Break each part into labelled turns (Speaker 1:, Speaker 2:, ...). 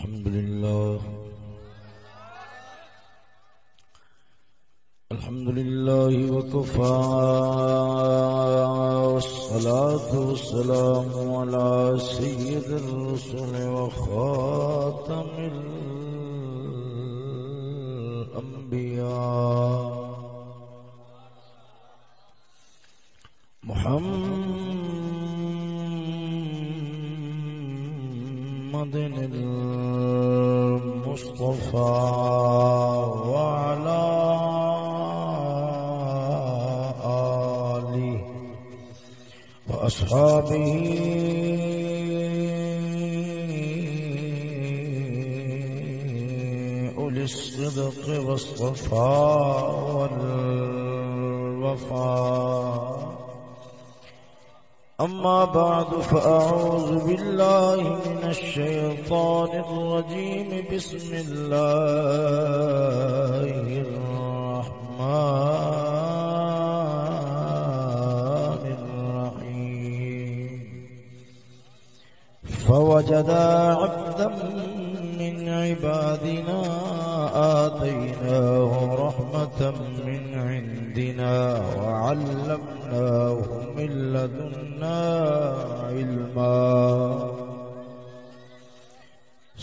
Speaker 1: الحمد لله. الحمد لله وكفى. والصلاة والسلام على سيد الرسل وخاتم الله بعد فأعوذ بالله من الشيطان الرجيم. بسم الله الرحمن الرحيم. فوجد عبد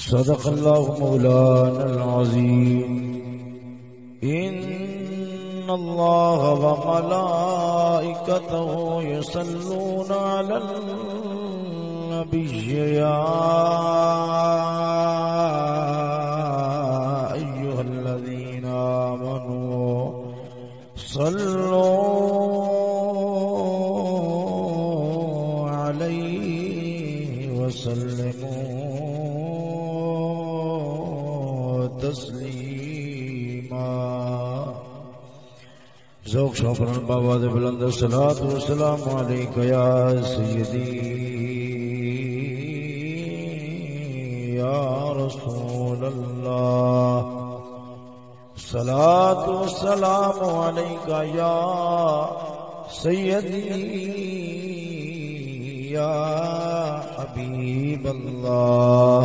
Speaker 1: صدق الله مولانا العظيم. إن الله وملائكته يصلون على النبي بابا دے بلند الصلاة والسلام عليك يا سيدي يا رسول الله صلاة والسلام عليك يا سيدي يا حبيب الله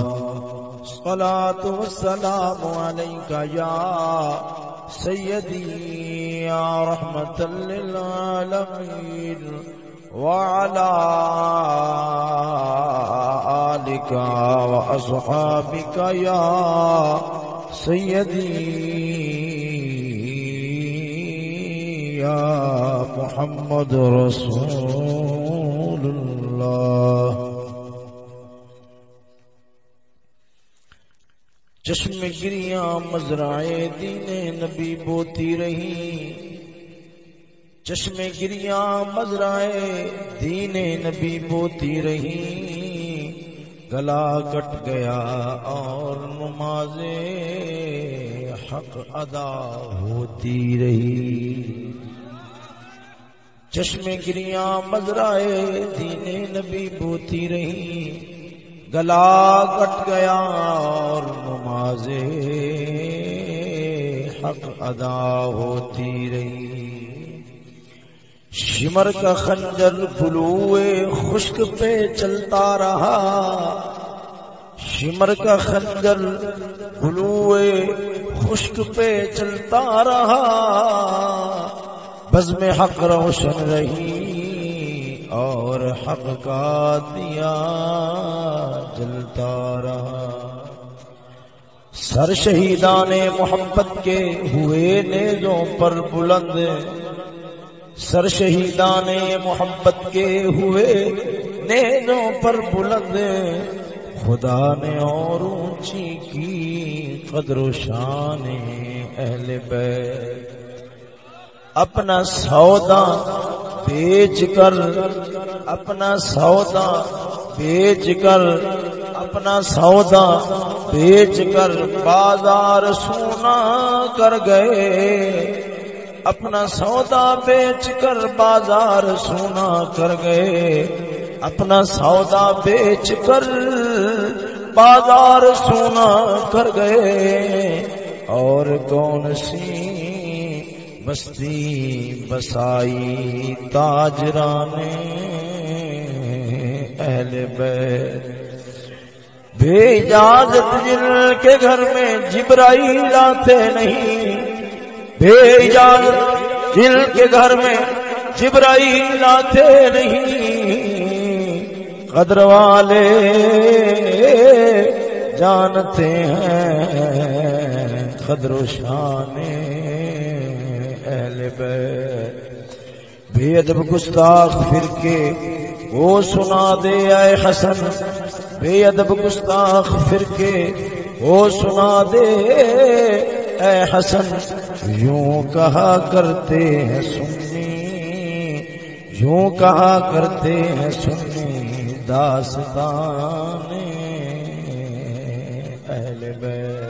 Speaker 1: صلاة والسلام عليك يا سيدي يا رحمة للعالمين وعلى آلك وأصحابك يا سيدي يا محمد رسول الله چشم گریاں مزرائے دین نبی بوتی رہی۔ چشم گریاں مزرائے دین نبی بوتی رہی۔ گلا کٹ گیا اور نماز حق ادا ہوتی رہی۔ چشم گریاں مزرائے دین نبی بوتی رہی۔ گلا کٹ گیا اور نماز حق ادا ہوتی رہی۔ شمر کا خنجر بلوئے خشک پہ چلتا رہا۔ شمر کا خنجر بلوئے خشک پہ چلتا رہا۔ بز میں حق روشن رہی۔ اور حق کا دیا جلتا رہا۔ سر شہیدان محبت کے ہوئے نیزوں پر بلند۔ سر شہیدان محبت کے ہوئے نیزوں پر بلند۔ خدا نے اور اونچی کی قدر و شان اہل بیت۔ اپنا سودا بیچ کر اپنا سودا بیچ کر اپنا سودا بیچ کر بازار سونا کر گئے۔ اپنا سودا بیچ کر بازار سونا کر گئے۔ اپنا سودا بیچ کر بازار سونا کر گئے۔ اور کون سی بستی بسائی تاجران اہل بیت۔ بے اجازت جن کے گھر میں جبرائیل آتے نہیں۔ بے اجازت جن کے گھر میں جبرائیل آتے نہیں۔ قدر والے جانتے ہیں قدر و شان۔ اہل بے ادب گستاخ پھر کے وہ سنا دے آئے حسن۔ بے ادب گستاخ پھر کے وہ سنا دے اے حسن۔ یوں کہا کرتے ہیں سنی۔ یوں کہا کرتے ہیں سنی داستان اہل بیت۔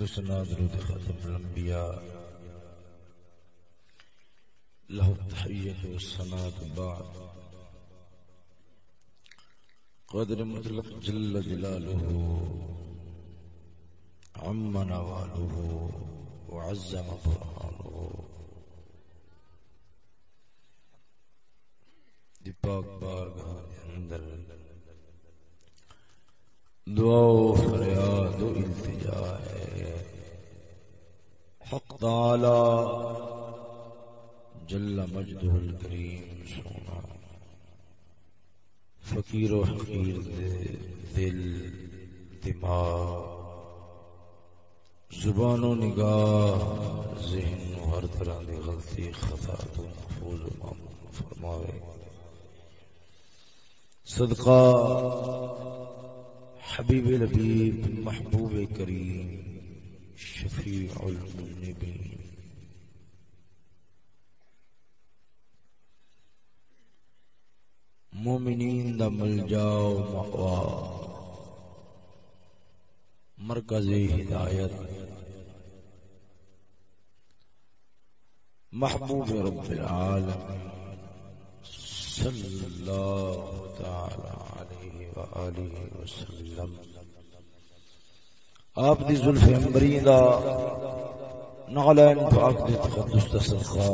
Speaker 1: حمد سنا درود ختم الانبیاء. له التحية والصلاة بعد. قدر مطلق جل جلاله عم نواله وعزم برهانه دی پاک بارگاہ اندر دعا و فریاد و التجا ہے. تعالی جل مجدہ الکریم سونا۔ فقیر و حقیر دے دل، دماغ، زبان و نگاہ، ذہن و ہر طرح دی غلطی، خطا تو محفوظ و معمول فرماوے۔ صدقہ حبیب لبیب محبوب کریم۔ شفیع المنبین مومنین دا مل جاؤ مقوا مرکزی ہدایت. محبوب رب العالمین صلی اللہ تعالی علیہ وآلہ وسلم. آپ دی ظلف امبری دا نعلین پاک دی تقدس تصدقہ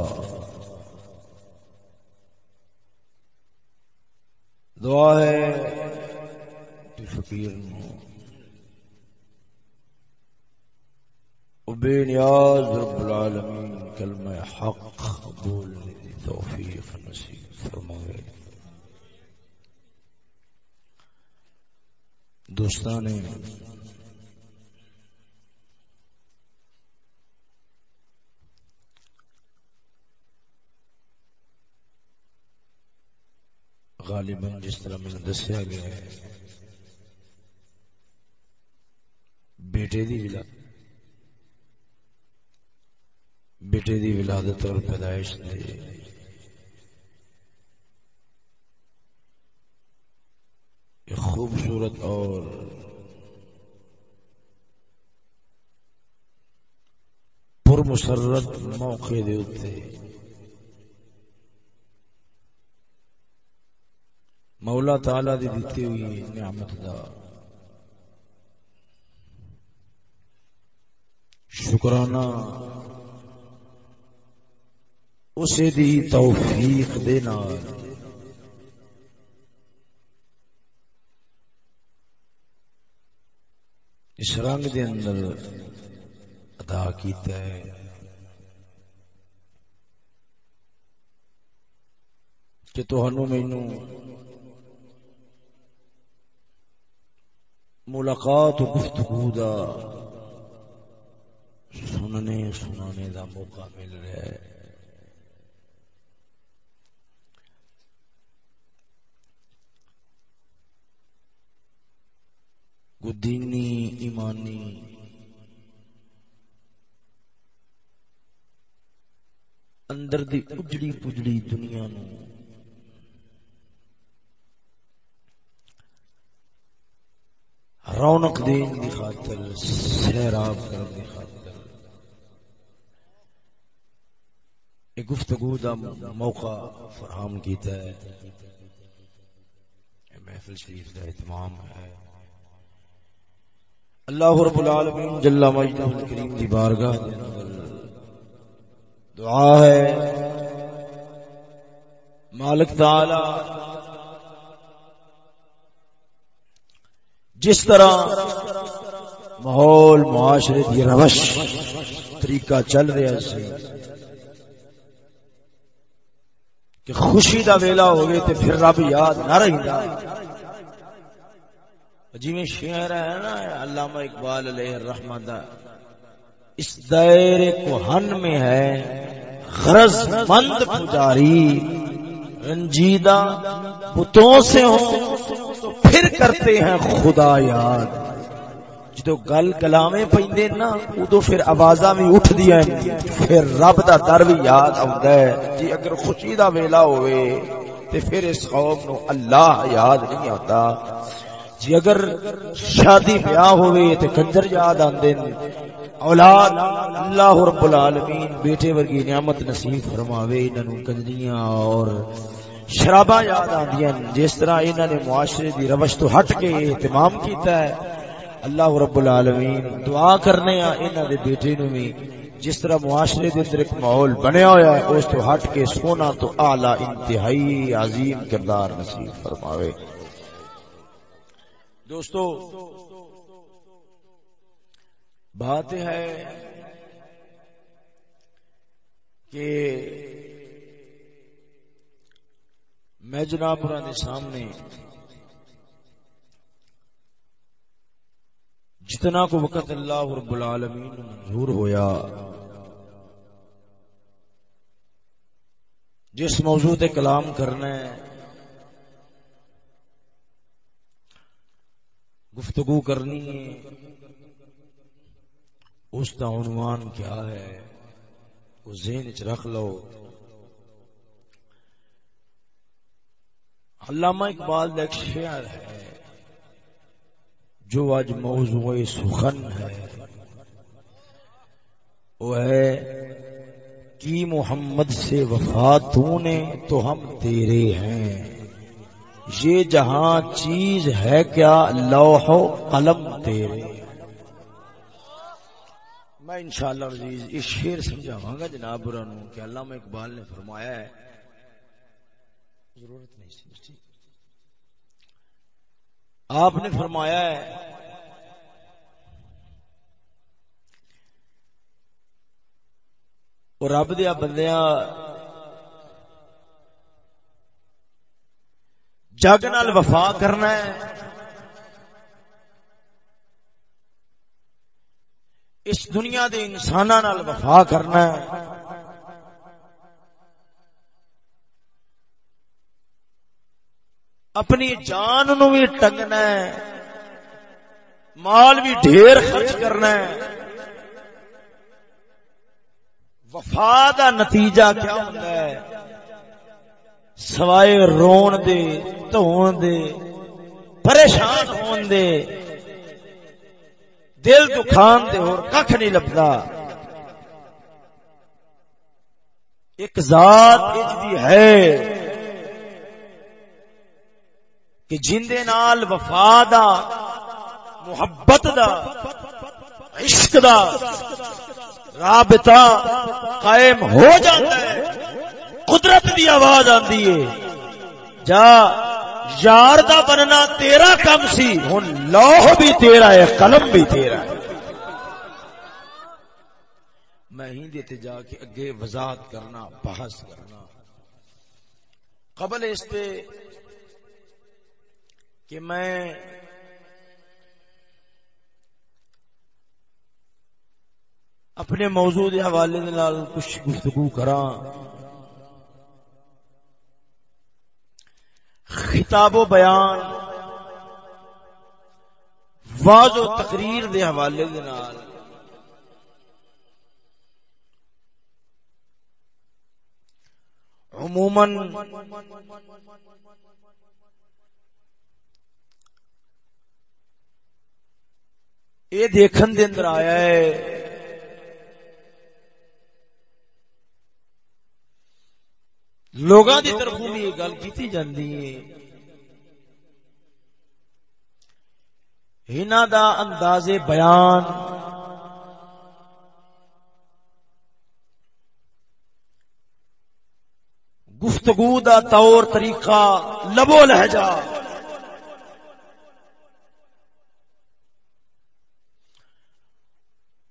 Speaker 1: دعا ہے کہ فقیر نو او بے نیاز رب العالمین کلمہ حق بولنے دی توفیق نصیب فرمائے دوستان غالباً جس طرح مجھے دسیا گیا ہے، بیٹے دی ولا، بیٹے دی ولادت اور پیدائش دے۔ ایک خوبصورت اور پر مسرت موقع دے مولا تعالی دی دیتی ہوئی نعمت دا۔ شکرانہ۔ اسے دی توفیق دے نال۔ اس رنگ دے اندر ادا کیتا ہے۔ کہ تو ہنو مینو ملاقات گفتگو دا سننے سنانے دا موقع مل رہا ہے۔ گدینی، ایمانی، اندر دی اجڑی پجڑی دنیا نو رونق دین دی خاطر سیراب کرنے دی خاطر۔ ایک گفتگو دا موقع فراہم کیتا ہے۔ محفل شریف کا اہتمام ہے۔ اللہ رب العالمین جل مجدہ الکریم دی بارگاہ دعا ہے۔ مالک تعالی جس طرح ماحول، معاشرے کی روش، طریقہ چل رہا سی کہ خوشی دا ویلا ہوگی تو پھر رب یاد نہ رہتا جی میں شعر ہے نا، علامہ اقبال علیہ الرحمہ دا۔ اس دائر کوہن میں ہے غرض مند پجاری، رنجیدہ بتوں سے ہوں۔ پھر کرتے ہیں خدا یاد۔ جدو گل کلامے پیندے نا، ادو پھر آوازاں بھی اٹھ دیا پھر رب دا در بھی یاد آتا ہے۔ جی اگر خوشی دا ویلا ہوئے تے پھر اس خوف نو اللہ یاد نہیں آتا۔ جی اگر شادی بیاہ ہوئے تے کنجر یاد آندے اولاد اللہ رب العالمین بیٹے ورگی نعمت نصیب فرماوے، انہاں کنجریاں اور شراباں یاد آندیاں جس طرح انہاں نے معاشرے دی روش تو ہٹ کے اہتمام کیتا ہے۔ اللہ رب العالمین، دعا کرنے آ انہاں دے بیٹے نو بھی۔ جس طرح معاشرے دے اندر ایک ماحول بنیا ہوا ہے، اس تو ہٹ کے سونا تو اعلی انتہائی عظیم کردار نصیب فرماوے۔ دوستو، بات ہے کہ میں جناب سامنے جتنا کو وقت اللہ رب العالمین منظور ہویا، جس موضوع تے کلام کرنا ہے، گفتگو کرنی ہے، اس کا عنوان کیا ہے؟ وہ ذہن چ رکھ لو۔ علامہ اقبال ایک شعر ہے، جو آج موضوع سخن ہے۔ وہ ہے، کی محمد سے وفا تو نے تو ہم تیرے ہیں۔ یہ جہاں چیز ہے کیا، لوح و قلم تیرے۔ میں انشاءاللہ عزیز اس شعر سمجھاواں گا جناب برا کہ علامہ اقبال نے فرمایا ہے، ضرورت نہیں۔ سی آپ نے فرمایا ہے، اور رب دیا بندیاں جگ نال وفا کرنا ہے. اس دنیا دے انسان وفا کرنا ہے۔ اپنی جان نو بھی ٹنگنا ہے۔ مال بھی ڈھیر خرچ کرنا ہے۔ وفا دا نتیجہ کیا ہوتا ہے؟ سوائے رون دے دون دے، پریشان ہون دے۔ دل دکھان دے اور کھ نہیں لبدا۔ ایک ذات ہے۔ کہ جندے نال وفا دا، محبت دا، عشق دا رابطہ قائم ہو جاتا ہے۔ قدرت دی آواز آندی ہے۔ جا، یار دا بننا تیرا کم سی ہوں لوہ بھی تیرا ہے، قلم بھی تیرا ہے۔ میں ہی دیتے جا کے اگے وضاحت کرنا، بحث کرنا۔ قبل اس پہ کہ میں اپنے موضوع کے حوالے کچھ گفتگو کراں۔ خطاب و بیان، واض و تقریر دے حوالے دے نال۔ عموماً یہ دیکھن دے اندر آیا ہے۔ لوگاں دی طرفوں بھی یہ گل کیتی جاندی ہے۔ ہنا دا انداز بیان۔ گفتگو دا طور طریقہ لبو لہجہ۔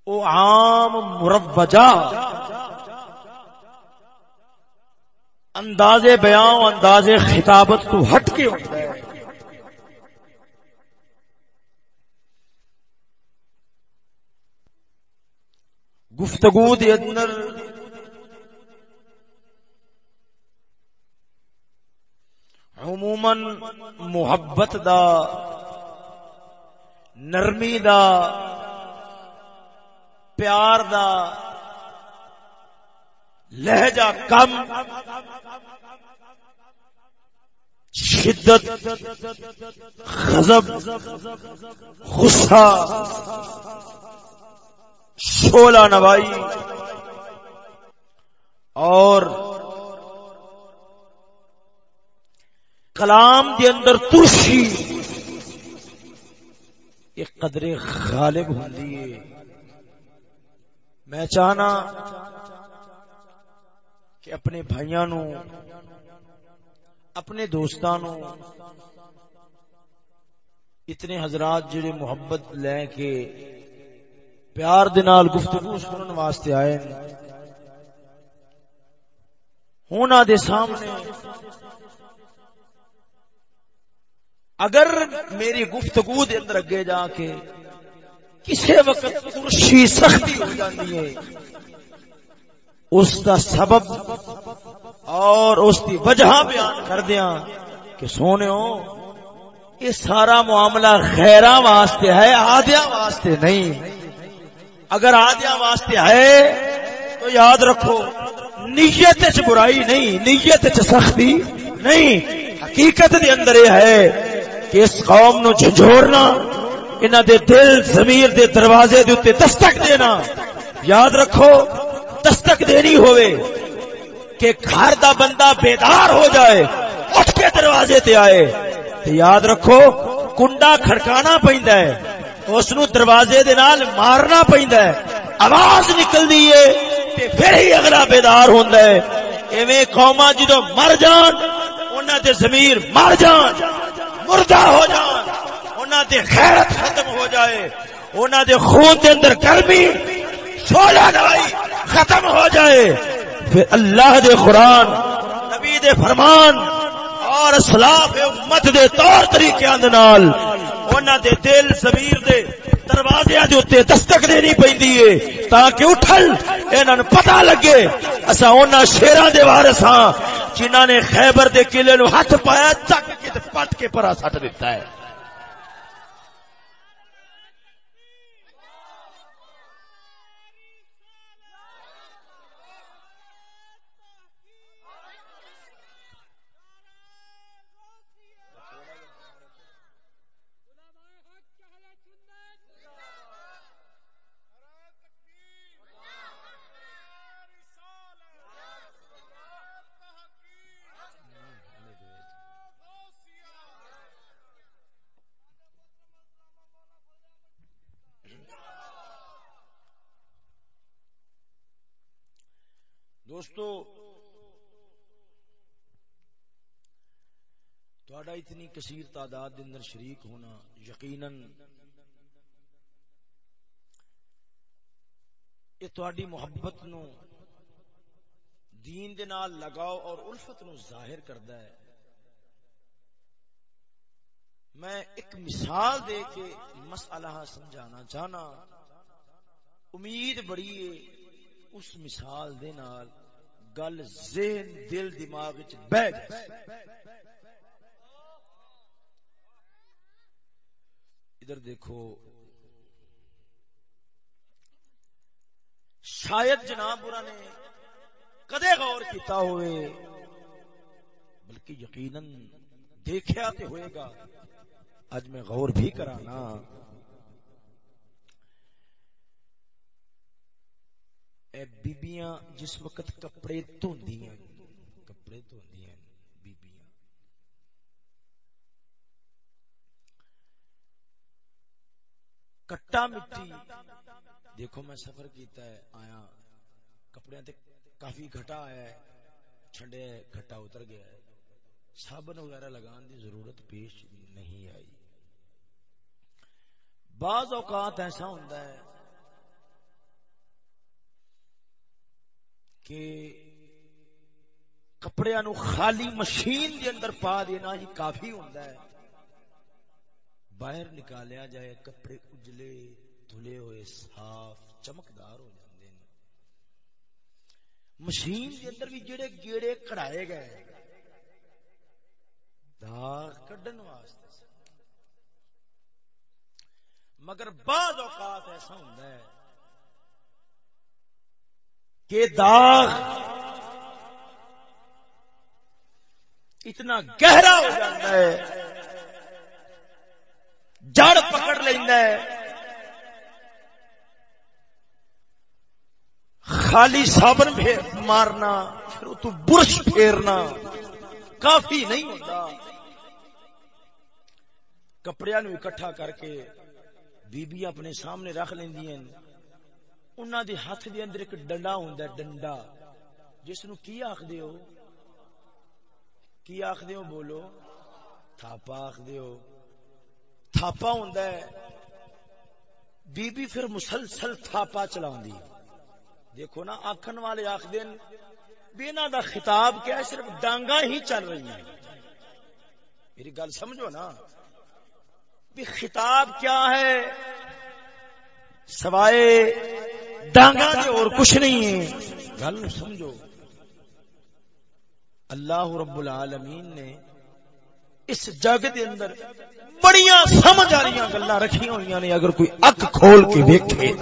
Speaker 1: او عام مربجہ۔ انداز بیان انداز خطابت تو ہٹ کے ہوتا ہے گفتگو دے اندر عموما محبت دا، نرمی دا پیار دا لہجہ کم، شدت، غضب، غصہ، شولہ نوائی، اور کلام کے اندر ترشی، ایک قدر غالب ہوتی ہے۔ میں چاہنا کہ اپنے بھائیاں نو اپنے دوستاں نو اتنے حضرات جڑے محبت لے کے پیار دے نال گفتگو سنن واسطے آئے ہونا دے سامنے اگر میری گفتگو دے اندر اگے جا کے کسی وقت ترشی سختی ہو جاتی ہے۔ اس کا سبب اور اس کی وجہ بیان کر دیا کہ سونے یہ سارا معاملہ خیرا واسطے ہے آدیا واسطے نہیں۔ اگر آدیا واسطے ہے، تو یاد رکھو، نیت چ برائی نہیں، نیت چ سختی نہیں۔ حقیقت دے اندر یہ ہے کہ اس قوم نو جھجھوڑنا انہ دے دل زمیر دے دروازے دے اتے دستک دینا۔ یاد رکھو، دستک دینی ہوئے کہ گھر دا بندہ بیدار ہو جائے، اٹھ کے دروازے تے آئے۔ تو یاد رکھو، کنڈا کھڑکانا پہندا ہے اس نو دروازے دے نال مارنا پہندا ہے۔ آواز نکل دیئے تے پھر ہی اگلا بیدار ہوندا ہے۔ ایویں قوما جدو مر جان، انہاں دے ضمیر مر جان، مردہ ہو جان۔ انہاں دے خیرت ختم ہو جائے انہاں دے خون دے اندر گرمی شولا نوائی ختم ہو جائے۔ پھر اللہ دے قرآن نبی دے فرمان اور اسلاف امت دے طور طریقے نال انہاں دے دل زمیر دے دروازے دے اوتے دستک دینی پیندی ہے تاکہ اٹھل انہاں نوں پتہ لگے۔ اسا انہاں شیراں دے وارث ہاں جنہاں نے خیبر دے قلعے نو ہاتھ پایا چک کے پٹ کے پرا سٹ دیتا ہے۔ دوستو تھوڑا اتنی کثیر تعداد دے اندر شریک ہونا یقیناً یہ تھوڑی محبت نو، دین دے نال لگاؤ اور الفت نو ظاہر کردا ہے۔ میں ایک مثال دے کے مسئلہ سمجھانا چاہنا۔ امید بڑی ہے اس مثال دے نال گل ذہن، دل، دماغ ادھر دیکھو، شاید جناب برا نے کدے غور کیتا ہوئے، بلکہ یقیناً دیکھا تو ہوئے گا۔ اج میں غور بھی کرانا۔ بیبیاں جس وقت کپڑے دھوندیاں کپڑے دھوندیاں بیبیاں۔ کٹا مٹی، دیکھو میں سفر کیتا ہے، آیا کپڑے تے کافی گھٹا آیا ہے چھنڈے گھٹا اتر گیا ہے۔ صابن وغیرہ لگان دی ضرورت پیش نہیں آئی۔ بعض اوقات ایسا ہوتا ہے کہ کپڑے نو خالی مشین دے اندر پا دینا ہی کافی ہوندا ہے۔ باہر نکالیا جائے، کپڑے اجلے، دھلے ہوئے، صاف، چمکدار ہو جاندے ہیں۔ مشین دے اندر بھی جڑے گیڑے کڑائے گئے داغ کڈن واسطے۔ مگر بعض اوقات ایسا ہوندا ہے کہ داغ اتنا گہرا ہو جاتا ہے، جڑ پکڑ لینا ہے۔ خالی صابن مارنا، پھر تو برش پھیرنا کافی نہیں ہوتا۔ کپڑے نو اکٹھا کر کے بیبی اپنے سامنے رکھ لیندی انہوں دے ہاتھ دے اندر ایک ڈنڈا ہوندا ہے، ڈنڈا۔ جس نو کی آخ دیو کی آخ دیو بولو؟ تھاپا آخ دیو تھاپا ہوندا ہے۔ بی بی پھر مسلسل تھاپا چلاؤں دی دیکھو نا آکھن والے آخ دین بینا دا خطاب کیا صرف ڈانگا ہی چل رہی ہیں۔ میری گل سمجھو نا۔ بھی خطاب کیا ہے؟ سوائے ڈانگا اور کچھ نہیں ہے۔ گل سمجھو۔ اللہ رب العالمین نے اس جگ دے اندر بڑیاں سمجھ آ رہی گلا رکھی ہوئی نے، اگر کوئی اک کھول کے ویکھے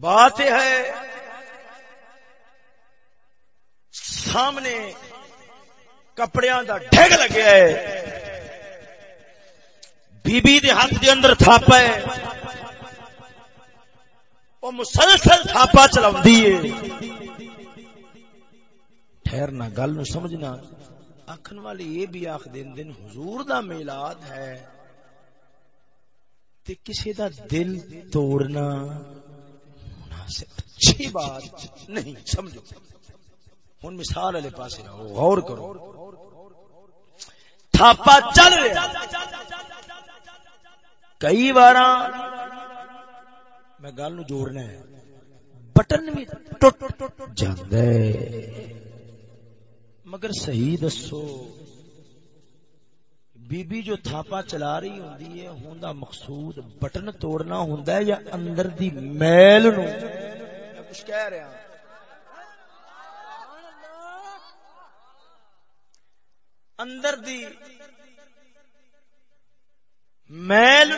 Speaker 1: بات ہے، سامنے کپڑیاں دا ڈھگ لگیا ہے۔ بی بی دے ہاتھ دے اندر تھاپا ہے۔ وہ مسلسل تھاپا چلا ٹھہرنا، گل نو سمجھنا۔ آخن والے یہ بھی آخ دین دن حضور دا میلاد ہے۔ تے کسی دا دل توڑنا اچھی بات نہیں، سمجھو۔ ہوں مثال والے پاس رہو، غور کرو۔ تھاپا چل رہا کئی بار میں گل نو جوڑنا ہے۔ بٹن بھی ٹوٹ جاندے۔ مگر صحیح دسو بی بی جو تھاپا چلا رہی ہوندی ہے ہوندا مقصود بٹن توڑنا ہوندا ہے یا اندر دی میل نو؟ میں کچھ کہہ رہا ہوں۔ اندر دی میل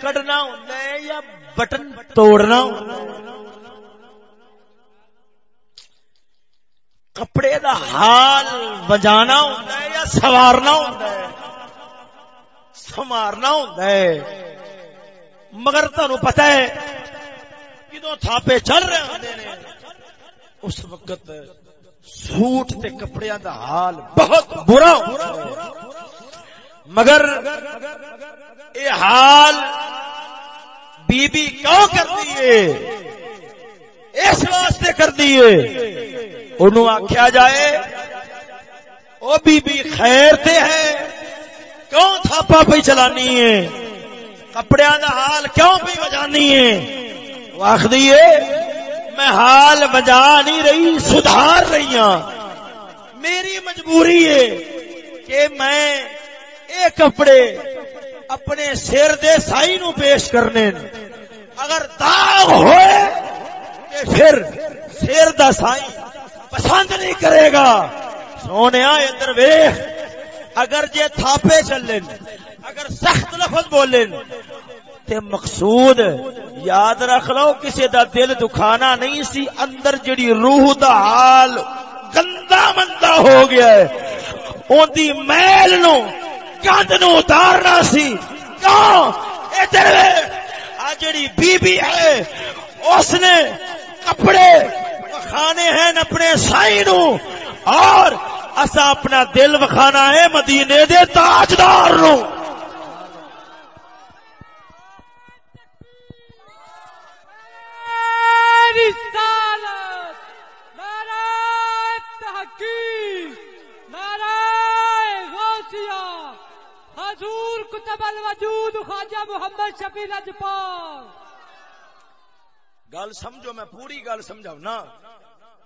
Speaker 1: کڈنا ہوتا ہے یا بٹن توڑنا کپڑے دا حال بجانا ہوتا ہے یا سوارنا ہوتا ہے سوارنا ہوتا ہے مگر تمہیں پتا ہے کدو تھاپے چل رہے ہوتے اس وقت سوٹ تے کپڑے دا حال بہت برا مگر اے حال بی بی کیوں کر دیے اس واسطے کر دیے انہوں آخیا جائے، او بی بی خیر تے ہے، کیوں تھاپا پہ چلانی ہے؟ کپڑے دا حال کیوں پہ بجانی ہے؟ وہ دیے میں حال بجا نہیں رہی، سدھار رہی ہوں میری مجبوری ہے کہ میں اے کپڑے اپنے سر دے سائی نو پیش کرنے اگر داغ ہوئے کہ پھر سر دا سائی پسند نہیں کرے گا۔ سونے ادھر ویخ اگر جے تھاپے چلے اگر سخت لفظ بولے تے مقصود یاد رکھ لو کسی دا دل دکھانا نہیں سی، اندر جڑی روح دا حال گندا مندا ہو گیا ہے۔ اون دی میل نو کند نو اتارنا سی۔ کیوں ادھر جڑی بی بی ہے، اس نے کپڑے کھانے ہیں اپنے سائی نو۔ اور اسا اپنا دل وکھانا ہے مدینے دے تاجدار نو۔
Speaker 2: رسالت تحقیق، نعرہ غوثیہ۔ حضور کتب الوجود خواجہ محمد شفیع لجپال
Speaker 1: گل سمجھو، میں پوری گل سمجھاؤ نا۔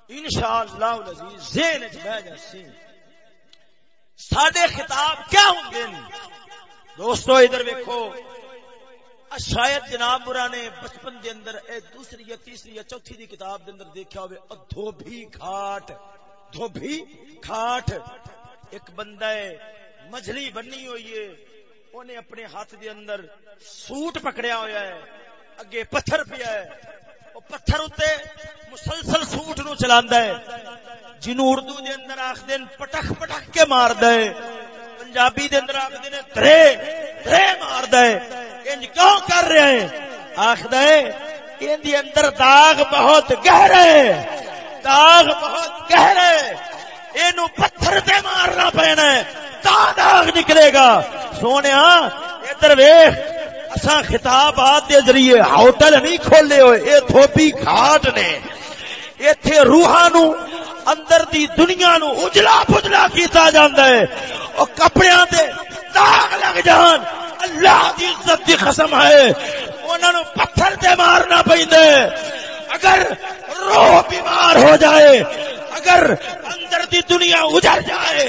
Speaker 1: ان شاء اللہ ذہن بہ جاسی سڈے خطاب کیا ہوں گے دوستو، ادھر ویکو شاید جناب برا نے بچپن دے اندر اے دوسری یا تیسری یا چوتھی دی کتاب دے اندر دیکھا ہوئے دھوبی کھاٹ دھوبی کھاٹ ایک بندہ ہے مجھلی بنی ہوئی ہے۔ انہیں اپنے ہاتھ دے اندر سوٹ پکڑیا ہویا ہے۔ اگے پتھر پیا ہے۔ وہ پتھر اتے مسلسل سوٹ نو چلاندا ہے۔ جنوں اردو دے اندر آخ دین پٹک پٹک کے مار دے پنجابی دے اندر آخ دین ترے ترے مار دے انج کیوں کر رہے ہیں؟ آخ دے ان دی اندر داغ بہت گہرے داغ بہت گہرے اینو پتھر تے مارنا پینا ہے۔ تا داغ نکلے گا۔ سونے ادھر ویخ اساں خطابات دے ذریعے ہوٹل نہیں کھولے ہوئے، اے تھوپی گھاٹ نے۔ ایتھے روحاں نو اندر دی دنیا نو اجلا پجلا کیتا جاندا ہے۔ او کپڑیاں تے داغ لگ جان۔ اللہ دی عزت دی قسم ہے۔ انہاں نو پتھر تے مارنا پیندے اگر روح بیمار ہو جائے اگر اندر دی دنیا اجڑ جائے،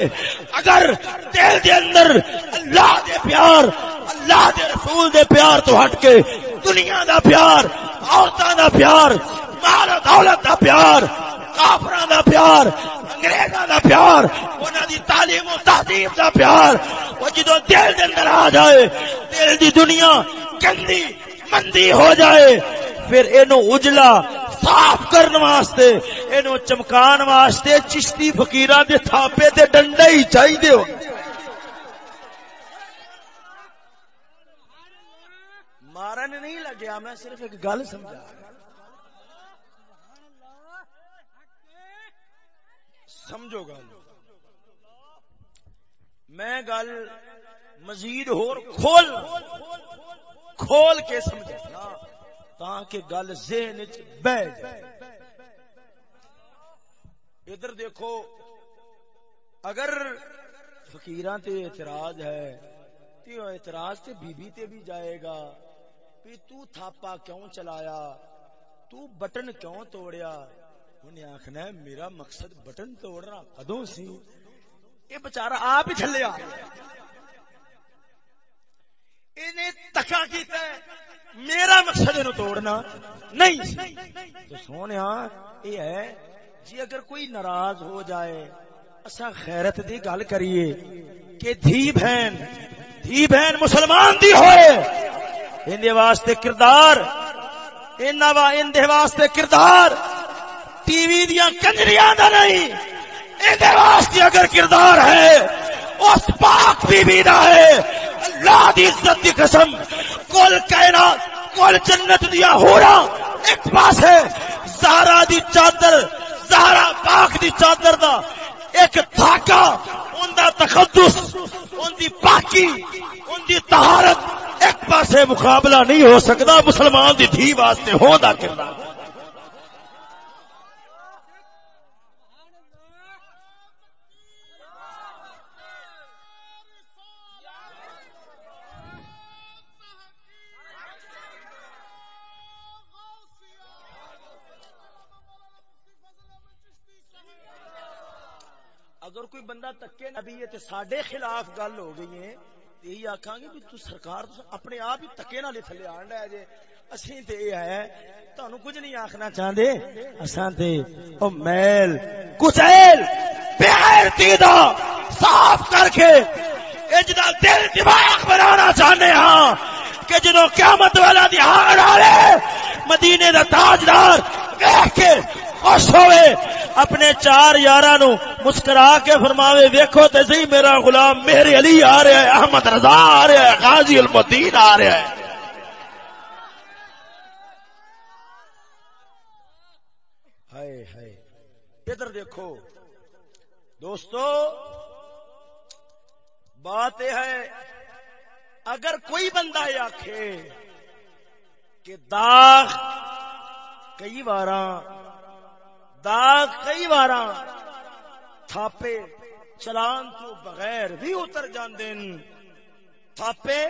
Speaker 1: اگر دل دے اندر اللہ دے پیار، اللہ دے رسول دے پیار تو ہٹ کے دنیا دا پیار عورتوں دا پیار، مال دولت دا پیار کافر دا پیار، انگریزاں دا پیار، انہاں دی تعلیم و تہذیب دا پیار، وہ جدو دل دے اندر آ جائے، دل دی دنیا گندی، مندی ہو جائے، پھر اینو اجلا صاف کرنے واسطے، اینو چمکان واسطے چشتی فقیراں دے تھاپے تے ڈنڈے ہی چاہیے ہو۔ مارن نہیں لگیا، میں صرف ایک گل سمجھا سمجھو گل۔ میں گل مزید ہور کھول کھول کے سمجھا۔ تاکہ گل ذہن بہ جائے۔ ادھر دیکھو، اگر فقیراں تے اعتراض ہے تے اعتراض تے بی بی تے بھی جائے گا، بھی تو تھاپا کیوں چلایا؟ تو بٹن کیوں توڑیا؟ انہیں آخنا ہے میرا مقصد بٹن توڑنا کدوں سی؟ یہ بچارا آپ ہی چلے آ تکا کیتا ہے، میرا مقصد یہ توڑنا نہیں۔ تو سونے یہ ہے جی اگر کوئی ناراض ہو جائے اصا خیرت دی گل کریے کہ دھی بہن دھی بہن مسلمان دی ہوئے۔ اندے واسطے کردار اندے واسطے کردار۔ ٹی وی دیا کنجریاں دا نہیں اندے واسطے اگر کردار ہے اس پاک بی بی دا ہے۔ اللہ دی عزت دی قسم، کل کائنات، کل جنت دیا ہورا ایک پاس ہے، زہرا دی چادر، زہرا پاک دی چادر دا۔ ایک دھاکا ان دا تخدس ان دی پاکی، ان دی طہارت۔ ایک پاسے مقابلہ نہیں ہو سکتا، مسلمان دی تھی واسطے ہوندا کردار بندہ تکے نبی ہے تے ساڈے خلاف گل ہو گئی ہے یہی آکھاں گے بھی تو سرکار تو اپنے آپ ہی تکے نال تھلے آن لے جے۔ اسی تے یہ ہے، تانوں کچھ نہیں آکھنا چاہندے۔ اساں تے، او میل، کچیل بغیرتی دا صاف کر کے اجدا دل دماغ بنانا چاہنے ہاں۔ کہ جدو قیامت والا دہاڑ آئے مدینے دا تاجدار دیکھ کے خوش ہوئے، اپنے چار یار نو مسکرا کے فرماوے، ویکھو تے سی، میرا غلام میرے علی آ رہا ہے، احمد رضا آ رہا ہے، غازی المدین آ رہا ہے۔ ہائے ہائے۔ ادھر دیکھو۔ دوستو، بات یہ ہے، اگر کوئی بندہ یہ آخے کہ داغ کئی بار داغ کئی بار تھاپے چلان تو بغیر بھی اتر جاندے تھاپے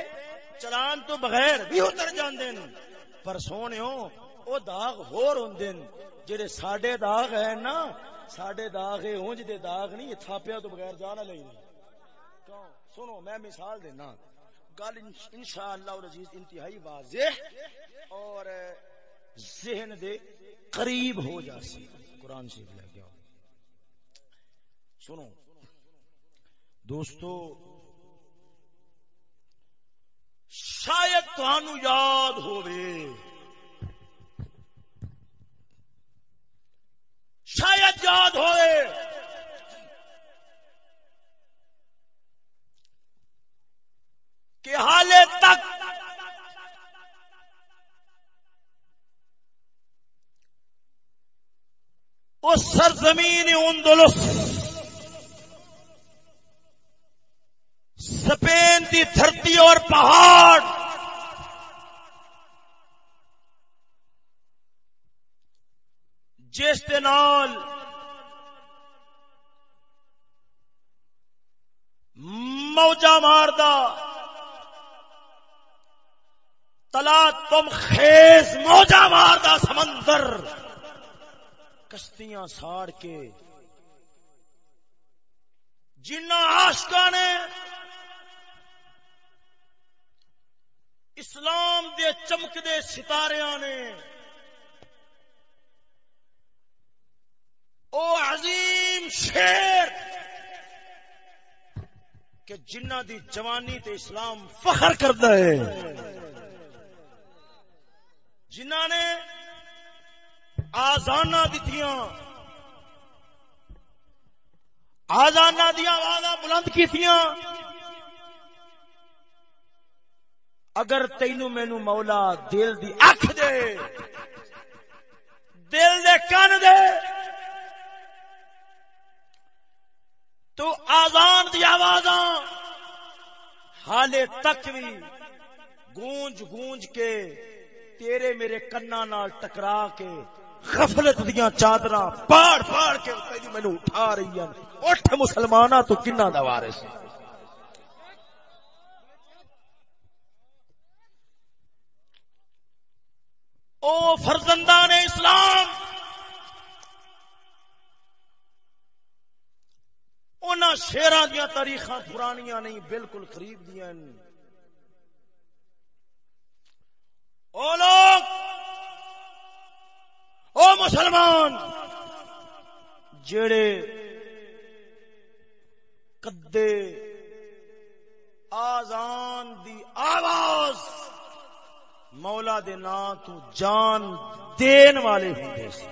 Speaker 1: چلان تو بغیر بھی اتر جاندے پر سونے او داغ ہور ہوندے جڑے ساڈے داغ ہیں نا، ساڈے داغ اے اونج دے داغ نہیں تھاپیا تو بغیر جانا لئی۔ نہیں سنو، میں مثال دینا۔ گل انشاءاللہ العزیز انتہائی واضح اور ذہن دے قریب ہو جاسی قرآن شریف لے گیا سنو۔ دوستو، شاید تہانوں یاد ہوئے شاید یاد ہوئے کہ حال تک اس سرزمین اندلس۔ سپین دی دھرتی اور پہاڑ۔ جس نال موجا ماردا تلا تم خیز موجا ماردا سمندر۔ کشتیاں ساڑ کے۔ جنہ آشکا نے اسلام دے چمک دے ستارے نے، او عظیم شیر کہ جنہ دی جوانی تے اسلام فخر کرتا ہے۔ جنہ نے آزانا دتیاں۔ آزانا دیا آواز بلند کی اگر تینو مینو مولا دل دی اکھ دے، دل دے کن دے، تو آزان دی آواز حالے تک بھی گونج گونج کے تیرے میرے کنا نال ٹکرا کے غفلت دیا چادر پاڑ پاڑ کے جی مینو اٹھا رہی ہیں۔ اٹھ مسلمان تو کنا دوارے سے او فرزندان اسلام ان شیران دیا تاریخ پرانیاں نہیں، بالکل قریب دیا او لوگ او مسلمان، جڑے کدے آزان دی آواز مولا دے نا تو جان دین والے ہوندے سی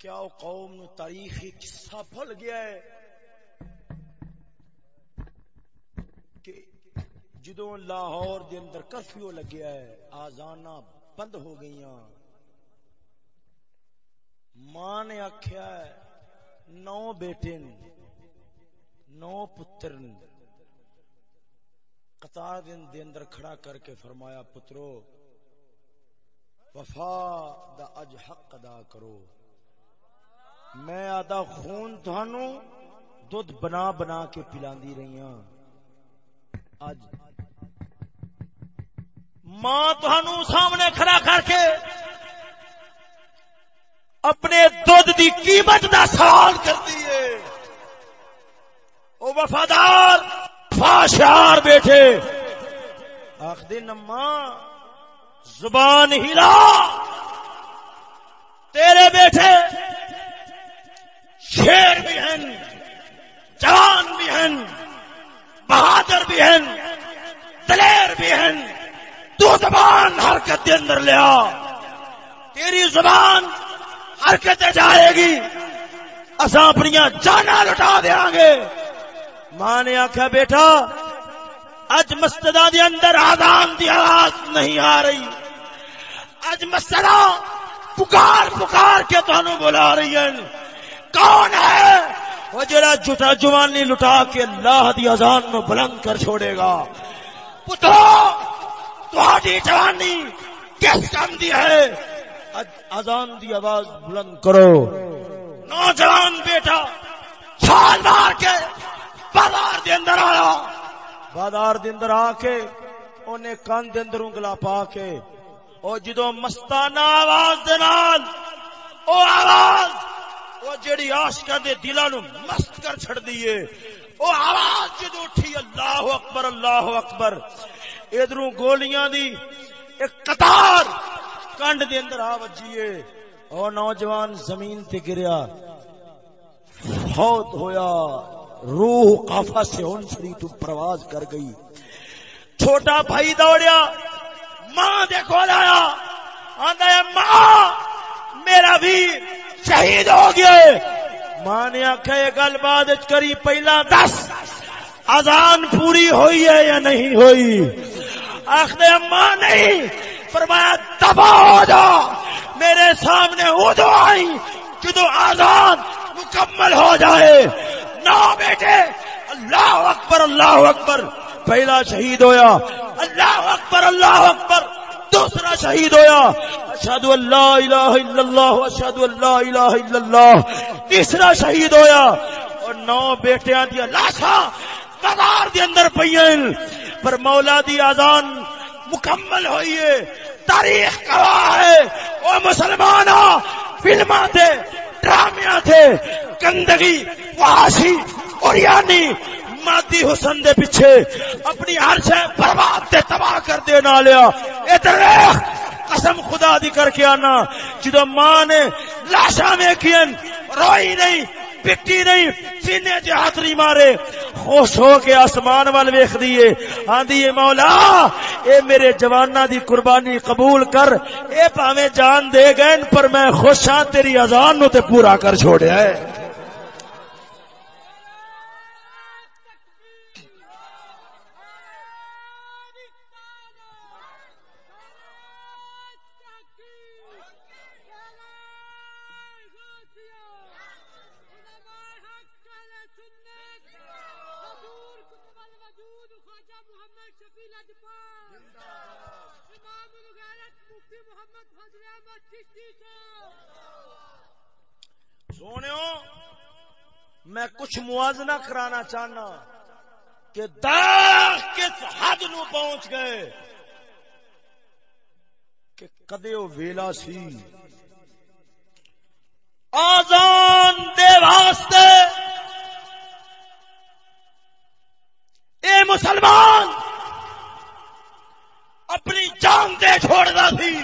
Speaker 1: کیا وہ قوم نو تاریخی قصہ گیا ہے؟ جدو لاہور دے اندر کرفیو لگیا ہے آزانا بند ہو گئی ماں نے آخیا نو بیٹے نو پتر قطار دن دے اندر کھڑا کر کے فرمایا، پترو، وفا دا اج حق ادا کرو۔ میں آدھا خون تھانو دودھ بنا بنا کے پلاندی رہی ہوں اج ماں تھانو سامنے کھڑا کر کے اپنے دودھ دی قیمت دا سوال کرتی ہے۔ او وفادار فاشار بیٹھے۔ آخری نما زبان ہلا۔ تیرے بیٹھے شیر بھی ہیں جوان بھی ہیں، بہادر بھی ہیں، دلیر بھی ہیں۔ تو زبان حرکت کے اندر لیا تیری زبان حرکت جائے گی۔ اصا اپنی جانا لٹا دیا گے۔ ماں نے آخیا بیٹا، اج مسجد دے اندر آدان دی آواز نہیں آ رہی۔ اج مسجد پکار پکار کے تہن بلا رہی ہیں۔ کون ہے؟ وہ جڑا جٹا جوانی لٹا کے اللہ دی اذان نو بلند کر چھوڑے گا۔ پترو تہاڈی جوانی کس کام دی ہے؟ اذان دی آواز بلند کرو۔ نوجوان بیٹا، چھال مار کے بازار دے اندر آیا۔ بازار دے اندر آ کے انہیں کان دے اندر انگلا پا کے، او جدو مستانہ آواز دے نال، او آواز، او جڑی عاشقاں دے دلاں نو مست کر چھڑ دیے او آواز جدو اٹھی، اللہ اکبر اللہ اکبر۔ ادھروں گولیاں دی ایک قطار کنڈ دے اندر آ وجیے۔ او نوجوان زمین تے گریا۔ فوت ہویا۔ روح قافا سے ان تو پرواز کر گئی۔ چھوٹا بھائی دوڑیا۔ ماں دیکھو لایا آندا ہے، ماں، میرا بھی شہید ہو گیا ماں نے آخیا یہ گل بعد کری، پہلا دس، اذان پوری ہوئی ہے یا نہیں ہوئی؟ آخر ماں نہیں، فرمایا دبا ہو جا، میرے سامنے ادو آئی، جدو آزاد مکمل ہو جائے۔ نہ بیٹے، اللہ اکبر اللہ اکبر۔ پہلا شہید ہویا، اللہ اکبر اللہ اکبر۔ دوسرا شہید ہویا، اشہد اللہ الہ الا اللہ، اشہد اللہ الہ الا اللہ۔ تیسرا شہید ہویا، اور نو بیٹیاں دیا لاشا قدار دی اندر پئیں پر مولا دی آزان مکمل ہوئی ہے۔ تاریخ گواہ ہے۔ او مسلمان فلما تھے ڈرامیا تھے گندگی واشی اور یعنی مادی حسن دے پیچھے اپنی ہر شے برباد تے تباہ کر دے نہ لیا ادھر قسم خدا دی کر کے آنا۔ جدو ماں نے لاشا میں روئی نہیں پٹی نہیں، سینے چ ہاتھ نہیں مارے۔ خوش ہو کے آسمان وال ویخ دیے آدھی مولا، اے میرے جوانا دی قربانی قبول کر۔ اے پاوے جان دے گئے پر میں خوش ہاں تیری اذان نو تے پورا کر چھوڑیا ہے سونے میں کچھ موازنہ کرانا چاہنا کہ داغ کس حد نو پہنچ گئے کہ کدے وہ ویلا سی؟ آزان دے واسطے اے مسلمان اپنی جان دے چھوڑتا سی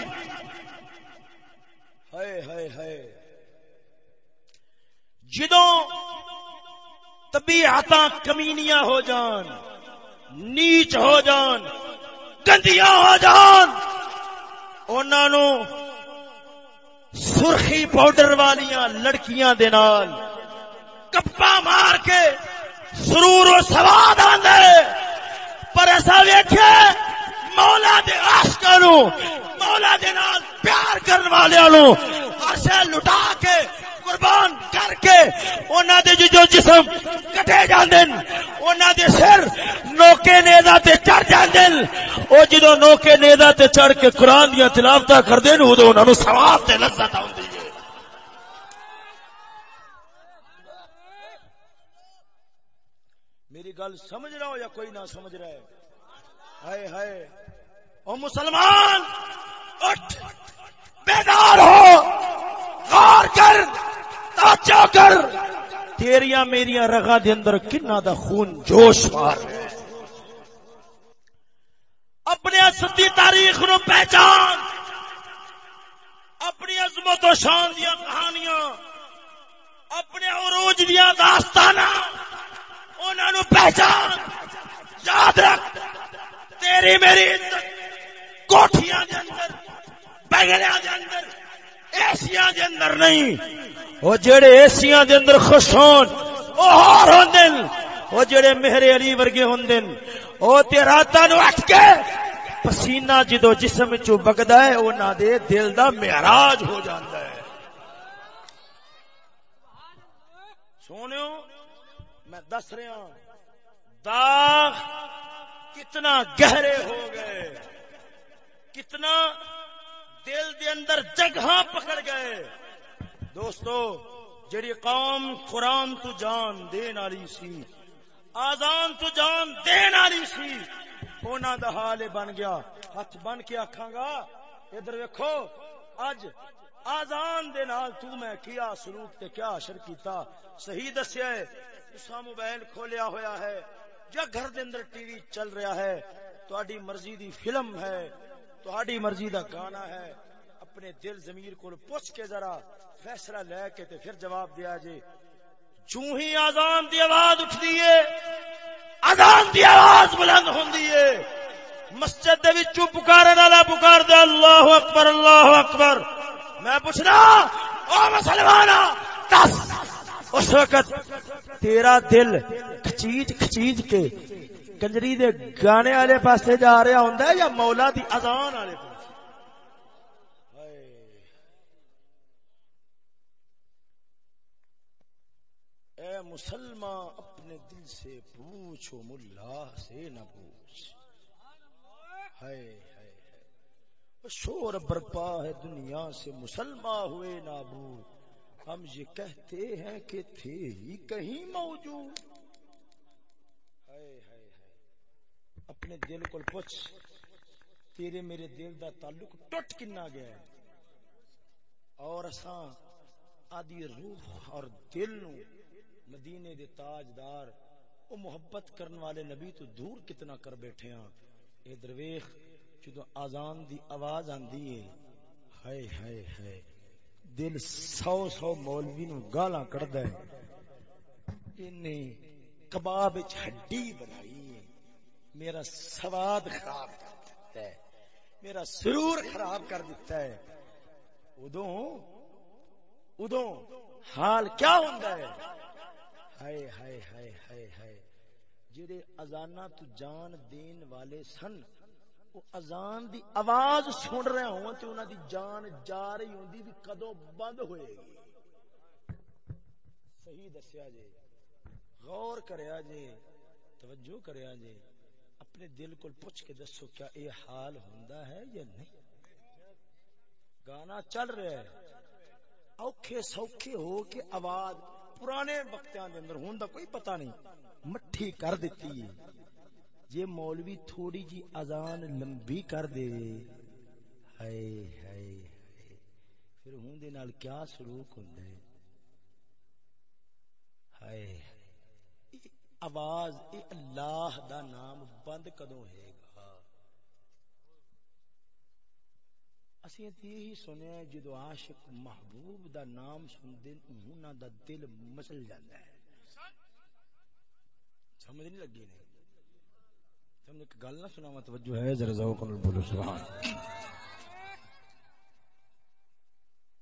Speaker 1: ہائے ہائے ہائے جدوں طبیعت کمینیاں ہو جان، نیچ ہو جان، گندیاں ہو جان۔ انہوں سرخی پاؤڈر والیاں لڑکیاں دے نال کپا مار کے سرور و سواد آدھے پر ایسا ویکھے مولا دے عاشقاں نو، مولا دے نال پیار کرن والےاں نو اسے لٹا کے قربان کر کے انہاں دے جو جسم کٹے جاندے انہاں دے سر نوکے نیزا تے چڑھ جاندے او جدو نوکے نیزا تے چڑھ کے قرآن دیاں تلاوتاں کردے نو اودوں انہاں نو ثواب تے لذت آوندی ہے۔ میری گل سمجھ رہا ہو یا کوئی نہ سمجھ رہا ہے؟ ہائے ہائے۔ او مسلمان، اٹھ، بیدار ہو، غور کر۔ توجہ کر۔ تیریاں میریاں رگا دے اندر کنا دا خون جوش مار۔ اپنے سدی تاریخ نو پہچان۔ اپنی عظمت و شان دیا کہانیاں۔ اپنے عروج دیا داستانہ انہوں پہچان۔ یاد رکھ۔ تیری میری کوٹھیاں دے اندر بگڑیاں دے اندر۔ ایسیاں دے اندر نہیں۔ وہ جڑے ایسیاں دے اندر خوش ہون او ہار ہوندن۔ وہ جڑے مہر علی ورگے ہوندن او تے راتاں نو اٹھ کے پسینہ جدو جسم چو بگدا ہے، انہاں دے دل دا معراج ہو جاندا ہے۔ سونیو میں دس رہا ہوں، داغ کتنا گہرے ہو گئے، کتنا دل دے اندر جگہ پکڑ گئے۔ دوستو، جڑی قوم قرآن تو جان دین والی سی آزان تو جان دین والی سی اونا دا حال بن گیا۔ ہاتھ بن کے آکھاں گا، ادھر ویکھو، اج آزان دے نال تو میں کیا سلوک تے کیا اثر کیتا؟ صحیح دسیا ہے تسا موبائل کھولیا ہویا ہے، یا گھر دے اندر ٹی وی چل رہا ہے تہاڈی مرضی دی فلم ہے۔ تہاڈی مرضی دا گانا ہے، اپنے دل ضمیر کو پوچھ کے ذرا فیصلہ لے کے تے پھر جواب دیا جی۔ جے چوں ہی آزان دی آواز اٹھدی ہے آزان دی آواز بلند ہوندی ہے۔ مسجد دے وچوں پکارن والا پکار دے، اللہ اکبر اللہ اکبر۔ میں پوچھنا، او مسلمانا دس، اس وقت تیرا دل کھچیج کھچیج کے کنجری دے گانے والے پاسے جا رہا ہوندا ہے یا مولا دی اذان والے پاسے؟ اے مسلمان اپنے دل سے پوچھو، ملا سے نہ پوچھ۔ ہائے ہائے شور برپا ہے دنیا سے مسلمان ہوئے نابود۔ ہم یہ کہتے ہیں کہ تھے ہی کہیں موجود ہائے ہائے ہائے اپنے دل کو پوچھ، تیرے میرے دل دا تعلق ٹوٹ کنا گیا ہے؟ اور اساں آدھی روح اور دل نو مدینے دے تاجدار او محبت کرن والے نبی تو دور کتنا کر بیٹھے ہاں۔ اے درویش جدو آزان دی آواز آندی ہے، ہائے ہائے ہائے، دل سو سو مولوی نو گالاں کڑدا ہے۔ اینے کباب وچ ہڈی بنائی۔ میرا سواد خراب کر دیتا ہے۔ میرا سرور خراب کر دیتا ہے۔ ادوں ادوں، حال کیا ہوندا ہے؟ ہائے ہائے ہائے ہائے ہائے۔ جڑے اذاناں تو جان دین والے سن، وہ اذان دی آواز سن رہے ہوں تے انہاں دی جان جا رہی ہوندی بھی کدوں بند ہوئے گی؟ صحیح دسیا جے۔ غور کریا جے، توجہ کریا جے۔ اپنے دل کو پوچھ کے دسو کیا اے حال ہوندا ہے یا نہیں؟ گانا چل رہا ہے۔ اوکھے سوکھے ہو کے آواز پرانے وقتاں دے اندر ہوندا کوئی پتہ نہیں۔ مٹھی کر دیتی ہے۔ جے مولوی تھوڑی جی اذان لمبی کر دے۔ ہائے ہائے ہائے۔ پھر ہوں دے نال کیا سلوک ہوندا ہے؟ ہائے آواز اے اللہ دا نام بند کدوں ہے گا؟ اسی یہی سنیا جدو عاشق محبوب دا نام سن دے انہاں دا دل مسل جاندا ہے۔ سمجھ نہیں لگی نہیں؟ تم نے ایک گل نہ سنا توجہ ہے، ذرا ذوق بولو، سبحان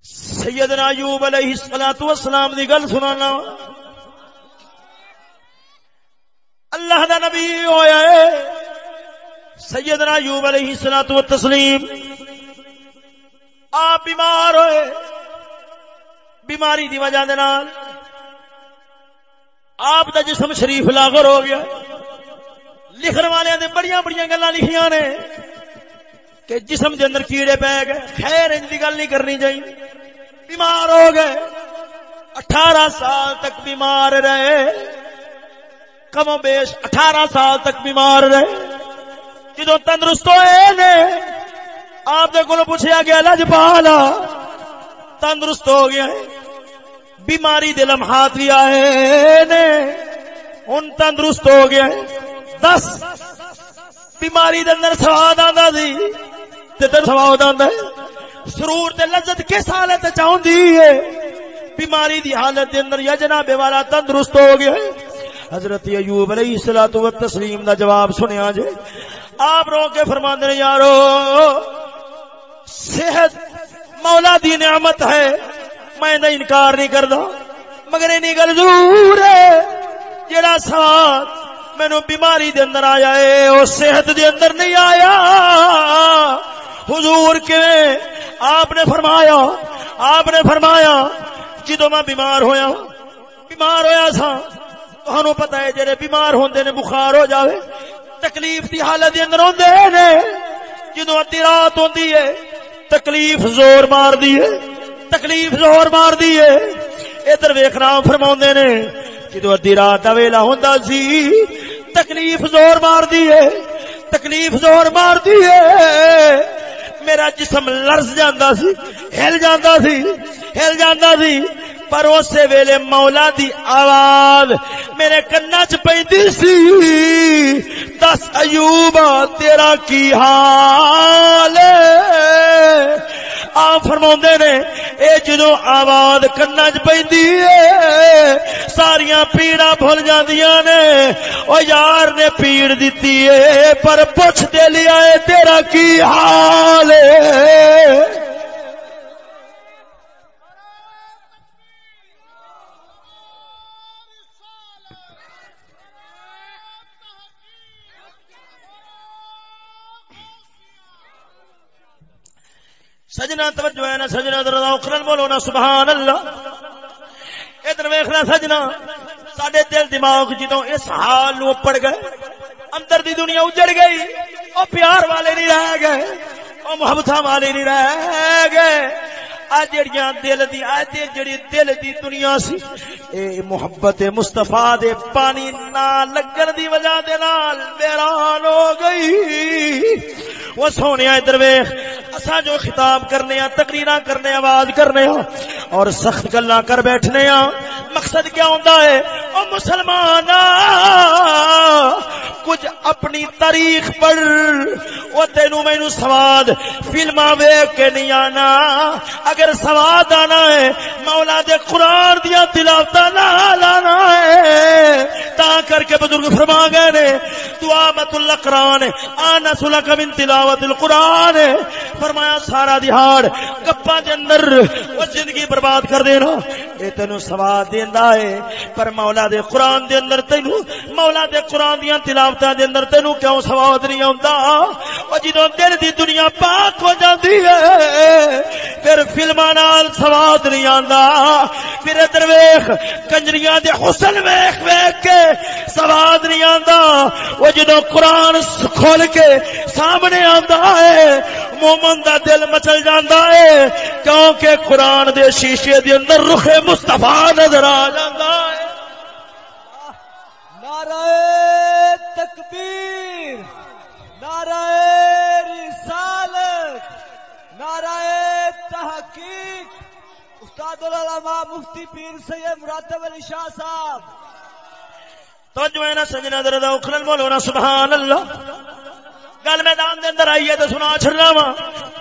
Speaker 1: سیدنا ایوب علیہ الصلوۃ والسلام دی گل سنانا۔ اللہ دا نبی ہویا ہے۔ سیدنا ایوب علیہ الصلوۃ والتسلیم آپ بیمار ہوئے۔ بیماری دی وجہ دے نال آپ دا جسم شریف لاغر ہو گیا۔ لکھن والے نے بڑی بڑی گلا لکھیاں نے کہ جسم دے اندر کیڑے پی گئے۔ خیر، ان کی گل نہیں کرنی چاہیے بیمار ہو گئے۔ اٹھارہ سال تک بیمار رہے۔ کم و بیش اٹھارہ سال تک بیمار رہے۔ جدو تندرست ہوئے نے، آپ کو پوچھا گیا لجپالا تندرست ہو گیا ہے۔ بیماری دے لمحات بھی آئے نے۔ ہن تندرست ہو گیا ہے۔ دس۔ بیماری دے اندر سواد آندا سی تے تے سواد آندا ہے۔ سرور تے لذت کس حالت چاہندی ہے؟ بیماری دی حالت دے اندر یا جناب والا تندرست ہو گیا ہے۔ حضرت ایوب علیہ الصلوۃ والتسلیم دا جواب سنیا جے۔ آپ رو کے فرماندے نے، یارو، صحت مولا دی نعمت ہے۔ میں نہ انکار نہیں کردا، مگر اینی گل ضرور ہے۔ جڑا ساتھ مینو بیماری دے اندر آیا ہے وہ صحت دے اندر نہیں آیا۔ حضور کے آپ نے فرمایا، آپ نے فرمایا جدو میں بیمار ہویا بیمار ہویا سا تہن پتا ہے جڑے بیمار ہوندے نے، بخار ہو جاوے۔ تکلیف دی حالت دے اندر ہوندے نے۔ جدو ادی رات ہوندی ہے، تکلیف زور مار دی ہے۔ تکلیف زور مار دی ہے۔ ادھر ویکھنا فرماوندے نے جدو ادی رات دا ویلا ہوندا سی، تکلیف زور مار دی ہے۔ تکلیف زور مار دی ہے۔ میرا جسم لرز جاندہ سی، ہل جاندہ سی، ہل جاندہ سی۔ پر اسے ویلے مولا دی آواز میرے کنا چ پی سی۔ دس ایوبا تیرا کی حال آ فرما نے، اے جدو آواز کنا چ پی ساریا پیڑا بھول جاندیاں نے۔ او یار نے پیڑ دیتی ہے، پر پوچھ دے لیا ہے، تیرا کی حال ہے؟ سجنا توجہ ہے نا، سجنا دردا اخرن بولو نا سبحان اللہ ادھر ویخنا سجنا۔ سڈے دل دماغ جدو اس حال نو پڑ گئے، اندر دی دنیا اجڑ گئی، او پیار والے نہیں رہ گئے، او محبت والے نہیں رہ گئے۔ جڑیاں دل دی آج جڑی دل دی دنیا سی، اے محبت مصطفی دے پانی نہ لگن دی وجہ دے نال ویران ہو گئی۔ وہ سونے ادھر ویخ اسا جو خطاب کرنے ہاں تقریرا کرنے آواز کرنے ہاں اور سخت گلا کر بیٹھنے ہاں مقصد کیا ہوتا ہے؟ او مسلمان کچھ اپنی تاریخ پر، وہ تینو مینو سواد فلما ویک کے نہیں آنا۔ اگر سواد آنا ہے، مولا دے قرآن دیا تلاوت نہ لانا ہے۔ تا کر کے بزرگ فرما گئے نے، دعا مت اللہ قرآن آنا سلک من تلاوت تلاوت القرآن فرمایا، سارا دہاڑ گپا دے اندر وہ زندگی برباد کر دینا اے تینو سواد دیندا ہے۔ پر مولا دے قرآن دے اندر تینو، مولا دے قرآن دیاں تلاوتاں دے اندر تینو کیوں سواد نہیں آوندا؟ او جدوں دل دی دنیا پاک ہو جاندی ہے، پھر فلماں نال سواد نہیں آندا۔ پھر ادھر ویکھ، کنجریاں دے حسن ویکھ ویکھ کے سواد نہیں آندا۔ او جدوں قرآن کھول کے سامنے آندا ہے مومن دا دل مچل جاندا ہے کیونکہ قرآن دے شیشے دے اندر رخ مصطفی نظر آ جاندا ہے۔
Speaker 2: نعرہ تکبیر نعرہ رسالت نعرہ تحقیق۔ استاد العلماء مفتی پیر سید مراتب علی شاہ صاحب۔
Speaker 1: توجہ ہے نا سجنا درد اخرل بولو نا سبحان اللہ۔ گل میدان دے اندر آئیے تو سنا چڑنا وا۔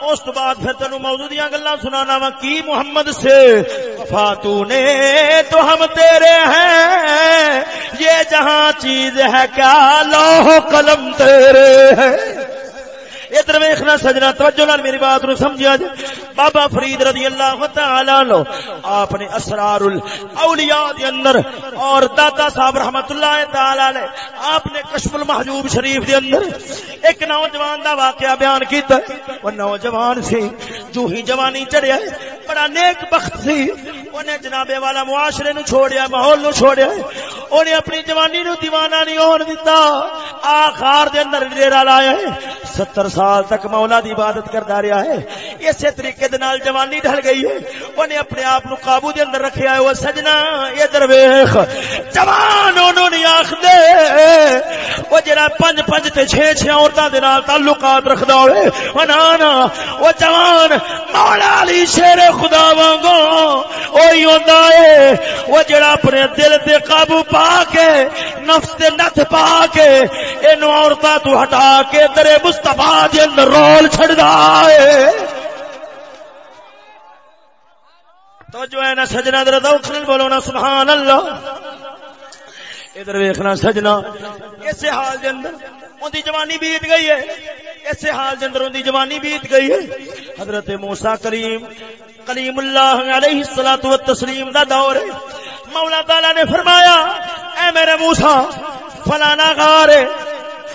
Speaker 1: اس تو بعد پھر تینو موضوع گلا سنانا وا کی محمد سے۔ فاتو نے تو ہم تیرے ہیں۔ یہ جہاں چیز ہے کیا لوہ قلم تیرے ہے ادھر ویخنا سجنا، توجہ لال میری بات نو سمجھا جائے بابا فرید رضی اللہ تعالی عنہ آپ نے اسرار الاولیاء دے اندر اور دادا صاحب رحمت اللہ تعالی علیہ آپ نے کشف المحجوب شریف دے اندر ایک نوجوان دا واقعہ بیان کیتا وہ نوجوان سی، جو ہی جوانی چڑھیا بڑا نیک بخت سی۔ انہیں جنابے والا معاشرے نو چھوڑیا، ماحول نو چھوڑیا انہیں اپنی جوانی نو دیوانہ نہیں ہون دیتا آخار دے اندر ڈیرا لایا ہے۔ ستر سال تک مولا دی عبادت کرتا رہا ہے۔ اسی طریقے دے نال جوانی ڈل گئی ہے۔ انہیں اپنے آپ نو قابو دے اندر رکھیا ہے۔ وہ سجنا یہ درویش جوان انہوں نے آخ دے وہ جڑا پنج پنج تے چھ چھ عورتوں دے نال تعلقات رکھدا ہوے وہ نا نا، وہ جوان مولا علی شیر خدا وانگو اوہی ہوندا ہے۔ وہ جڑا اپنے دل تے قابو پا کے، نفس تے نت پا کے، اینو عورتاں تو ہٹا کے، درے مصطفی دے اندر رول چھڑدا ہے۔ تو جو ہے نا سجنا در دوکھن بولو نا سبحان اللہ ادھر ویکھنا سجنا۔ کیسے حال دے اندر ان دی جوانی بیت گئی ہے۔ ایسے حال دے اندر ان دی جوانی بیت گئی ہے۔ حضرت موسی کریم کلیم اللہ علیہ الصلوۃ والتسلیم دا دور ہے۔ مولا تعالی نے فرمایا، اے میرے موسی فلانا غار ہے۔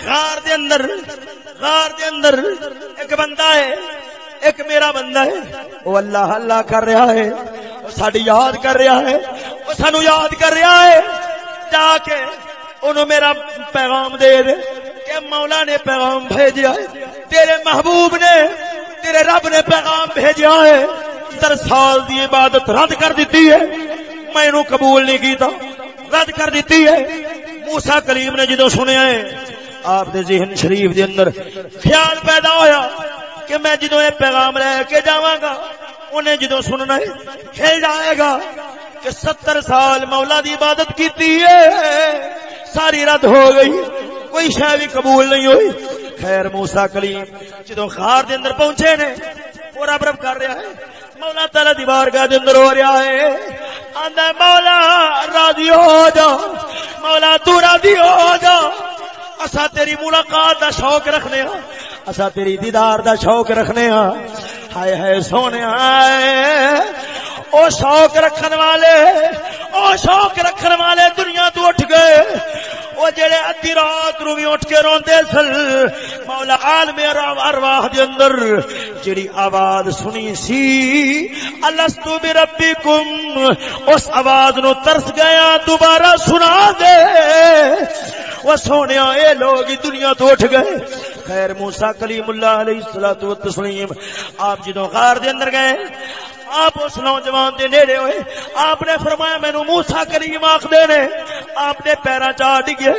Speaker 1: غار دے اندر غار دے اندر ایک بندہ ہے، ایک میرا بندہ ہے۔ وہ اللہ اللہ کر رہا ہے وہ ساری یاد کر رہا ہے وہ سانو یاد کر رہا ہے۔ جا کے انہوں میرا پیغام دے دے کہ مولا نے پیغام بھیجا ہے، تیرے محبوب نے، تیرے رب نے پیغام بھیجا ہے۔ در سال دی عبادت رد کر دیتی ہے۔ میں قبول نہیں کیتا، رد کر دیتی ہے۔ موسا کریم نے جدو سنیا ہے آپ دے ذہن شریف دے اندر خیال پیدا ہویا کہ میں جدو یہ پیغام لے کے جاواں گا، انہیں جدو سننا ہے کھل جائے گا کہ ستر سال مولا دی عبادت کیتی ہے، ساری رد ہو گئی، کوئی شہ بھی قبول نہیں ہوئی۔ خیر موسا کلیم جدو خار دے اندر پہنچے نے، وہ رب رب کر رہا ہے۔ مولا تعالی دیوار کا دے اندر ہو رہا ہے۔ آندا مولا راضی ہو جا، مولا تو راضی ہو جا۔ اسا تیری ملاقات دا شوق رکھنے ہاں۔ اسا تیری دیدار دا شوق رکھنے ہاں۔ ہائے ہائے سونے آئے او شوق رکھن والے، او شوق رکھن والے دنیا تو اٹھ گئے۔ وہ جڑے ادھی رات رو بھی اٹھ کے روندے سل مولا عالم ارواح دے اندر جڑی آواز سنی سی، الستو بربکم اس آواز نو ترس گیا ہاں، دوبارہ سنا دے۔ وہ سونے اے لوگ دنیا تو اٹھ گئے۔ خیر موسا کلیم اللہ علیہ الصلوۃ والتسلیم، آپ جدوں غار دے اندر گئے آپ اس نوجوان دے نیڑے ہوئے۔ آپ نے فرمایا، مینو موسا کریم آخدے نے۔ آپ نے پیرا چاہ ڈگے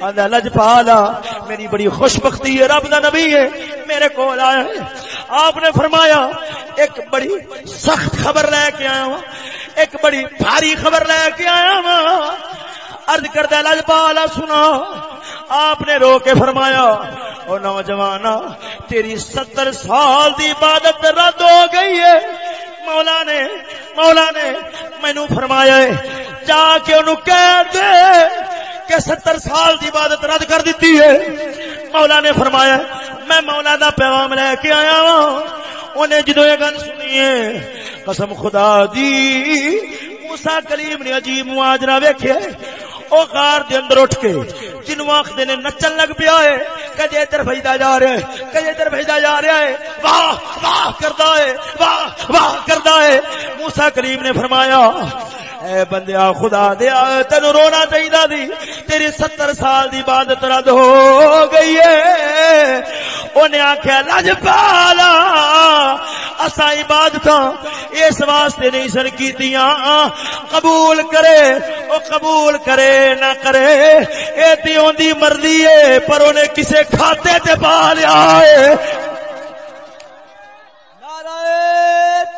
Speaker 1: آدھا لجپالا میری بڑی خوش بختی ہے، رب دا نبی ہے، میرے کول آیا ہے۔ آپ نے فرمایا، ایک بڑی سخت خبر لے کے آیا ہوں۔ ایک بڑی بھاری خبر لے کے آیا ہوں۔ ارد کردہ لجپالا سنا آپ نے رو کے فرمایا، او نوجوان تیری ستر سال دی عبادت رد ہو گئی ہے۔ مولا نے مولا نے مینو فرمایا ہے، جا کے انہوں کہہ دے کہ ستر سال دی عبادت رد کر دیتی ہے۔ مولا نے فرمایا، میں مولا دا پیغام لے کے آیا ہوں انہیں جدو یہ گل سنی ہے، قسم خدا دی موسا کلیم نے عجیب مواجرہ ویکھے او غار دے اندر اٹھ کے جنوں آخدے نے نچن لگ پیا ہے کدے ادھر بھیجا جا رہا ہے کدے ادھر بھیجا جا رہا ہے، واہ واہ کردا ہے، واہ واہ کردا ہے۔ موسی کریم نے فرمایا، اے بندیا خدا دیا تین رونا چاہیے دی، تیری ستر سال دی عبادت رد ہو گئی ہے۔ انہیں آخیا لج پالا اصا عبادت اس واسطے نہیں سر کی قبول کرے، او قبول کرے۔ نہ کرے۔ اے تیوں دی مرضی ہے، پر انہیں کسے کھاتے تے پا لیا ہے۔
Speaker 2: نعرہ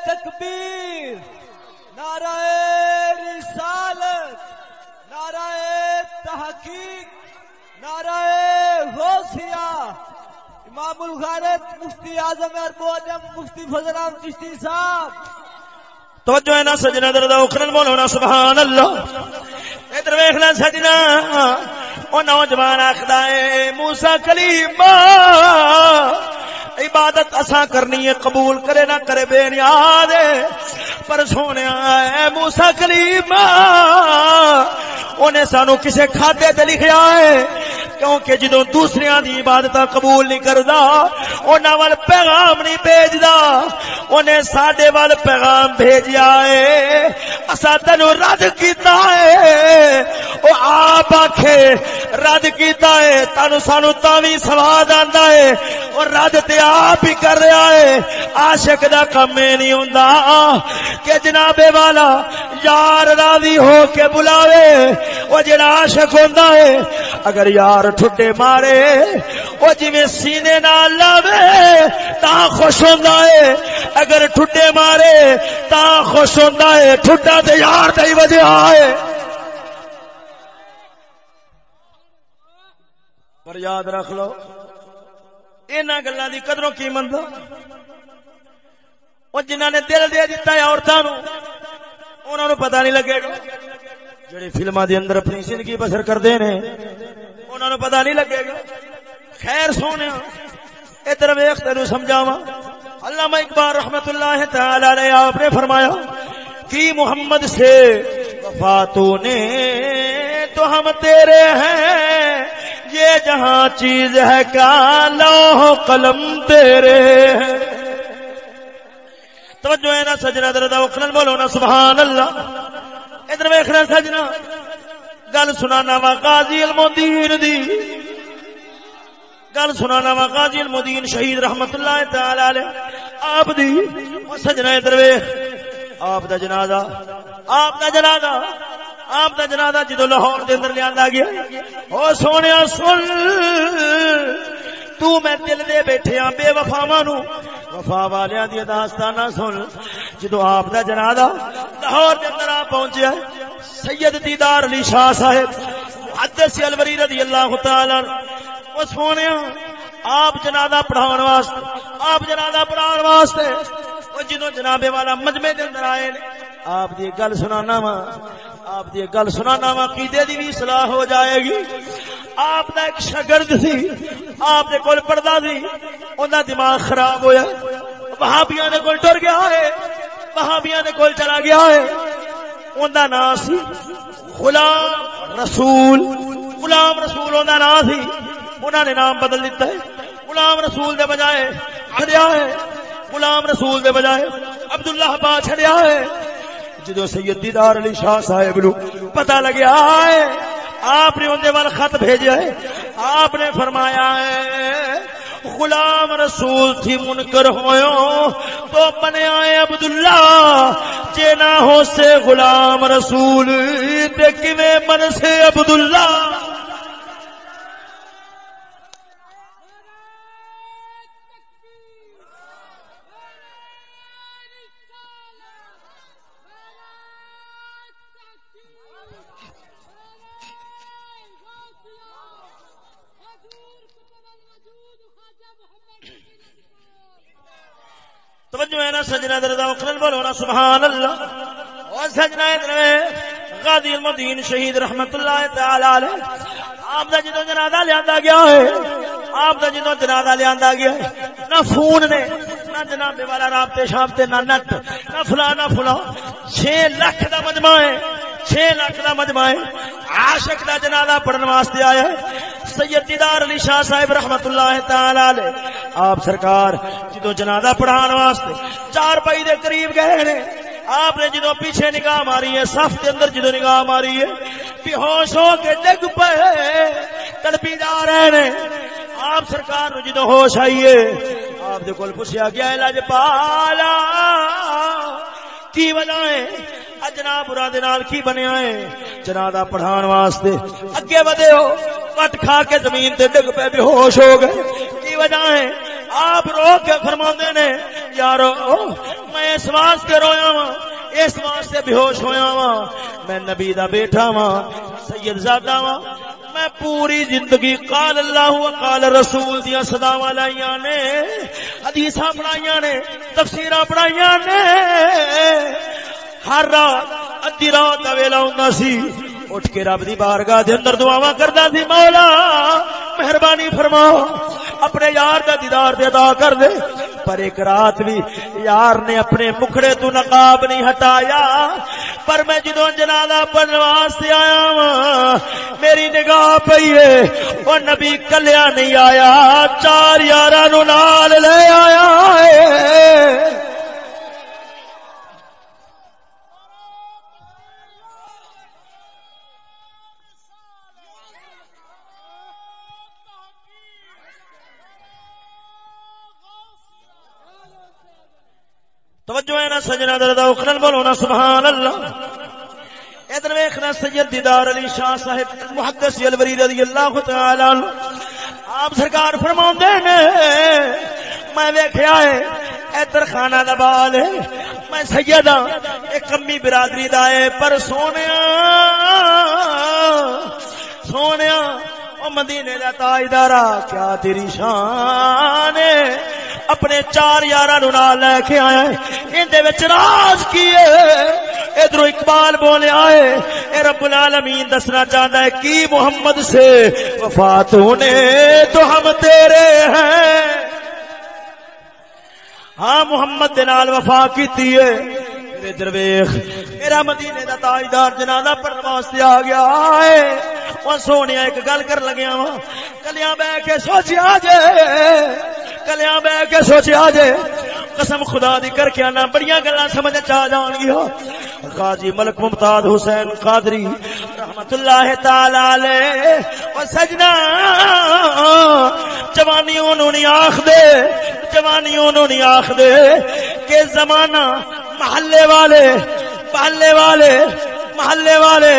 Speaker 2: تکبیر، نعرہ رسالت، نعرہ تحقیق، نعرہ غوثیہ۔ امام الغارت مفتی اعظم اربوجم مفتی فضل رام چشتی صاحب۔
Speaker 1: توجہ ہے نا سجنا درد اخرن بولونا سبحان اللہ۔ ادھر ویکھنا سجنا او نوجوان آخدا ہے، موسی کلیم عبادت اسا کرنی ہے، قبول کرے نہ کرے بے نیاز پر سونے اے موسی کلیم انہیں سانو کسے کھاتے تے لکھیا ہے، کیونکہ جدو دوسرے دی عبادت قبول نہیں کردا، انہاں ول پیغام نہیں بھیجدا۔ انہیں ساڈے ول پیغام بھیجیا ہے اسا تینو رد کیتا ہے۔ او آپ آکھے، رد کیتا ہے تانو سانو تاوی سواد آندا ہے۔ اور رد تے آپ ہی کر رہا ہے۔ عاشق دا کم نہیں ہوندا۔ کہ جناب والا یار راضی ہو کے بلاوے وہ جڑا عاشق ہوندا ہے، اگر یار ٹھڈے مارے وہ جویں سینے نال لاوے، تا خوش ہوندا ہے۔ اگر ٹھڈے مارے، تا خوش ہوندا ہے ٹھڈا تے یار دی وجہ ہے۔ پر یاد رکھ لو، انہاں گلاں دی قدروں قیمت او جنہاں نے دل دے دتا ہے عورتاں نو انہاں نو پتہ نہیں لگے گا۔ جڑے فلماں دے اندر اپنی زندگی بسر کردے نے، انہاں نو پتہ نہیں لگے گا۔ خیر سونے ادھر ویکھ تینو سمجھاواں۔ علامہ اقبال رحمت اللہ تعالی علیہ، آپ نے فرمایا کہ محمد سے وفا تو نے تو ہم تیرے ہیں، یہ جہاں چیز ہے کیا قلم تیرے ہیں۔ توجہ ہے نا سجنا درد اخرن بولو نا سبحان اللہ۔ ادھر ویخنا سجنا۔ گل سنانا وا، قاضی المدین دی۔ گل سنانا وا قاضی المدین شہید رحمت اللہ تعالی علیہ۔ آپ دی سجنا ادھر آپ دا جنازہ، آپ دا جنازہ، آپ کا جنازہ جدو لاہور دے اندر لیا گیا۔ او سونے سن، تو میں دل دے بیٹھے ہاں بے وفاواں نو وفا والیاں دی داستاناں سن۔ جدو آپ دا جنازہ لاہور دے اندر آ پہنچیا، سید دیدار علی شاہ صاحب حدث الوری رضی اللہ تعالی او سونے ہاں، آپ جنازہ پڑھاون واسطے، آپ جنازہ پڑھاون واسطے او جدو جنابے والا مجمع دے اندر آئے نے، آپ دی گل سنانا وا آپ دی گل سنانا وا قیدے دی بھی اصلاح ہو جائے گی۔ آپ دا ایک شاگرد سی، آپ دے کول پڑھدا سی اوندا دماغ خراب ہویا۔ وہابیاں دے کول ٹر گیا ہے، وہابیاں دے کول چلا گیا ہے۔ اوندا نام سی۔ غلام رسول۔ غلام رسول اوندا نام سی۔ انہاں نے نام بدل دیتا ہے۔ غلام رسول دے بجائے چھڑیا ہے۔ غلام رسول دے بجائے عبداللہ با چھڑیا ہے۔ جدو سید دیدار علی شاہ صاحب نو پتہ لگیا ہے آپ نے اندر وال خط بھیجا ہے۔ آپ نے فرمایا ہے، غلام رسول تھی منکر ہوئے تو بنے آئے عبداللہ۔ جے نہ ہو سے غلام رسول، تے کیویں بن سے عبداللہ؟ توجہ ہے نا سجنا دردا اخرن بولو نا سبحان اللہ۔ او سجنا ادھر غازی المدین شہید رحمت اللہ تعالی علیہ. آپ دا جدو جنازہ لیا گیا ہے، آپ دا جدو جنازہ لیا گیا ہے، نہ فون نے، نہ جناب والا رابطے شابطے، نہ نٹ نہ فلا نہ فلا چھ لاکھ دا مجمع ہے چھ لاکھ دا مجمع ہے. عاشق دا جنازہ پڑھن واسطے آیا ہے۔ سید دیدار علی شاہ صاحب رحمت اللہ تعالی علیہ. آپ سرکار جدو جنازہ پڑھان واسطے چار پائی دے قریب گئے نے آپ نے جدو پیچھے نگاہ ماری ہے، صف کے اندر جدو نگاہ ماری ہے، بے ہوش ہو کے ڈگ پے تڑپی جا رہے نے آپ سرکار نو جدو ہوش آئیے آپ دے کول پوچھا گیا علاج پالا، کی وجہ ہے اجنا برا دال کی بنیا ہے؟ جنازہ پڑھان واسطے۔ اگے ودے ہو کٹ کھا کے زمین تے ڈگ پے، بے ہوش ہو گئے۔ کی وجہ ہے؟ آپ رو کے فرما نے، یارو، میں اس واسطے رویا وا اس واسطے بے ہوش ہویا وا میں نبی دا بیٹا وا سید زادہ وا میں پوری زندگی قال اللہ و قال رسول دیا صداواں لائیاں نے، حدیثاں پڑھائیاں نے، تفسیراں پڑھائیاں نے، ہر رات، ادھی رات کا ویلا ہوں سی اٹھ کے رب دی بارگاہ دے اندر دعاواں کردا سی، مولا، مہربانی فرما اپنے یار دا دیدار دے ادا کر دے۔ پر ایک رات بھی یار نے اپنے مکھڑے تو نقاب نہیں ہٹایا۔ پر میں جدوں جنازہ پڑھن واسطے آیا ہاں میری نگاہ پئی ہے۔ او نبی کلیا نہیں آیا، چار یاراں نو نال لے آیا ہے۔ توجہ ہے نا سجنا درد اخرن بولو نا سبحان اللہ ادھر ویکھنا سید دیدار علی شاہ صاحب، محدث الوری رضی اللہ تعالی عنہ۔ آپ سرکار فرماوندے نے، میں ویکھیا ہے ادھر خانہ دا بال ہے۔ میں سید ہاں ایک کمی برادری دا ہے۔ پر سونیا سونیا، او مدینے دا تاجدارا کیا تیری شان ہے۔ اپنے چار یار لے کے آیا اندر راز کی ادھر اقبال بولے آئے، اے رب العالمین، دسنا چاہتا ہے، کی محمد سے وفات ہونے تو ہم تیرے ہیں؟ ہاں محمد دال وفا کی درویخ میرا مدینے دا تاجدار جنازہ پڑھنے واسطے آ گیا ہے۔ سونے ایک گل کر لگیا وا کلیاں بہ کے سوچیا جے کلیاں بہ کے سوچیا جے۔ قسم خدا دی کر کے آنا بڑی گلا سمجھ چا جان گیا غازی ملک ممتاز حسین قادری رحمت اللہ تعالی علیہ او سجنا۔ جوانیوں نو نہیں آخ دے جوانیوں نو نہیں آخ دے کہ زمانہ محلے والے محلے والے محلے والے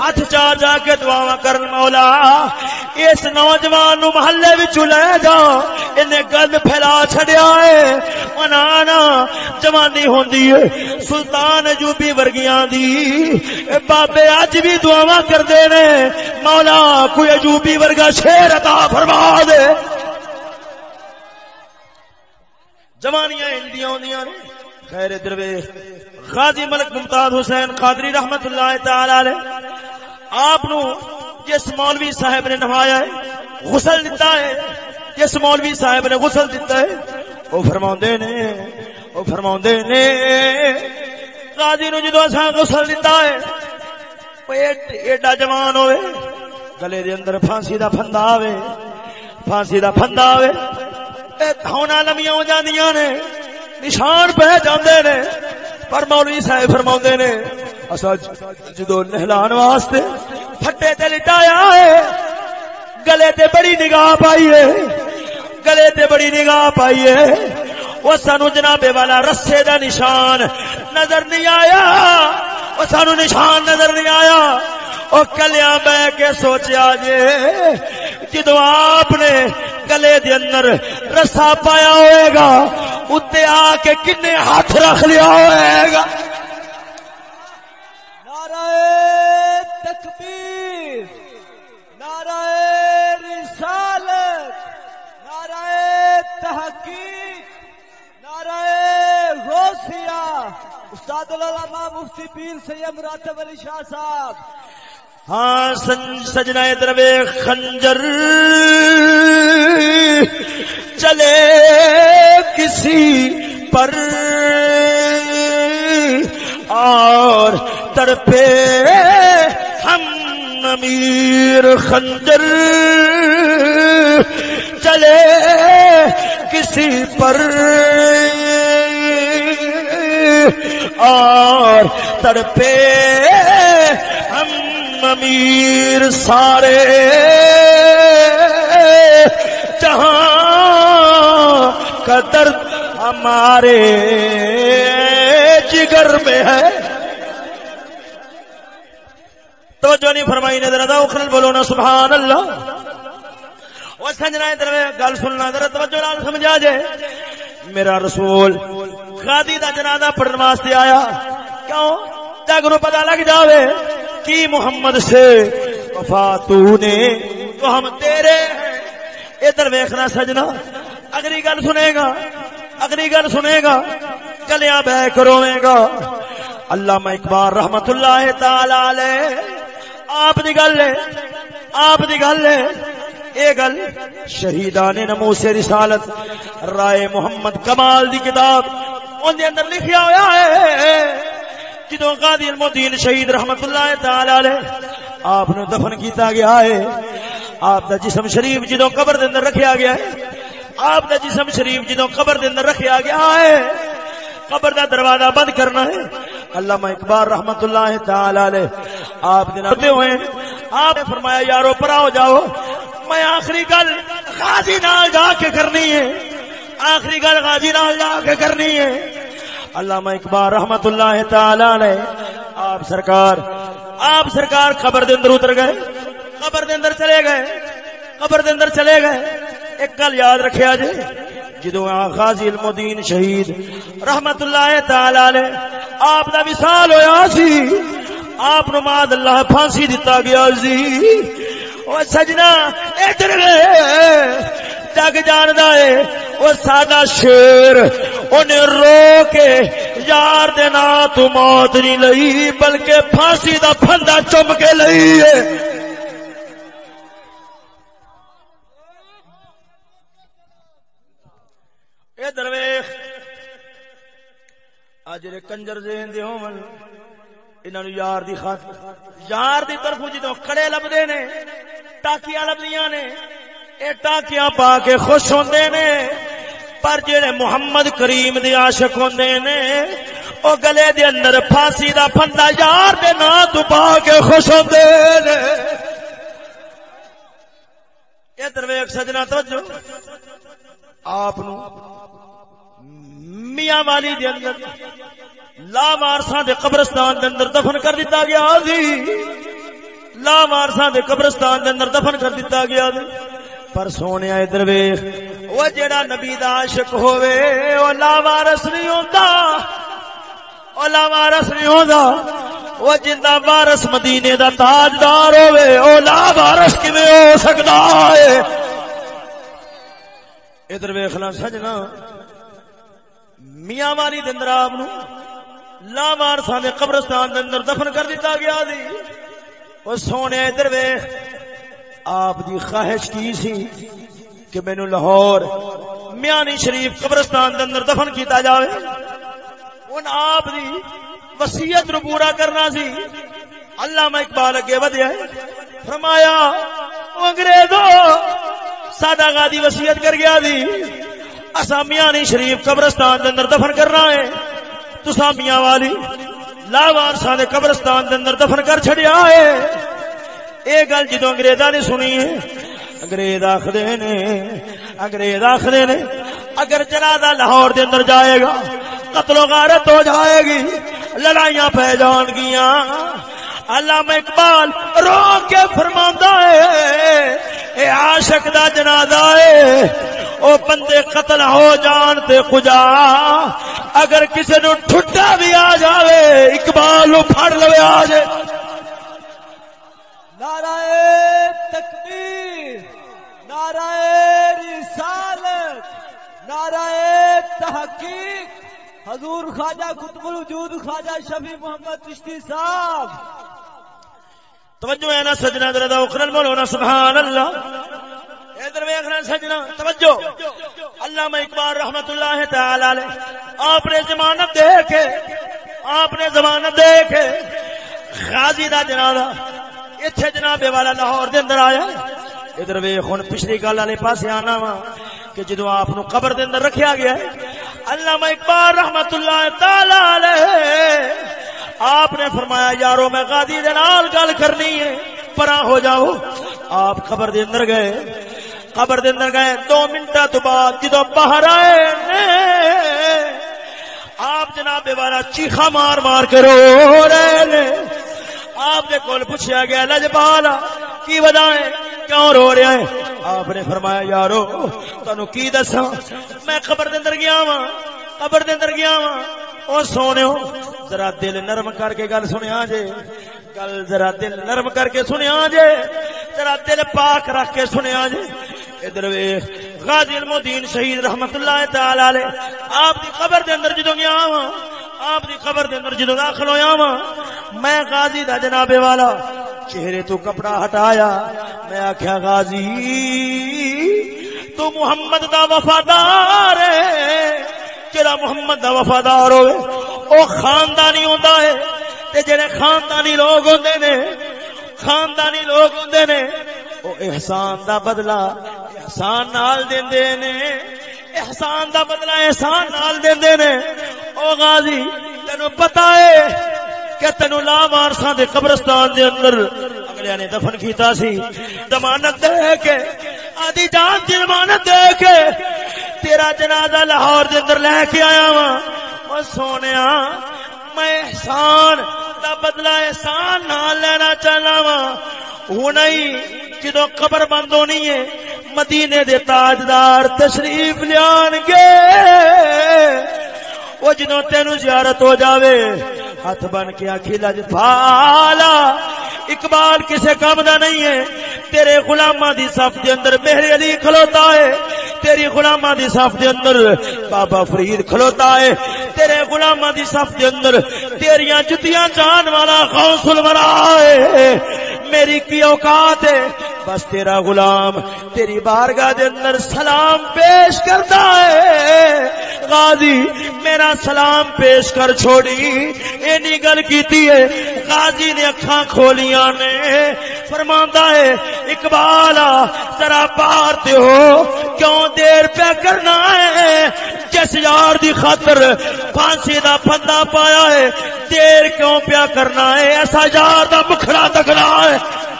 Speaker 1: ہاتھ چار جا کے دعا کرن مولا، اس نوجوان نو محلے وچ لے جا، انہیں گند پھیلا چھڈیا ہے۔ انانا جوانی ہوندی ہے، سلطان جوبی ورگیاں دی۔ بابے، اج بھی دعاواں کردے نے۔ مولا، کوئی اجوبی ورگا شیر عطا فرما دے۔ جوانیاں اندیاں ہوندیاں نے۔ خیر درویش، غازی ملک ممتاز حسین قادری رحمت اللہ تعالی علیہ، آپ نو جس مولوی صاحب نے نمایا ہے، غسل دیتا ہے، جس مولوی صاحب نے غسل دیتا ہے، وہ فرماؤندے نے، وہ فرماؤندے نے، غازی نو جدو اساں غسل دیتا ہے وہ ایڈا جوان ہوئے، گلے دے اندر پھانسی دا پھندا آوے، پھانسی دا پھندا آوے اے دھونا لمیاں ہو جاندیاں نے نشان پہ جاندے نے، پر مولوی صاحب فرما نے جدو نہلان واسطے پھٹے تے لٹایا ہے، گلے تے بڑی نگاہ پائی ہے، گلے تے بڑی نگاہ پائی ہے۔ وہ سانو جنابے والا رسے دا نشان نظر نہیں آیا۔ وہ سانو نشان نظر نہیں آیا۔ وہ کلیا بہ کے سوچیا جے جدو آپ نے گلے دے اندر رسا پایا ہوئے گا اتنے آ کے کنے ہاتھ رکھ لیا ہوئے گا۔
Speaker 2: نعرہ تکبیر، نعرہ رسالت، نعرہ تحقیق۔ نعرہ غوثیہ، استاد العلماء مفتی پیر سید مراتب علی شاہ صاحب۔
Speaker 1: ہاں سجنا دروے خنجر۔ چلے کسی پر۔ اور ترپے ہم امیر خنجر۔ چلے کسی پر اور تڑپے ہم امیر سارے جہاں کا درد ہمارے جگر میں ہے۔ توجہ نہیں فرمائی نے ذرا اخرل بولو نا، سبحان اللہ۔ وہ سجنا ادھر گل سننا، ذرا توجہ نال سمجھا جائے میرا رسول خادی دا جنازہ پڑھنے واسطے آیا۔ کیوں؟ جگ نو پتا لگ جاوے کی محمد سے وفا تو نے تو ہم تیرے ہیں۔ ادھر ویخنا سجنا۔ اگلی گل سنے گا۔ اگلی گل سنے گا۔ کلیا بہ کروے گا۔ اللہ اقبال رحمت اللہ تعالی علیہ، آپ دی گل ہے، آپ دی گل ہے۔ اے گل، شہیدان نمو سے رسالت، رائے محمد کمال دی کتاب ان اندر لکھیا ہوا ہے۔ جدو قادی المدین شہید رحمت اللہ تعالی علیہ آپ نے دفن کیتا گیا ہے، آپ دا جسم شریف جدو قبر دے اندر رکھیا گیا ہے۔ آپ دا جسم شریف جدو قبر دے اندر رکھیا گیا ہے۔ قبر دا دروازہ بند کرنا ہے۔ علامہ اقبال رحمت اللہ تعالی علیہ، آپ دن ہوئے آپ نے فرمایا، یارو پرا ہو جاؤ۔ میں آخری گل غازی نال جا کے کرنی ہے۔ آخری گل غازی نال جا کے کرنی ہے۔ علامہ اقبال رحمت اللہ تعالی علیہ، آپ سرکار آپ سرکار قبر دے اندر اتر گئے۔ قبر دے اندر چلے گئے۔ قبر دے اندر چلے گئے۔ ایک گل یاد رکھیا جی جدو غازی المدین شہید رحمت اللہ تعالی علیہ، آپ دا وصال ہویا سی، آپ نو ماد اللہ پھانسی دتا گیا سی۔ او سجنا ادھر جگ جاندا ہے او ساڈا شیر، اونے رو کے یار دے نا تو موت نہیں لئی، بلکہ پھانسی دا پھندا چم کے لئی ہے اے درویش، آج جڑے کنجر ذہن دے ہون، انہاں نو یار دی خاطر، یار دی طرف جدوں کھڑے لبدے نے، ٹاکیاں لبدیاں نے، اے ٹاکیاں پا کے خوش ہوندے نے، پر جڑے محمد کریم دے عاشق ہوندے نے، او گلے دے اندر پھانسی دا پھندا یار دے نام تو پا کے خوش ہوندے نے۔ ادھر ویکھ سجنا توجہ، آپ میاں والی دے اندر لا مارسا دے قبرستان دے اندر دفن کر دیتا گیا سی لا مارسا دے قبرستان دے اندر دفن کر دیتا گیا سی پر سونے ادھر ویخ وہ جڑا نبی دا عاشق ہووے او لا وارث نہیں ہوندا۔ او لا وارث نہیں ہوندا۔ وہ جندا وارث مدینے دا تاجدار ہووے او لا وارث کیویں ہو سکدا ہے؟ ادھر ویکھنا سجنا میاں والی دندر آپ لا وارسا دے قبرستان دے اندر دفن کر دیتا گیا دی وہ سونے ادھر ویخ آپ دی خواہش کی سی کہ مینو لاہور میانی شریف قبرستان دے اندر دفن کیتا جاوے۔ ان آپ دی وسیعت نو پورا کرنا سی۔ اللہ میں اقبال اگے ودیا فرمایا، انگریزو، سادہ گادی وسیعت کر گیا دی اسامیانی شریف قبرستان دے اندر دفن کرنا ہے۔ تسا میاں والی لاوارسا دے قبرستان دے اندر دفن کر چھڑیا ہے۔ اے گل جدو انگریزا نے سنی ہے۔ انگریز آخر نے، انگریز آخر نے، اگر جنازہ لاہور دے اندر جائے گا، قتل و غارت ہو جائے گی، لڑائیاں پہ جان گیاں۔ علامہ اقبال رو کے فرماندا ہے، اے عاشق دا جنازہ ہے، او بندے قتل ہو جان تے کجا اگر کسی نو ٹھٹا بھی آ جاوے، اقبال نو پھڑ لوے آ جائے
Speaker 2: نعرہ تکبیر، نعرہ رسالت، نعرہ تحقیق۔ حضور خواجہ قطب الوجود، خواجہ شفیع محمد چشتی صاحب۔
Speaker 1: توجہ ہے نا سجنا دردا اخرن بولو نا سبحان اللہ ادھر ویکھنا سجنا، توجہ۔ علامہ اقبال رحمت اللہ تعالی علیہ آپ نے ضمانت دے کے آپ نے ضمانت دے کے غازی دا جنازہ ایتھے جناب والا لاہور دے اندر آیا۔ ادھر ویکھ، ہن پچھلی گل والے پاسے آنا وا کہ جدو آپ قبر دے اندر رکھیا گیا ہے علامہ اقبال رحمت اللہ تعالی علیہ، آپ نے فرمایا، یارو، میں غازی دے نال گل کرنی ہے پرا ہو جاؤ۔ آپ قبر دے اندر گئے۔ قبر دے اندر گئے، دو منٹ تو بعد جدو باہر آئے آپ جناب والا چیخا مار مار کے رو رہے نے۔ آپ نے کول پوچھا گیا، لجپال، کی وجہ ہے؟ کیوں رو رہا ہے آپ نے فرمایا، یارو تنو کی دسا میں قبر دے اندر گیا وا قبر دے اندر گیا وا او سونے ذرا دل نرم کر کے گل سنیا جے۔ گل ذرا دل نرم کر کے سنیا جے۔ ذرا دل پاک رکھ کے سنیا جے۔ ادھر ویکھ، غازی المدین شہید رحمت اللہ تعالی علیہ، آپ دی قبر دے اندر جدوں گیا وا آپ دی قبر دے اندر جدوں داخل ہویا وا میں غازی دا جناب والا چہرے تو کپڑا ہٹایا، میں آخیا غازی، تو محمد دا وفادار ہے۔ جڑا محمد دا وفادار ہوئے، او خاندانی ہوندا ہے۔ تے جڑے خاندانی لوگ ہوندے نے، خاندانی لوگ ہوندے نے او احسان دا بدلہ احسان نال دیندے نے، احسان دا بدلہ احسان نال دیندے نے۔ او غازی، تینو پتہ ہے کہ تینو لا مارساں دے قبرستان دے اندر اگلے نے دفن کیتا سی۔ ضمانت دے کے، آدھی جان دی ضمانت دے کے تیرا جنازہ لاہور دے اندر لے کے آیا وا او سونیا میں احسان دا بدلہ احسان نہ لینا چاہنا وا۔ ہوں جدو قبر بند ہونی ہے، مدینے دے تاجدار تشریف لیان گے وہ جدو تین زیارت ہو جاوے، ہاتھ بن کے آخی لج پالا اقبال کسے کام دا نہیں ہے، تیرے غلاماں دی صف دے اندر میرے علی کھلوتا ہے، تیری غلاماں دی صف دے اندر بابا فرید کھلوتا ہے، تیرے غلاماں دی صف دے اندر تیریاں جتیاں جان والا غوث الورا ہے۔ میری کی اوقات ہے؟ بس تیرا غلام تیری بارگاہ دے اندر سلام پیش کرتا ہے۔ غازی، میرا سلام پیش کر چھوڑی۔ اینی گل کیتی ہے، غازی نے اکھاں کھولیاں نے۔ فرماندا ہے، اقبال، ذرا پار تے ہو، کیوں دیر پہ کرنا ہے؟ جس یار دی خاطر پھانسی دا پھندا پایا ہے، دیر کیوں پیا کرنا ہے؟ ایسا یار دا مکھڑا تکنا ہے۔
Speaker 2: ہے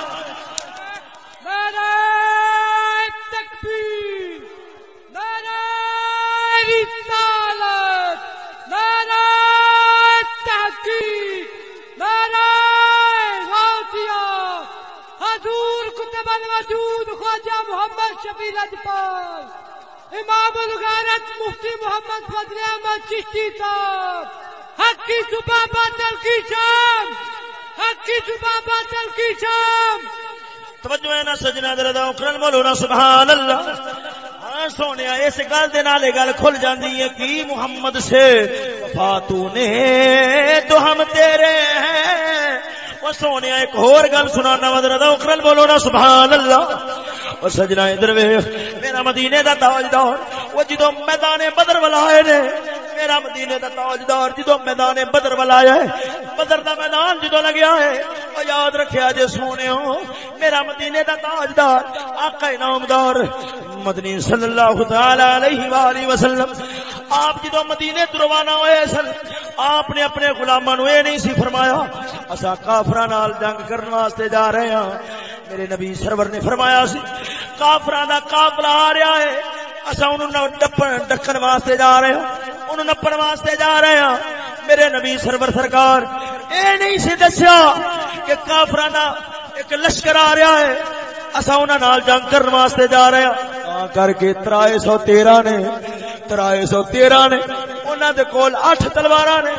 Speaker 2: وجود خواجہ محمد شفیع اجپال امام الغارت مفتی محمد فضل احمد چشتی صاحب حق کی صبح باطل کی شام
Speaker 1: توجہ ہے نا سجنا درد اکرن بولو نا سبحان اللہ ہاں سونے اس گل دے گل کھل جاندی ہے کہ محمد سے فاتو نے، تو ہم تیرے ہیں۔ وہ سونے ایک اور گل سنانا ودر دا اکرل بولو نا سبحان اللہ اور سجنا ادھر ویخ میرا مدینے دا تاجدار، وہ جدو میدان بدر ولائے نے، میرا مدینے دا تاجدار جدو میدان بدر ولایا ہے، بدر دا میدان جدو لگیا ہے وہ یاد رکھیا جے سونے ہو، میرا مدینے دا تاجدار، آقا نامدار مدنی صلی اللہ تعالی علیہ وآلہ وسلم۔ آپ جدو مدینے تو روانہ ہوئے سن، آپ نے اپنے غلاماں نو یہ نہیں سی فرمایا اسا کافر کافراں نال جنگ کرن واسطے جا رہے ہاں۔ میرے نبی سرور نے فرمایا سی، کافراں دا قافلہ آ رہا ہے۔ اسا انہوں ڈپن، ڈکن واسطے جا رہے ہاں۔ انہوں نپن واسطے جا رہے ہاں۔ میرے نبی سرور سرکار، اے نہیں سی دسیا کہ کافراں دا ایک لشکر آ رہا ہے۔ اسا انہاں نال جنگ کرن واسطے جا رہے ہاں۔ کر کے 313 نے 313 نے، انہاں دے کول 8 تلواراں نے،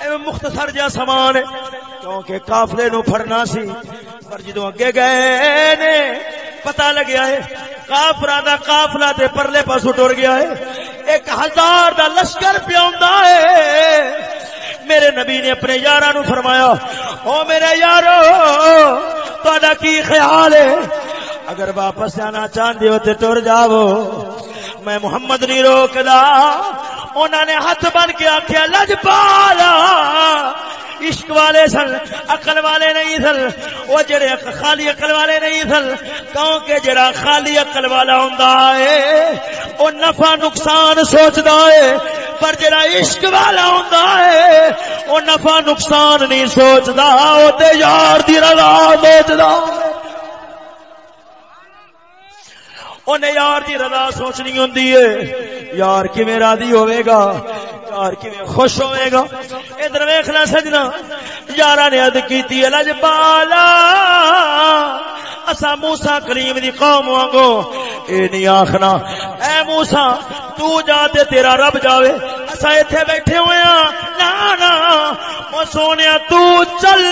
Speaker 1: ایویں مختصر جا سامان ہے۔ کیونکہ قافلے نو پھڑنا سی۔ پر جدو اگے گئے نے پتا لگیا ہے کافرا دا قافلہ تے پرلے پاسو ٹر گیا ہے۔ ایک ہزار دا لشکر پیا ہے۔ میرے نبی نے اپنے یارہ نو فرمایا، او میرے یارو تا کی خیال ہے؟ اگر واپس جانا چاہتے ہو تو ٹر جاؤ میں محمد نہیں روکدا۔ انہوں نے ہاتھ بن کے آخیا لج پالا عشق والے سن اقل والے نہیں سن۔ وہ جڑے خالی اقل والے نہیں سن، کیونکہ جڑا خالی اقل والا ہوں وہ نفع نقصان سوچتا ہے۔ پر جڑا عشق والا ہوں وہ نفع نقصان نہیں سوچتا وہ یار دی رضا سوچتا انہیں یار دی رضا سوچنی ہوں یار کیویں راضی ہوئے گا؟ یار کیویں خوش ہوئے گا؟ ادھر ویکھنا سجنا۔ یارا نے اد کیتی لج بالا۔ اسا موسا کریم دی قوم وانگو۔ اے نہیں آخنا۔ اے موسا تو جا تے تیرا رب جاوے۔ اسا ایتھے بیٹھے ہوئے ہاں۔ نا نا۔ او سونیا، تو چل،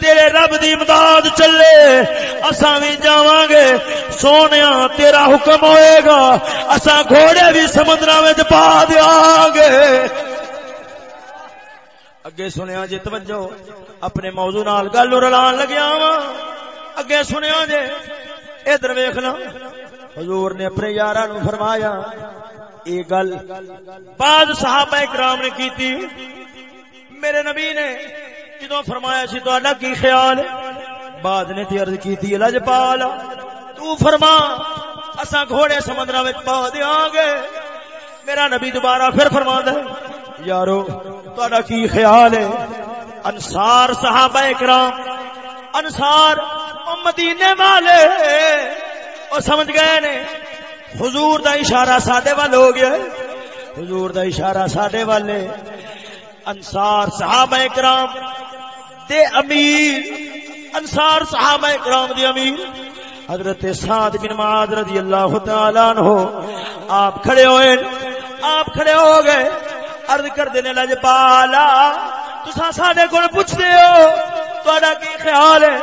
Speaker 1: تیرے رب دی امداد چلے اسا بھی جاواں گے۔ سونیا، تیرا حکم ہوئے گا اسا گھوڑے بھی سمندراں وچ پا دیاں گے۔ اگے سنیا جی توجہ، اپنے موضوع نال گل رلان لگیا وا اگے سنیا جے ادھر ویکھنا حضور نے اپنے یاراں نو فرمایا، یہ گل بعد صحابہ کرام نے کیتی۔ میرے نبی نے جدو فرمایا سی تہاڈا کی خیال بعد نے تے عرض کیتی لجپال تو فرما، اساں گھوڑے سمندراں وچ پا دیاں گے۔ میرا نبی دوبارہ پھر فرما دے یارو، تہاڈا کی خیال ہے؟ انصار صحابہ کرام انصار مدینے والے۔ اور سمجھ گئے نے، حضور دا اشارہ ساڈے وال ہو گیا۔ حضور دا اشارہ ساڈے والے انصار صحابہ کرام دے امیر، انصار صحابہ کرام دے امیر۔ حضرت سعد بن معاذ رضی اللہ تعالی عنہ آپ کھڑے ہوئے آپ کھڑے ہو گئے۔ عرض کر دینے لج پالا تسا ساڈے کول پوچھ دیو تہاڈا کی خیال ہے؟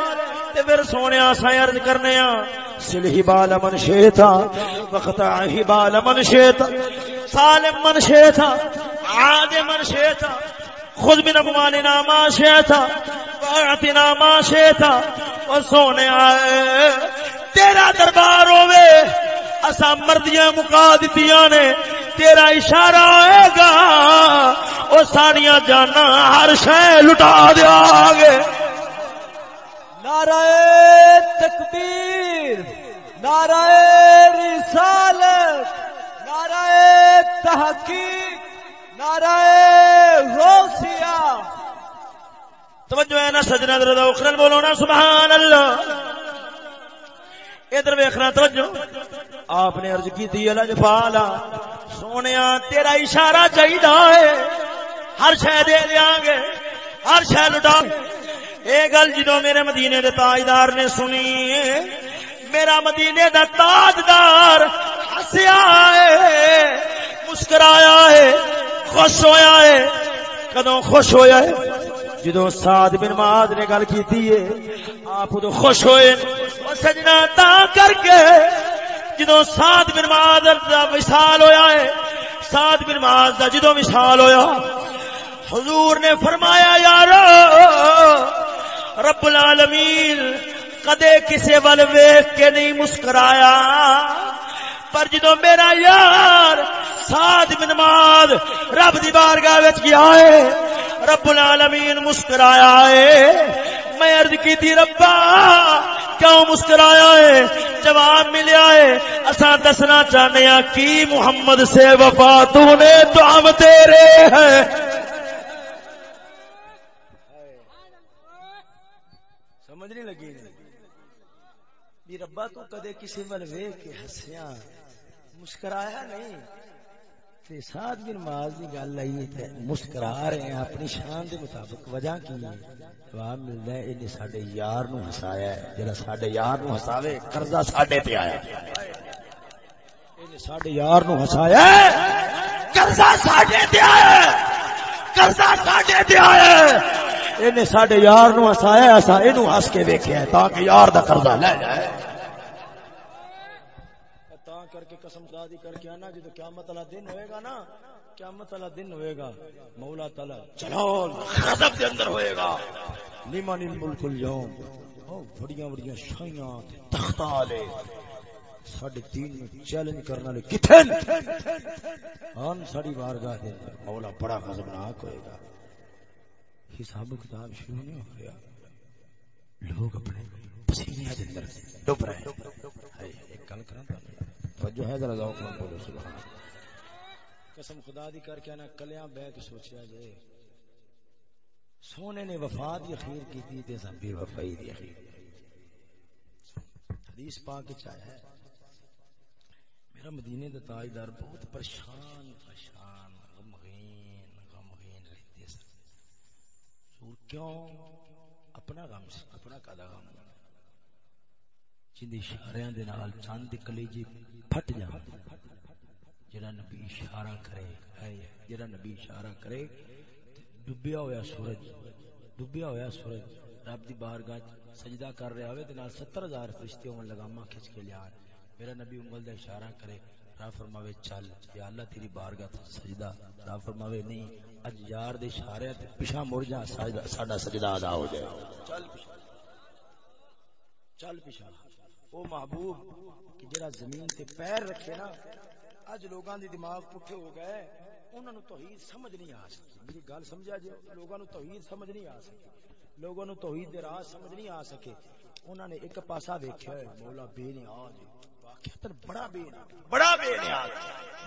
Speaker 1: تے پھر سونے اساں عرض کرنے ہاں سلہی بال من شیتا وقتا ہی بال من شیتا۔ سالم من شیتا، عاد من شیتا۔ خود من اموالنا ما شیتا۔ واعتنا ما شیتا۔ و سونے آئے، تیرا دربار ہوئے اسا مردیاں مکا دتیاں نے، تیرا اشارہ آئے گا۔ وہ ساریاں جانا ہر شہ لٹا دیا گے۔
Speaker 2: نعرہ تکبیر، نعرہ رسالت، نعرہ تحقیق، نعرہ روسیا
Speaker 1: توجہ ہے نا سجنا در اخرل بولو نا، سبحان اللہ۔ ادھر ویخنا توجہ۔ آپ نے ارض کی تھی الج پالا سونے تیرا اشارہ چاہیے ہر شہ دے دیا گے، ہر شہ لٹا۔ اے گل جدو میرے مدینے دے تاجدار نے سنی، میرا مدینے دا تاجدار ہسیا ہے، مسکرایا ہے، خوش ہویا ہے۔ کدوں خوش ہویا ہے؟ جدو سعد بن معاذ نے گل کیتی ہے، آپ تو خوش ہوئے۔ سجنا تا کر کے جدو سعد بن معاذ دا وصال ہویا ہے، سعد بن معاذ دا جدو وصال ہویا، حضور نے فرمایا یار رب العالمین کدے کسے ول ویخ کے نہیں مسکرایا۔ پر جدو میرا یار سعد بن رب دی بارگاہ وچ گیا ہے، رب العالمین مسکرایا ہے۔ میں عرض کی تھی، ربا، کیوں مسکرایا ہے؟ جواب ملیا ہے اسا دسنا چاہنے ہیں کی محمد سے وفا تو نے تو ہم تیرے ہیں؟ سمجھ نہیں لگی بھی ربا تو کدے کسی ول ویکھ کے ہسیا مسکرایا نہیں۔ تے ساتھ بن ماز دی گل آئی تے مسکرا رہے ہیں، اپنی شان دے مطابق وجہ کی جواب ملدا ہے، انہیں ساڈے یار نو ہسایا ہے۔ جڑا ساڈے یار نو ہساوے قرضہ ساڈے تے آیا انہیں ساڈے یار نو ہسایا قرضہ ساڈے تے آیا قرضہ ساڈے تے آیا ہے انہیں ساڈے یار نو ہسایا اسا اینو ہس کے ویکھیا ہے تاکہ یار دا قرضہ لے جائے۔ کر کے قسم دادی کر کے آنا جب قیامت والا دن ہوئے گا نا، قیامت والا دن ہوئے گا، مولا تعالی جلال غضب دے اندر ہوئے گا۔ لمن الملک اليوم او بڑیاں بڑیاں شایاں تختہ والے ساڈے تین میں چیلنج کرنے والے کتھے ہن ہاں، ساڈی بارگاہ دے مولا بڑا غضبناک ہوئے گا۔ حساب کتاب شروع نہیں ہو گیا لوگ اپنے پسینے دے اندر ڈوب رہے ہیں۔ ایک گل کراں توجہ ہے ذرا ذوق نال بولو سبحان قسم خدا دی کر کے نا کلیاں بیٹھ سوچیا جائے سونے نے وفا دی اخیر کی تھی تے سب بے وفائی دی اخیر۔ حدیث پاک وچ آیا ہے میرا مدینے دا تاجدار بہت پریشان پریشان۔ سور کیوں اپنا غم سے اپنا کدا غم؟ جن اشاریاں دے نال چاند کلیجے پھٹ جان جڑا نبی اشارہ کرے ہے جڑا نبی اشارہ کرے، ڈوبیا ہویا سورج، ڈوبیا ہویا سورج، رب دی بارگاہ سجدہ کر رہا ہوئے تے نال 70000 فرشتے اون لگاما کھچ کے لیا میرا نبی انگل دا اشارہ کرے را فرماوے چل، یا اللہ تیری بارگاہ تے سجدہ را فرماوے، نہیں اج یار دے اشارے تے پیچھے مڑ جا ساڈا سجدہ ادا ہو جائے۔ چل چل پیچھے او محبوب، کہ جڑا زمین تے پیر رکھے نا، اج لوگاں دی دماغ پٹھے ہو گئے، انہاں نو توحید سمجھ نہیں آ سکی۔ میری گل سمجھا جے لوگاں نو توحید سمجھ نہیں آ سکی۔ لوگاں نو توحید دے راز سمجھ نہیں آ سکے۔ انہاں نے ایک پاسا ویکھیا ہے، مولا بے نیاز بڑا بے بڑا بے نیاز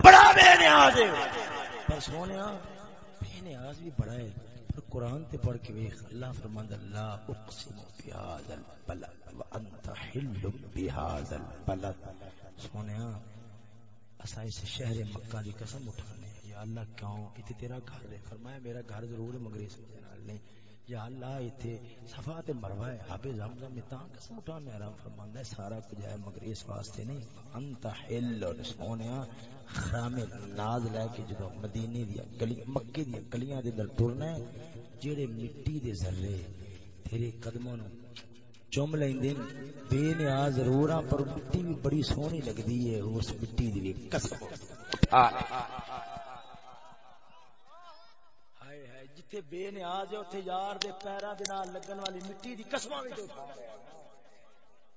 Speaker 1: بڑا بے نیاز ہے۔ پر سونیا بے نیاز بھی بڑا ہے۔ پر قرآن تے پڑھ کے ویکھ، اللہ فرماندا لا اقسم بهذا البلد وانت حل بهذا البلد۔ سونیا اسا اس شہر مکہ دی قسم اٹھانے یا اللہ کیوں؟ ایتھے تیرا گھر ہے؟ فرمایا، میرا گھر ضرور ہے مگر اس نال نہیں یا اللہ، ایتھے صفا تے مروہ ہے۔ حب زمزم میں تاں قسم اٹھانے حرام فرماندا ہے، سارا کچھ ہے، مگر اس واسطے نہیں۔ انت حل، اور سونیا ہاں خرام ناز لے کے جدو مدینے دی گلی، مکے دی گلیاں دے اندر ٹرنا ہے جڑے مٹی دے ذرے تیرے قدموں نو چوم لیندے بے نیاز ضرور ہاں، پر مٹی بھی بڑی سونی لگدی ہے، اس مٹی دی قسم۔ ہائے ہائے جتھے بے نیاز ہے اوتھے یار دے پیراں دے نال لگن والی مٹی دی قسماں وچ اٹھا رہا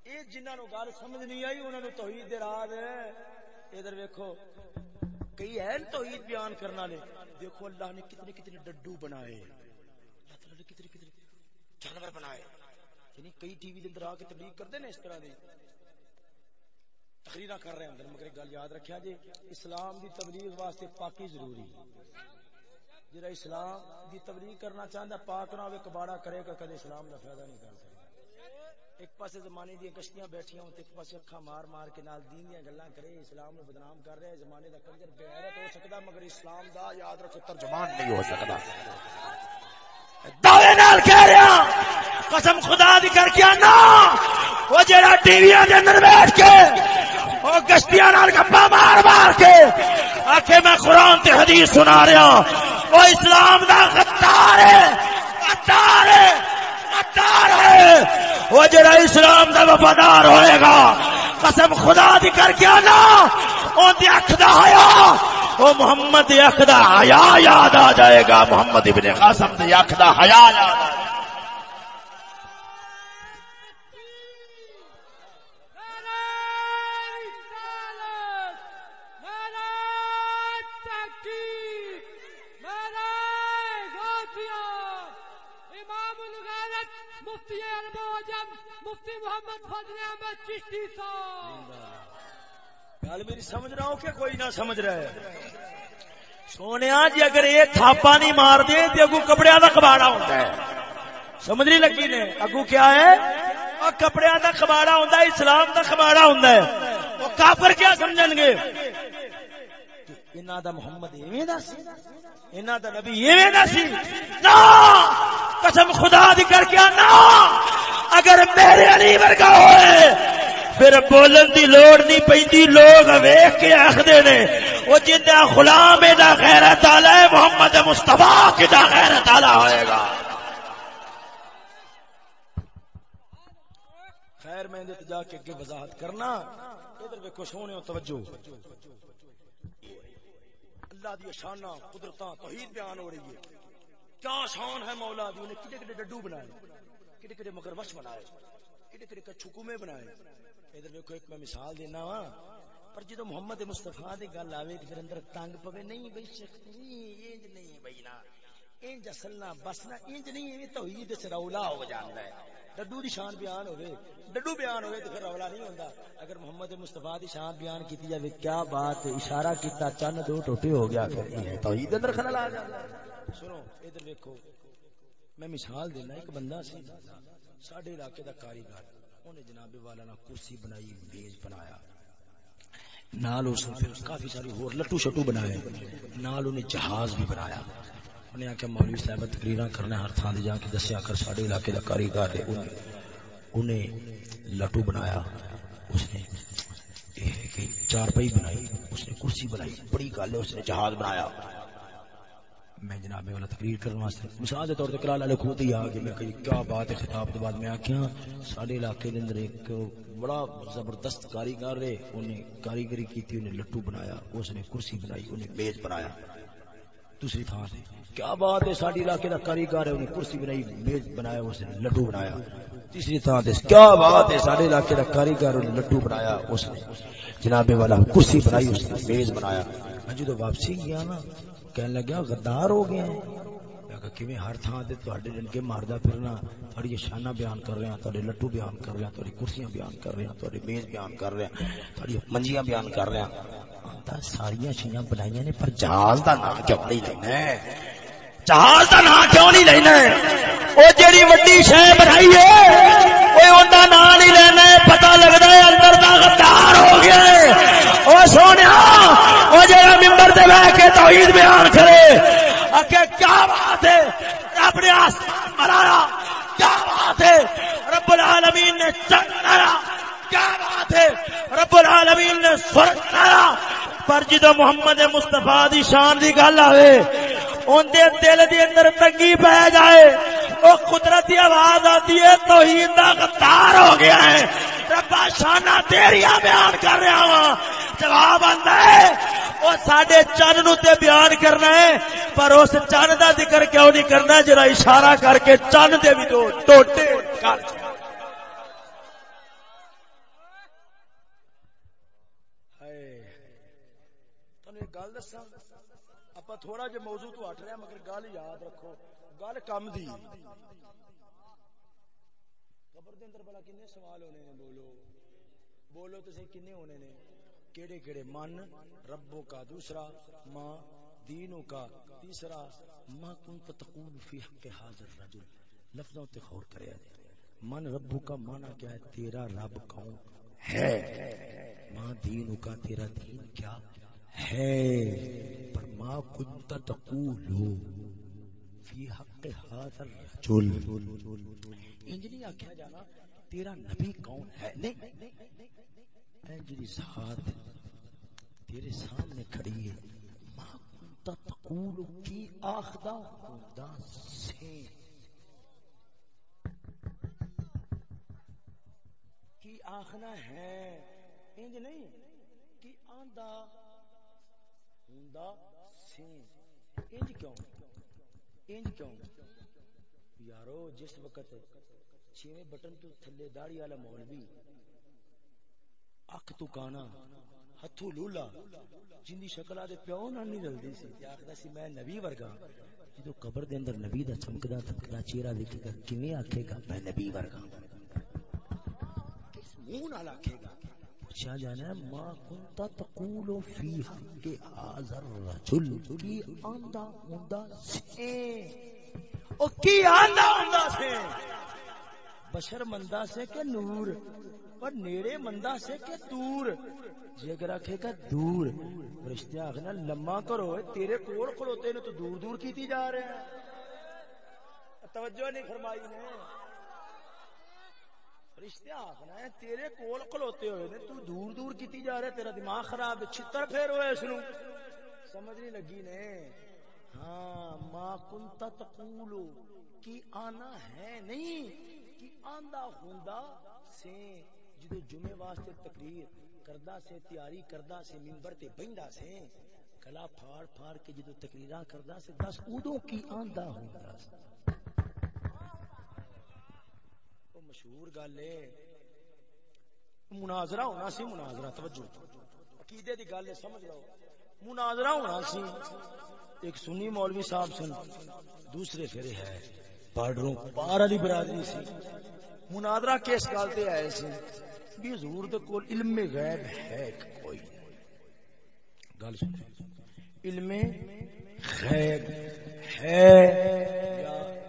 Speaker 1: اے جنہاں نو گل سمجھ نہیں آئی انہاں نو توحید دے راز ہے ادھر ویکھو کئی ہیں توحید بیان کرنے والے دیکھو اللہ نے کتنے کتنے ڈڈو بنائے اللہ تعالی نے کتنے کتنے جانور بنائے یعنی کئی ٹی وی اندر آ کے تبلیغ کرتے ہیں اس طرح دی تقریر کر رہے ہیں اندر مگر ایک گل یاد رکھیا جی اسلام دی تبلیغ واسطے پاکی ضروری جڑا اسلام دی تبلیغ کرنا چاہندا پاک نہ ہوے کباڑا کرے گا، کدے اسلام دا فائدہ نہیں کر سکتا۔ ایک پاسے زمانے دی کشتیاں بیٹھیاں ہوتے ایک پاسے اکھا مار مار کے نال دین دیاں گلاں کرے، اسلام نو بدنام کر رہے، زمانے دا کنجر بے غیرت ہو سکدا، مگر اسلام دا یاد رکھو، ترجمان نہیں ہو سکدا۔ دعوے نال کہہ رہا قسم خدا دی کر کے آنا۔ وہ جڑا ٹی وی دے اندر بیٹھ کے، وہ گشتیاں نال گپا مار مار کے، آکھے میں قرآن تے حدیث سنا رہا وہ اسلام دا غدار ہے غدار ہے غدار ہے۔ وہ جڑا اسلام دا وفادار ہوئے گا، قسم خدا دی کر کے آنا۔ اون دی اکھ دا حیا، وہ محمد دی اکھ دا حیا یاد آ جائے گا۔ محمد ابن قاسم دی اکھ دا حیا یاد آ جائے گا
Speaker 2: نعرہ رسالت نعرہ تحقیق نعرہ غوثیہ امام الغیرت مفتی عرب و عجم مفتی محمد فضل احمد چشتی صاحب۔
Speaker 1: گل میری سمجھ رہا ہوں کہ کوئی نہ سمجھ رہا ہے۔ سونے جی اگر یہ تھاپا نہیں مار دے تو اگو کپڑے کا کباڑا ہوتا ہے۔ سمجھ نہیں لگی نے؟ اگو کیا ہے؟ اور کپڑے کا کباڑا ہوتا ہے، اسلام کا کباڑا ہوتا ہے۔ وہ کافر کیا سمجھن گے؟ انہوں دا محمد ایویں دا سی انہوں دا نبی ایویں دا سی۔ نا، قسم خدا دی کر کے نا اگر میرے علی ورگا ہوئے، پھر بولن دی لوڑ نہیں پیندی لوگ ویکھ کے آخدے نے، وہ جندا غلام دا غیرت والا ہے، محمد مصطفی کی دا غیرت والا ہوئے گا۔ خیر میں جا کے اگے وضاحت کرنا۔ ادھر ویکھو سونے توجہ۔ اللہ دی شانہ قدرتاں توحید بیان ہو رہی ہے۔ کیا شان ہے مولا دی؟ انہیں کڈے کڈے ڈڈو بنائے کڈے کڈے مگر وش بنائے کڈے کڈے کچھو میں بنائے۔ ادھر دیکھو ایک میں مثال دینا وا پر جدو محمد مصطفیٰ دی گل آوے تے پھر اندر تنگ پوے، نہیں بھئی شیخ نہیں انج نہیں بھئی نا انج اصلنا بس نا انج نہیں، ایویں توحید سے رولا ہو جاندا ہے۔ ڈڈو دی شان بیان ہوے ڈڈو بیان ہوے تے پھر رولا نہیں ہوندا۔ اگر محمد مصطفیٰ دی شان بیان کیتی جاوے کیا بات اشارہ کیتا چن دو ٹوٹے ہو گیا پھر۔ توحید اندر خلل آ جاندا سنو ادھر دیکھو میں مثال دینا ایک بندہ سی ساڈے علاقے دا کاریگر انہیں جناب والا نا کرسی بنائی میز بنایا۔ نال اس نے پھر کافی ساری ہور لٹو شٹو بنائے۔ نال انہیں جہاز بھی بنایا۔ انہیں آکھیا مولوی صاحب تقریراں کرنا ہر تھان دے جا کے دسیا کر ساڈے علاقے دا کاریگر ہے انہیں لٹو بنایا۔ اس نے چار پئی بنائی، اس نے کرسی بنائی۔ بڑی گل ہے، اس نے جہاز بنایا۔ میں جناب والا تقریر کرنے واسطے مثال کے طور پہ کلال والے خود ہی آ کے میں کہی کیا بات ہے خطاب کے بعد میں آخیا سارے علاقے کے اندر ایک بڑا زبردست کاریگر ہے۔ انہیں کاریگری کی انہیں لٹو بنایا، اس نے کرسی بنائی انہیں میز بنایا۔ دوسری تھان سے کیا بات ہے؟ ساری علاقے کا کاریگر ہے، انہیں کرسی بنائی، میز بنایا، اس نے لڈو بنایا۔ تیسری تھان سے کیا بات ہے؟ سارے علاقے کا کاریگر انہیں لڈو بنایا، اس نے جناب والا کرسی بنائی، اس نے میز بنایا۔ میں جدو واپسی گیا نا کہنے لگا، غدار ہو گئے ہیں۔ ہر تھان سے تھوڑے ڈنکے ماردا پھرنا تھوڑی شانہ بیان کر رہے ہیں تھوڑے لٹو بیان کر رہے ہیں تھوڑی کرسیاں بیان کر رہے ہیں تھوڑی میز بیان کر رہے ہیں تھوڑی منجیاں بیان کر رہے ہیں۔ ساری چیزاں بنائی نے، پر جہاز کا نام کیوں نہیں لینا جہاز کا نام کیوں نہیں لینا وہ جیڑی وڈی شہ بنائی ہے وہ ان نام نہیں لینا پتا لگتا ہے اندر کا غدار ہو گیا وہ سونے وہ جڑا ممبر دے بہ کے توحید بیان کرے۔ اگے کیا بات ہے؟ رب نے آسمان بنایا کیا بات ہے؟ رب العالمین نے چند بنایا کیا بات ہے؟ رب العالمین نے سورج بنایا پر جدو محمد مصطفیٰ دی شان دی گل آئے ان دے دل دے اندر تنگی پہ جائے وہ قدرتی آواز آتی ہے، توحید دا غدار ہو گیا ہے۔ ربا شانہ تیریا بیان کر رہا ہوں جواب آتا ہے وہ سڈے چن نو تے بیان کرنا ہے، پر اس چن دا ذکر کیوں نہیں کرنا؟ جرا اشارہ کر کے چن دے بھی دو ٹوٹے کر۔ گل دسا آپ تھوڑا جہ موضوع تو ہٹ رہے ہیں مگر گل یاد رکھو گل کم دی قبر دے اندر بڑا کنے سوال ہونے نے بولو بولو تو کنے ہونے نے کیڑے کیڑے من ربوں کا دوسرا ماں دینوں کا تیسرا ما کنت تقول فی حق حاضر رجل لفظوں تے غور کریا من ربوں کا مانا کیا ہے تیرا رب کون ہے ماں دینوں کا تیرا دین کیا ہے ہے، پر ما کنت تقول فی حق حاضر رجل انج نہیں آکھیا جانا، تیرا نبی کون ہے؟ نہیں، اے جڑی ذات تیرے سامنے کھڑی ہے، ما کنت تقول کی آخدا ہوندا سے۔ کی آخنا ہے، انج نہیں، کی آندا ہوندا سے انج کیوں؟ انج کیوں؟ یارو، جس وقت چھویں بٹن تو تھلے داڑھی والا مولوی اک تو کانا، ہتھو لولا جن دی شکل آدے پیو نہ نہیں رلدی سی، تے آکھدا سی میں نبی ورگا۔ جدو قبر دے اندر نبی دا چمکدا تھکدا چہرہ ویکھے گا، کیویں آکھے گا میں نبی ورگا؟ کس منہ نال آکھے گا؟ پوچھا جانا ہے ما کنتا تقول فی حق حاضر رجل کی آندا ہوندا سے او کی آندا ہوندا سے بشر مندا سے کہ نور پر نیڑے مندا سے کہ دور؟ جے اگر آکھے گا دور رشتہ آخنا لما کرو تیرے کول کھلوتے نے تو دور دور کیتی جا رہے ہیں۔ توجہ نہیں فرمائی نے۔ رشتہ آخنا ہے، تیرے کول کھلوتے ہوئے نے، تو دور دور کیتی جا رہے تیرا دماغ خراب چھتر پھیر ہوئے اس نو سمجھ نہیں لگی نے؟ ہاں ما کنتا تقولو کی آنا ہے نہیں، کی آندا ہوندا سے، جدو جمعے واسطے تقریر کردا سے، تیاری کردا سے، منبر تے بیندا سے گلا پھاڑ پھاڑ کے جدو تقریراں کردا سے، دس اودوں کی آندا ہوندا سے مشہور گل ہے مناظرہ ہونا سی، مناظرہ توجہ۔ عقیدے دی گل ہے سمجھ لو۔ مناظرہ ہونا سی، ایک سنی مولوی صاحب سن، دوسرے پھر ہے پاڑروں پار علی برادری سی۔ مناظرہ کس گل تے آئے سی؟ بھی حضور دے کول علم غیب ہے کوئی؟ گل سن۔ علم غیب ہے یا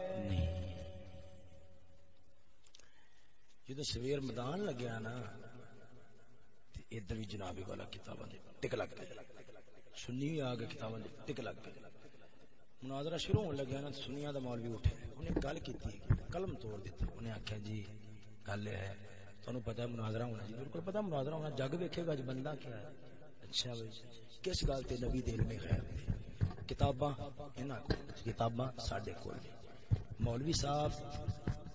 Speaker 1: جدو سویر میدان لگیا نا ادھر بھی جنابی والا کتاباں ٹک لگ گئے سنی بھی آ گئے کتاباں ٹک لگ گئے مناظرہ شروع ہونے لگیا نا سنیا دا مولوی اٹھے۔ انہیں گل کی قلم توڑ دیتا انہیں آخیا جی گل یہ ہے تمہیں پتا مناظرہ ہونا جی۔ بالکل پتا مناظرہ ہونا۔ جگ ویکھے گا بندہ کیا ہے؟ اچھا بھائی، کس گل تے نبی دل میں خیر کتاباں، انہاں کو کتاباں ساڈے کول مولوی صاحب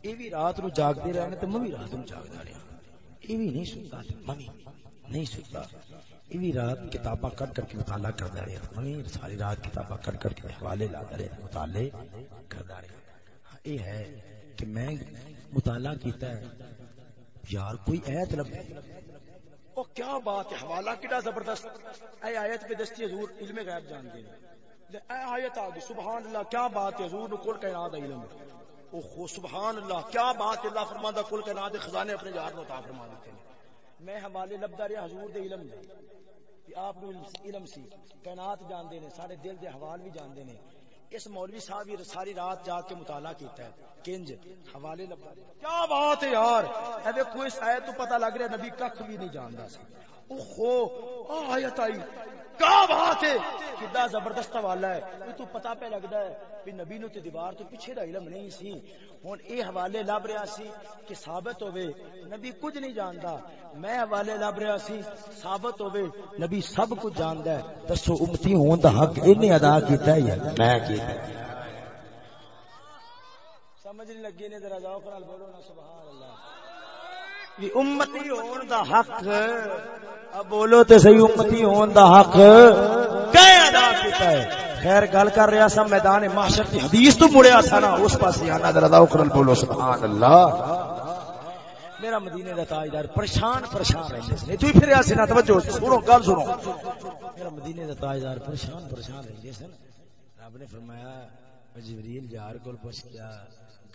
Speaker 1: یہ بھی رات نو جاگتے رہنے تو میں بھی رات نو جاگتا رہا۔ یہ بھی نہیں سنتا ممی نہیں سنتا یہ بھی رات کتاباں کٹ کر کے مطالعہ کرتا رہا۔ ممی ساری رات کتاباں کٹ کر کے حوالے لاتا رہا، مطالعے کرتا رہا۔ ہاں، یہ ہے کہ میں مطالعہ کیتا ہے۔ یار، کوئی ایت لب۔ او کیا بات ہے؟ حوالہ کیڑا زبردست؟ اے آیت پہ دستی حضور علم غیب جان دے۔ اے آیت آ سبحان اللہ، کیا بات ہے؟ حضور کل کائنات علم او خو سبحان اللہ، کیا بات اللہ فرماندا کل کائنات خزانے اپنے یار نو عطا فرما دیتے ہیں۔ میں حوالے لبدا رہیا حضور دے علم دے، کہ آپ نو علم سی، کائنات جان دے نے سارے دل دے حوال بھی جان دے نے۔ اس مولوی صاحب یہ ساری رات جا کے مطالعہ کیتا ہے۔ کنج، حوالے لبا کیا بات ہے یار، اے دیکھو، اس آیت تو پتہ لگ رہا نبی ککھ بھی نہیں جاندا سی۔ اوہو آیت آئی۔ کیا بات ہے کدا زبردست حوالہ ہے۔ یہ تو پتہ پہ لگدا ہے کہ نبی نو تے دیوار تو پیچھے دا علم نہیں سی۔ ہن اے حوالے لب رہا سی کہ ثابت ہوے نبی کچھ نہیں جاندا میں حوالے لب رہا سی ثابت ہوے نبی سب کچھ جاندا ہے۔ دسو امتی ہون دا حق اینے ادا کیتا ہے یا میں کیتا ہے۔ سمجھ نہیں لگی نے ذرا ذوق نال بولو نا سبحان اللہ۔ بھی امتی ہون دا حق. اب بولو تے صحیح امتی ہون دا حق. کہ ادا کیتا ہے؟ خیر گل کر رہا سا میدان محشر کی حدیث تو مڑیا تھا نا اس پاس آنا ذرا ذوق نال بولو سبحان اللہ. میرا مدینے دا تاجدار پریشان پریشان رہندے سن۔ تو پھر اسی نہ توجہ سنو گل سنو۔ میرا مدینے دا تاجدار پریشان پریشان رہندے سن۔ رب نے فرمایا جبریل یار کول پوچھ کیا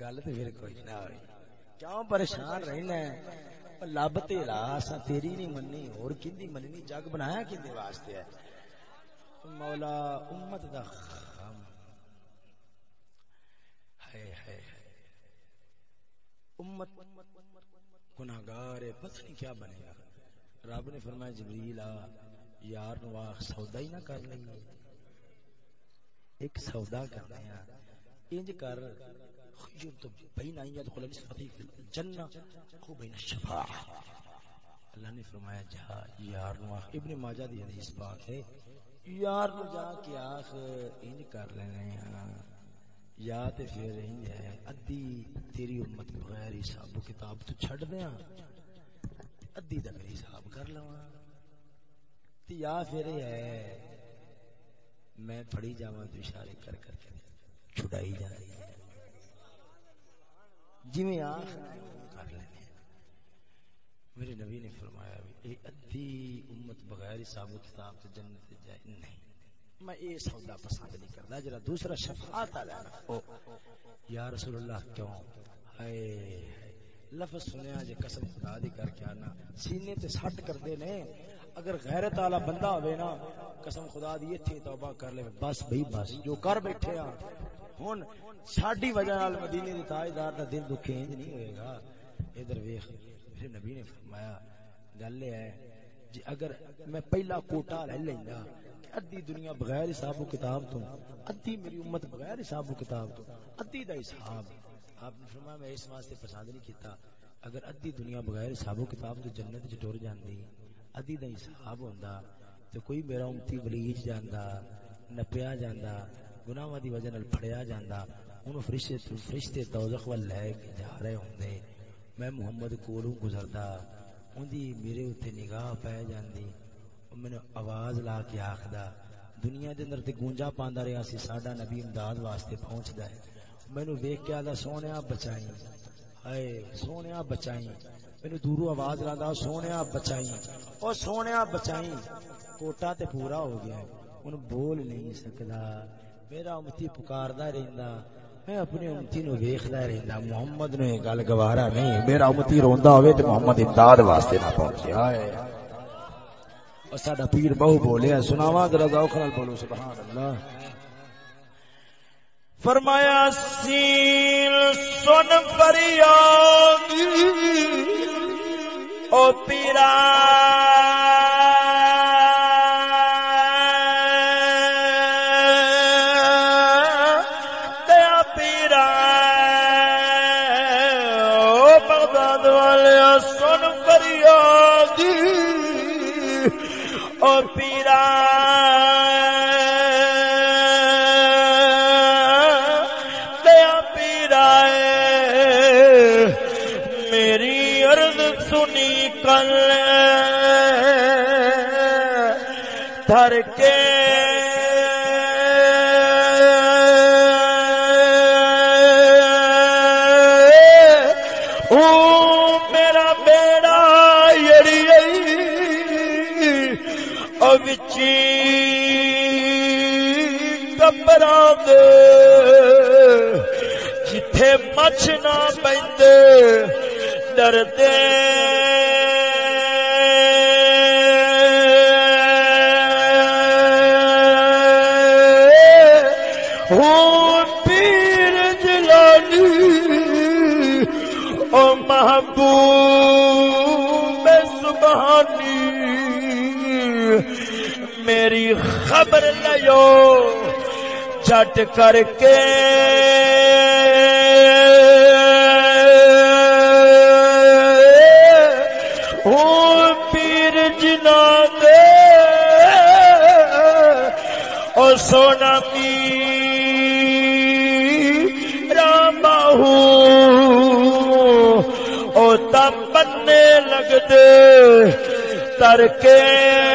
Speaker 1: گل تے پھر کوئی نہ ہوئی۔ کیوں پریشان رہنا ہے لب تیرا اسا تیری نہیں مننی، اور کیندی مننی؟ جگ بنایا کیندے واسطے ہے؟ مولا امت دا غم ہائے ہائے امت گناہگار ہے، پتہ نہیں کیا بنے گا۔ رب نے فرمایا، جبریل آ، یار نو آخ سودا ہی نہ کر لیں ایک سودا کرنا ہے انج کر تو بین آئی تو خلال صفتی فی الجنہ او بین الشفاع۔ اللہ نے فرمایا، جا، یار نو آخ۔ ابن ماجہ دی حدیث پاک ہے۔ یار نو جا کے آخ، انج کر لینے ہیں یا تے پھر انج ہے ادھی تیری امت بغیر حساب و کتاب تو چھڑ دیاں ادھی دا میری حساب کر لواں۔ تے یا پھر ہے، میں پڑھی جاواں تو اشارے کر کر کے چھڑائی جا رہی ہے۔ جی آخ کر لینے میرے نبی نے فرمایا بھی، اے ادھی امت بغیر حساب و کتاب تو جنت جائے نہیں۔ میں یہ سودا پسند نہیں کرتا جرا دوسرا شفاعت والا یا رسول اللہ، کیوں؟ ہائے، لفظ سنیا جے قسم خدا دی کر کے آنا۔ سینے تے سٹ کردے نے۔ اگر غیرت والا بندہ ہوے نا، قسم خدا دی، ایتھے توبہ کر لے۔ بس بھئی بس، جو کر بیٹھے ہاں ہن ساڈی وجہ نال مدینے دے تاجدار دا دل دکھ انج نہیں ہوئے گا ادھر ویکھ میرے نبی نے فرمایا گل یہ ہے جی اگر میں پہلا کوٹا لے لیندا ادھی دنیا بغیر حساب و کتاب تو ادھی میری امت بغیر حساب و کتاب تو ادھی دا حساب آپ نے فرمایا میں اس واسطے پسند نہیں کیتا اگر ادھی دنیا بغیر حساب و کتاب تو جنت وچ ٹر جاندی ادھی دا حساب ہوندا تو کوئی میرا امتی بلیج جاندا نپیا جاندا گناہاں دی وجہ نال پھڑیا جاندا، اونوں فرشتے فرشتے دوزخ ول لے کے جا رہے ہوندے۔ میں محمد کولوں گزردا اون دی میرے اوتے نگاہ پے جاندی۔ مینوں آواز لا کے آکھدا، دنیا دے اندر تے گونجا پاندا رہیا سی، ساڈا نبی امداد واسطے پہنچدا ہے۔ مینوں ویکھ کے آدا سونیا بچائی۔ ہائے، سونیا بچائی۔ مینوں دوروں آواز لاندا سونیا بچائی۔ او سونیا بچائی۔ کوٹا تے پورا ہو گیا ہے۔ ہن بول نہیں سکدا۔ میرا امتی پکاردا رہندا، میں اپنی امتی نو ویکھدا رہندا، محمد نو یہ گل گوارا نہیں۔ میرا امتی روندا ہوے تے محمد امداد واسطے نہ پہنچے ہائے اور ساڈا پیر بہو بولیا سناواں ذرا ذوق نال بولو سبحان اللہ فرمایا سین سن فریاد، او پیرا کپڑا جتھے مچھ نہ پیندے ڈردے ہوں پیر او محبوب سبحانی میری خبر لیو۔ چٹ کر کے ہوں پیر جنا دے او سونا می رام او تم بننے لگ دے تر کے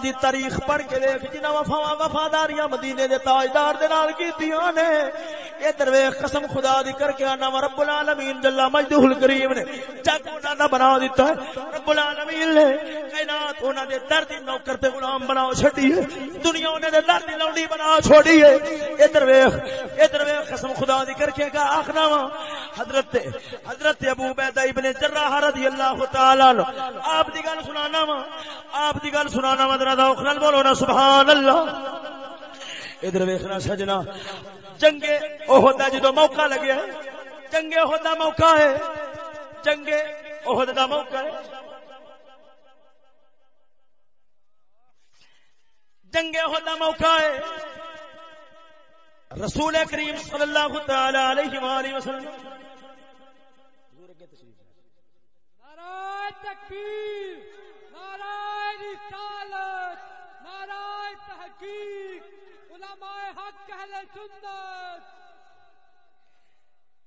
Speaker 1: اسلام دی تاریخ پڑھ کے دیکھ جنہ وفا وفاداریاں مدینے دے تاجدار دے نال کیتیاں نے، ادھر ویکھ، قسم خدا دی کر کے انا رب العالمین جل مجدہ الکریم نے۔ جگ انہاں دا بنا دیتا ہے، رب العالمین نے۔ کائنات انہاں دے در دی نوکر تے غلام بنا چھڈی ہے۔ دنیا انہاں دے در دی لونڈی بنا چھوڑی ہے۔ ادھر ویکھ ادھر ویکھ، قسم خدا دی کر کے کا آخنا وا، حضرت حضرت ابو عبیدہ ابن جراح رضی اللہ تعالی عنہ۔ آپ دی گل سنانا وا۔ آپ دی گل سنانا وا، ذرا ذوق نال بولو نا سبحان اللہ ادھر ویکھنا سجنا۔ جنگے عہد دا جدو موقع لگیا ہے۔ جنگے عہد دا موقع ہے۔ جنگے عہد دا موقع ہے۔ جنگ عہد دا موقع ہے۔ رسول کریم صلی اللہ تعالی علیہ وآلہ وسلم
Speaker 2: نعرہ تکبیر، نعرہ رسالت، نعرہ تحقیق، علماء حق، اہل سنت۔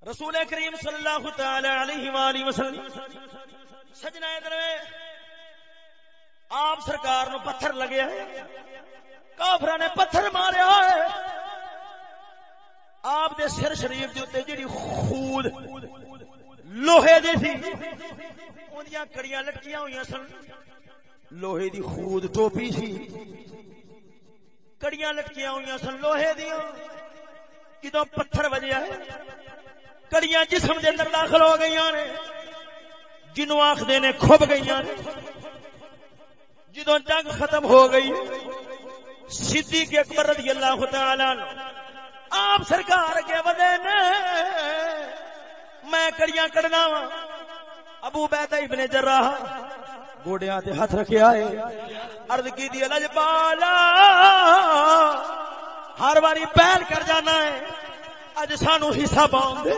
Speaker 1: رسول کریم صلی اللہ تعالی علیہ وآلہ وسلم سجنا ادھر آپ سرکار نو پتھر لگے ہے کافر نے پتھر ماریا ہے آپ دے سر شریف دے جڑی خود لوہے دی تھی کڑیاں لٹکیاں ہوئی سن۔ لوہے دی خود ٹوپی سی۔ کڑیاں لٹکیاں ہوئی سن لوہے دیا کدو پتھر وجیا ہے؟ کڑیاں جسم دے اندر داخل ہو گئی نے۔ جنوں آخدے نے کھب گئی نے۔ جدو جنگ ختم ہو گئی صدیق اکبر رضی اللہ تعالی آپ سرکار کے نے میں کڑیاں کڑنا وا ابو بیدہ ابن جراح گوڑیاں تے ہاتھ رکھے آئے۔ عرض کی دی لج بالا ہر باری پہل کر جانا ہے۔ اج سانو حصہ پاؤں دے۔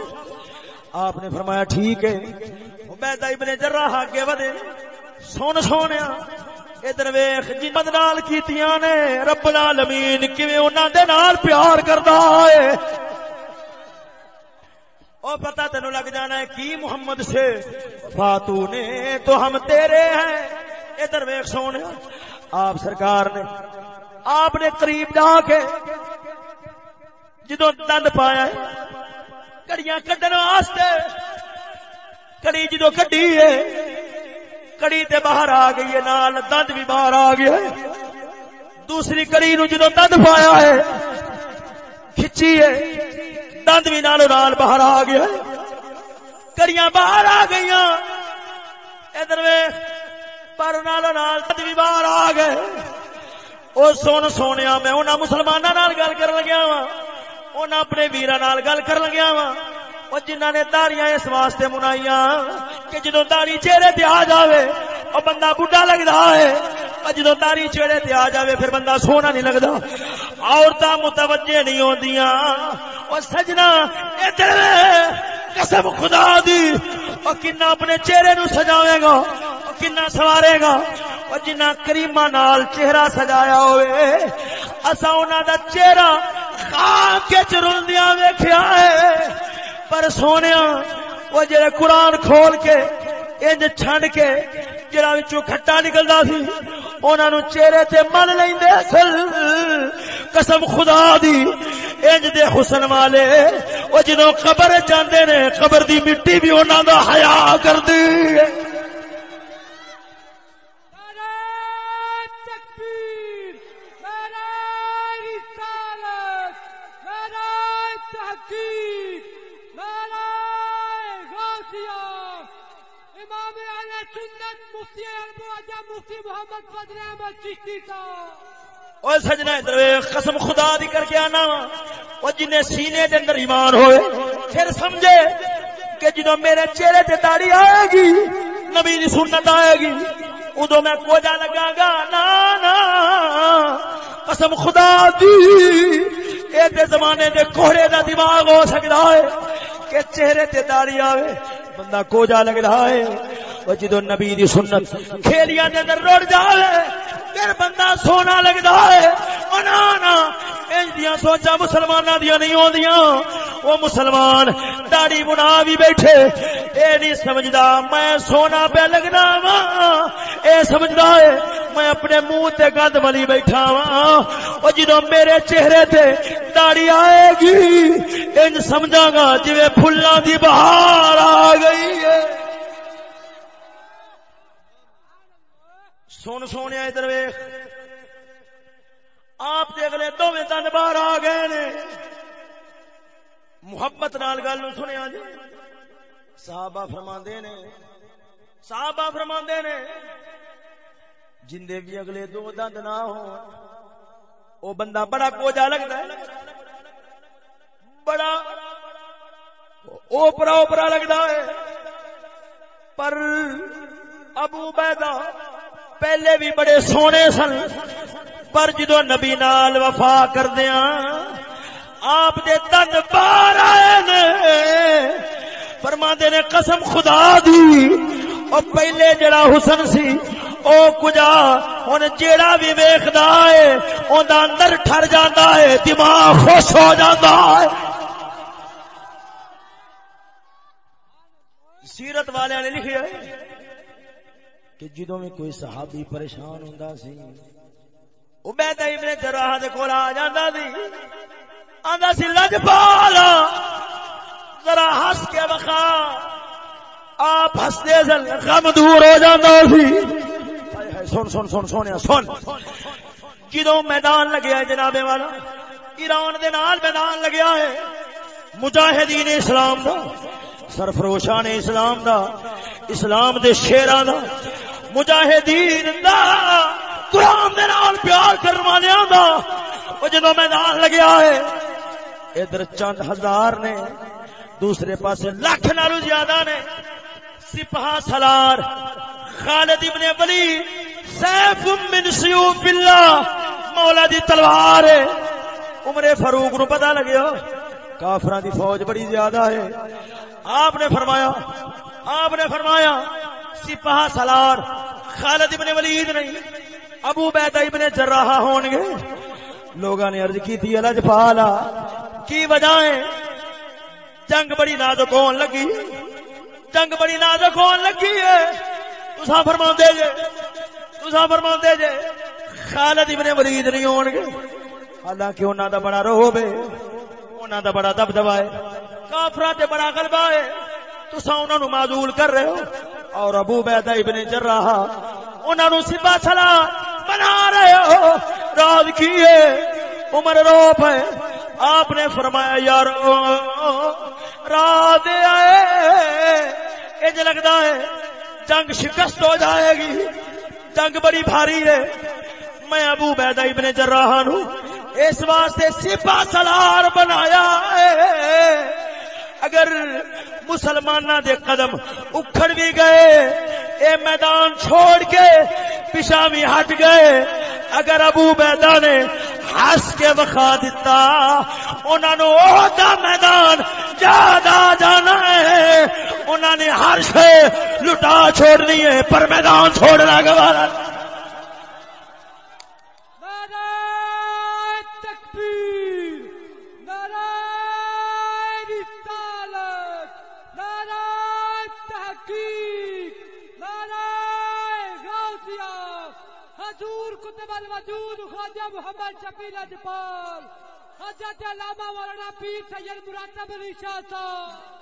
Speaker 1: آپ نے فرمایا ٹھیک ہے۔ بیدہ ابن جراح آگے ودے سون سونیا، ادھر ویخ جی بدنال کیتیاں نے۔ رب العالمین کیویں انہاں دے نال پیار کردا ہے۔ او پتہ تینو لگ جانا ہے کی محمد سے؟ فاتو نے تو ہم تیرے ہیں۔ ادھر ویخ سونے، آپ سرکار نے، آپ نے قریب جا کے جدو دند پایا ہے، کڑیاں کڈن واسطے، کڑی جدو کڈی ہے، کڑی تے باہر آ گئی ہے، نال دند بھی باہر آ گیا ہے۔ دوسری کڑی نو جدو دند پایا ہے، کھچی ہے دند بھی نال نال باہر آ گیا ہے۔ کڑیاں باہر آ گئی ادھر پر نال نال دند بھی باہر آ گئے۔ او سن سونے میں انہاں مسلماناں نال گل کر لگیا وا انہاں اپنے ویراں نال گل کر لگیا وا وہ جنہ نے داڑیاں اس واسطے منائیاں کہ جدو داڑی چہرے تے آ جاوے وہ بندہ بڈھا لگتا ہے، اور جدو داڑی چہرے تے آ جاوے پھر بندہ سونا نہیں لگتا عورتاں متوجہ نہیں ہوندیاں۔ وہ سجنا ادھر قسم خدا دی۔ اور کنا اپنے چہرے نو سجاوے گا، اور کنا سوارے گا۔ اور جنہ کریمہ نال چہرہ سجایا ہوئے اسا انہاں دا چہرہ خاک کے چرندیاں ویکھیا ہے۔ پر سونے وہ جڑے قرآن کھول کے، انج چھنڈ کے، جڑا وچوں کھٹا نکلدا سی، انہاں نو چہرے تے من لیندے اصل۔ قسم خدا دی، انج دے حسن والے او جدوں قبر جاندے نے، قبر دی مٹی بھی انہاں دا حیا کردی۔ ہے
Speaker 2: نعرہ تحقیق نعرہ غوثیہ امام اہل سنت مفتی المعجم مفتی محمد فضل احمد چشتی صاحب
Speaker 1: او سجنا ادھر ویکھ، قسم خدا دی کر کے آنا۔ او جن سینے دے اندر ایمان ہوئے پھر سمجھے کہ جدو میرے چہرے تے داڑھی آئے گی نبی دی سنت آئے گی ادو میں کوجا لگا گا نا نا۔ قسم خدا دی اے تے زمانے دے کوڑے دا دماغ ہو سکتا ہے کہ چہرے تے داڑھی آوے بندہ کوجا لگ رہا ہے۔ وہ جدو نبی دی سنت کھیلیاں دے اندر رڑ جاوے، پھر بندہ سونا لگتا ہے۔ انانا انجدیاں سوچا مسلمانہ دیا نہیں ہوندیاں وہ مسلمان داڑی بنا بھی بیٹھے۔ اے نہیں سمجھدا، میں سونا پہ لگنا وا اے سمجھدا ہے، میں اپنے منہ تے گند ملی بیٹھا وا او جدوں میرے چہرے تے داڑھی آئے گی، انج سمجھاں گا جویں پھلاں دی بہار آ گئی ہے۔ سن سونے ادھر ویخ آپ دے اگلے دونوں تن باہر آ گئے نے۔ محبت نال گل سنیا جی۔ صحابہ فرما نے۔ صحابہ فرما نے۔ جندے بھی اگلے دو دند نہ ہو او بندہ بڑا کوجا لگتا ہے بڑا اوپرا اوپرا لگتا ہے۔ پر ابو بیدا پہلے بھی بڑے سونے سن۔ پر جدو نبی نال وفا کردیا آپ دے تن بار آئے نے۔ فرما نے قسم خدا دی، اور پہلے جڑا حسن سی، او کجا ہن جیڑا بھی ویکھدا ہے، اوندا اندر ٹھر جاندا ہے، دماغ خوش ہو جاندا ہے۔ سیرت والے نے لکھیا ہے کہ جدوں میں کوئی صحابی پریشان ہوندا سی عبید ابن جراح دے کول آ جاندا سی آندا سی لجپال! ذرا ہنس کے بخا آپ ہستے سن غم دور ہو جاندا سی۔ سن سن سن سونے سن۔ جدوں میدان لگیا جناب والا ایران دے نال میدان لگیا ہے مجاہدین اسلام دا۔ سرفروشان اسلام دا، اسلام دے شیران دا، مجاہدین دا، قرآن دے نال پیار کرنے والوں دا۔ وہ جدو میدان لگیا ہے، ادھر چند ہزار نے، دوسرے پاسے لاکھ نالو زیادہ نے۔ سپاہ سلار خالد ابن ولی، سیف من سیوف اللہ، مولا دی تلوار ہے۔ عمر فاروق نو پتہ لگیا؟ کافران دی فوج بڑی زیادہ ہے۔ آپ نے فرمایا، آپ نے فرمایا، سپاہ سلار خالد ابن ولید نہیں، ابو بیدہ ابن جراح ہون گے۔ لوگاں نے عرض کی تھی الج پالا کی وجہ ہے؟ جنگ بڑی نازک ہون لگی۔ جنگ بڑی نازک ہون لگی ہے۔ تساں فرما دے جے، تساں فرما دے جے، خالد ابن ولید نہیں ہون گے۔ حالانکہ انہاں دا بڑا روب ہے انہاں دا بڑا دبدبا ہے۔ کافراں تے بڑا غلبہ ہے۔ تساں انہاں نو معذول کر رہے ہو۔ اور ابو بیدہ ابن جراح، انہاں نو سپا چلا بنا رہے ہو۔ راز کی ہے؟ عمر روپ ہے۔ آپ نے فرمایا، یار رات آئے انج لگتا ہے، جنگ شکست ہو جائے گی۔ جنگ بڑی بھاری ہے۔ میں ابو بیدہ ابن جراح نو اس واسطے سپا سلار بنایا ہے۔ اگر مسلمان دے قدم اکھڑ بھی گئے، اے میدان چھوڑ کے پیچھا بھی ہٹ گئے۔ اگر ابو بیدا نے ہس کے وکھا دیتا انہوں نے دا میدان یاد آ جانا ہے۔ انہوں نے ہر شے لٹا چھوڑنی ہے، پر میدان چھوڑنا گوارا۔
Speaker 2: حضور کتب الوجود خواجہ محمد شفیل اجپال حضرت علامہ مولانا پیر سید مراتب علی شاہ صاحب۔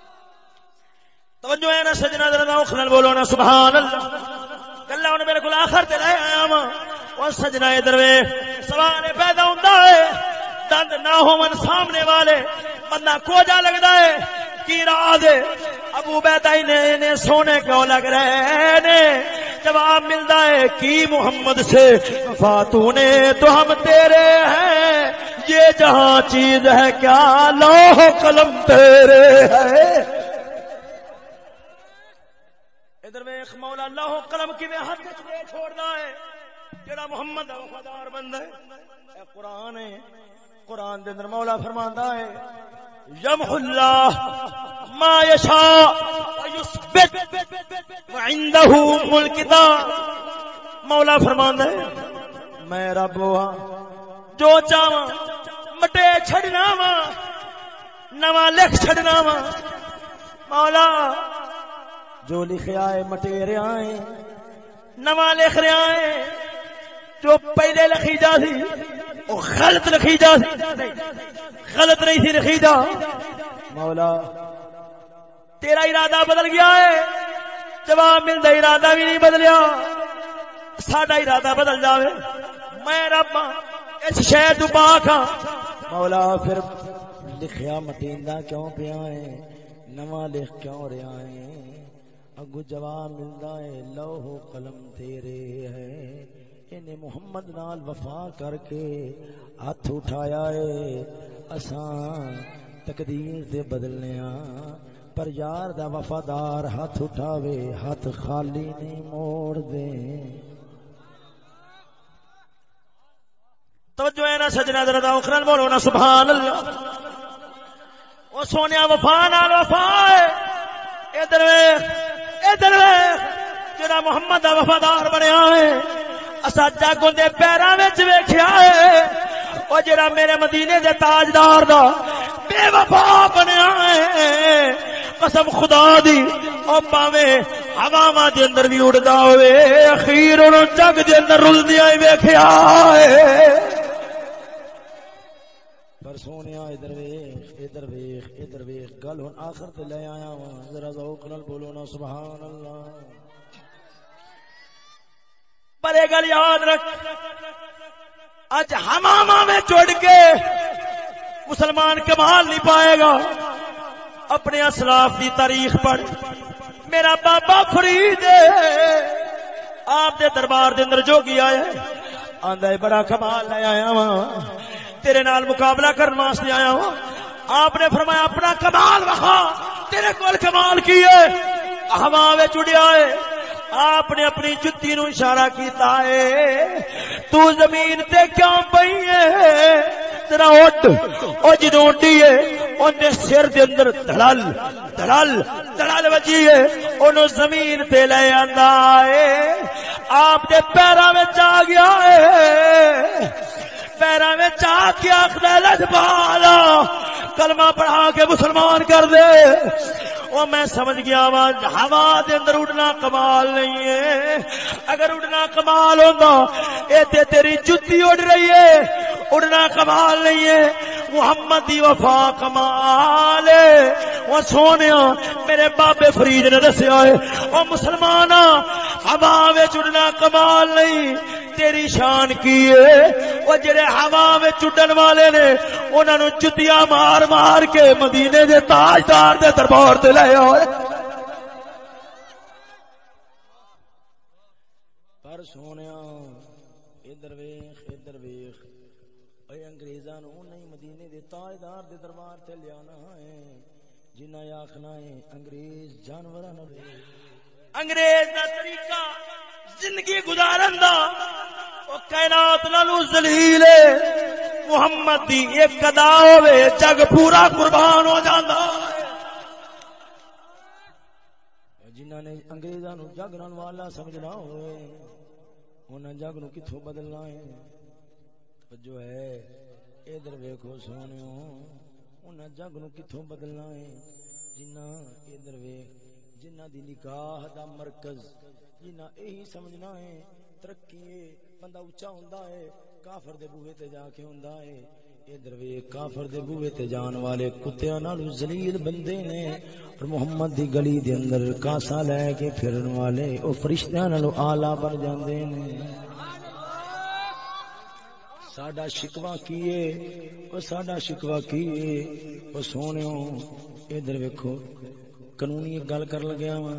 Speaker 1: توجہ ہے نا سجنا ذرا ذوق نال بولو نا، سبحان اللہ۔ گلا ہن میرے کول آخر تے لے آیا وا او سجنا ادھر وے، سوال پیدا ہوندا ہے۔ دند نہ ہون سامنے والے، بندہ کوجا لگدا ہے، کی راز ابو بیدائی نے سونے کیوں لگ رہے نے؟ جواب ملتا ہے، کی محمد سے؟ فاتو نے تو ہم تیرے ہیں۔ یہ جہاں چیز ہے، کیا لوہ قلم تیرے ہے ادھر میں ایک مولا لوہ قلم کی میں ہاتھ چھوڑنا ہے؟ جڑا محمد وفادار بند ہے، اے قرآن ہے۔ قرآن دے اندر مولا فرماندا ہے یمح اللہ ما یشاء ویثبت وعنده الکتاب مولا فرماندا ہے، میں رب ہاں جو چاہواں، مٹے چھڑنا وا نواں لکھ چھڑنا وا مولا، جو لکھیا ہے مٹے مٹیرے آئے، نواں لکھ رہا ہے جو پہلے لکھی جا سی وہ غلط لکھی جا غلط نہیں سی لکھی جا مولا، تیرا ارادہ بدل گیا ہے. جواب ملتا ارادہ بھی نہیں بدلیا. ساڈا ارادہ بدل جاوے. میں رب ہاں، اس شہر تو پاک ہاں. مولا، پھر لکھیا مٹیندا کیوں پیا ہے؟ نواں لکھ کیوں رہا ہے؟ اگو جواب ملتا ہے لوہ قلم تیرے ہے۔ انہیں محمد نال وفا کر کے ہاتھ اٹھایا ہے اساں تقدیر دے بدلنے پر یار دا وفادار ہاتھ اٹھاوے ہاتھ خالی نہیں موڑ دے توجہ ہے نا سجنا دردا اخرن بولو نا سبحان اللہ او سونیا وفا نال وفا ہے ادھر ادھر جڑا محمد دا وفادار بنیا ہے اسا جگ دے پیراں وچ ویکھیا ہے۔ او جڑا میرے مدینے دے تاجدار دا بے وفا بنیا ہے۔ قسم خدا دی، او پاوے ہواواں دے اندر بھی اڑدا ہوئے، اخیر اونوں جگ دے اندر رلدیاں ویکھیا ہے۔ پر سونے ادھر ویخ ادھر ویخ ادھر ویخ گل ہوں آخر تے لے آیا وا ذرا ذوق نال بولو نا، سبحان اللہ۔ پر یہ گل یاد رکھ۔ اج ہماما میں چڑ کے مسلمان کمال نہیں پائے گا۔ اپنے اسلاف کی تاریخ پڑھ میرا بابا فرید آپ دے دربار دے اندر جو گیا ہے، آندا بڑا کمال لے آیا وا تیرے نال مقابلہ کرنے واسطے آیا ہوں آپ نے فرمایا، اپنا کمال وہاں، تیرے کول کمال کی ہے۔ ہوا چڑیا ہے۔ آپ نے اپنی جتی نو اشارہ کیتا ہے۔ تو زمین تے کیوں پئی ہے؟ تیرا اٹھ۔ او جدوں اڈی ہے، اون سر دے اندر دھڑل دھڑل دھڑل وجی ہے۔ اونوں زمین تے لے آندا ہے۔ آپ دے پیراں وچ آ گیا ہے۔ پیروں میں چاہ کے آخر لجبالا کلمہ پڑھا کے مسلمان کر دے۔ وہ میں سمجھ گیا وا ہوا دے اندر اڑنا کمال نہیں ہے اگر اڑنا کمال ہوتا اے تے تیری جتی اڑ رہی ہے۔ اڑنا کمال نہیں ہے۔ محمد دی وفا کمال وہ سونے ہاں، میرے بابے فرید نے دسیا ہے۔ وہ مسلمان ہوا اڑنا کمال نہیں۔ تیری شان کی ہے۔ وہ جڑے ہوا چڈن والے نے انہوں نے جتیاں مار مار کے مدینے دے تاجدار دے دربار تے لے آئے۔ سونے ادھر ویخ ادھر ویخ۔ اے انگریزاں نو نہیں مدینے دے تاجدار دے دربار تے لیا ہے۔ جنہ آخنا ہے انگریز جانور انگریز دا طریقہ زندگی گزارن دا۔ او کائنات نالو ذلیل محمد دی ایک قدا ہوے جگ پورا قربان ہو جاندا جنہاں نے انگریزاں نو جگ نال والا سمجھنا ہوئے انہاں جگ نو کتھوں بدلنا ہے جو ہے ادھر ویکھو سونیو انہاں جگ نو کتھوں بدلنا ہے جنہ ادھر ویکھ جنہ دی نکاح دا مرکز جنہ یہی سمجھنا ہے ترقی ہے بندہ اچا ہوندا ہے کافر دے بوہے تے جا کے ہوندا ہے ادھر وی کافر دے بوئے تے جان والے کتےاں نال ذلیل بندے نے اور محمد دی گلی دے اندر کاسا لے کے پھرن والے او فرشتیاں نال اعلی بن جاندے نے۔ ساڈا شکوا کیے او ساڈا شکوا کیے او سونےو ادھر ویکھو، قانونی گل کر لگیا وا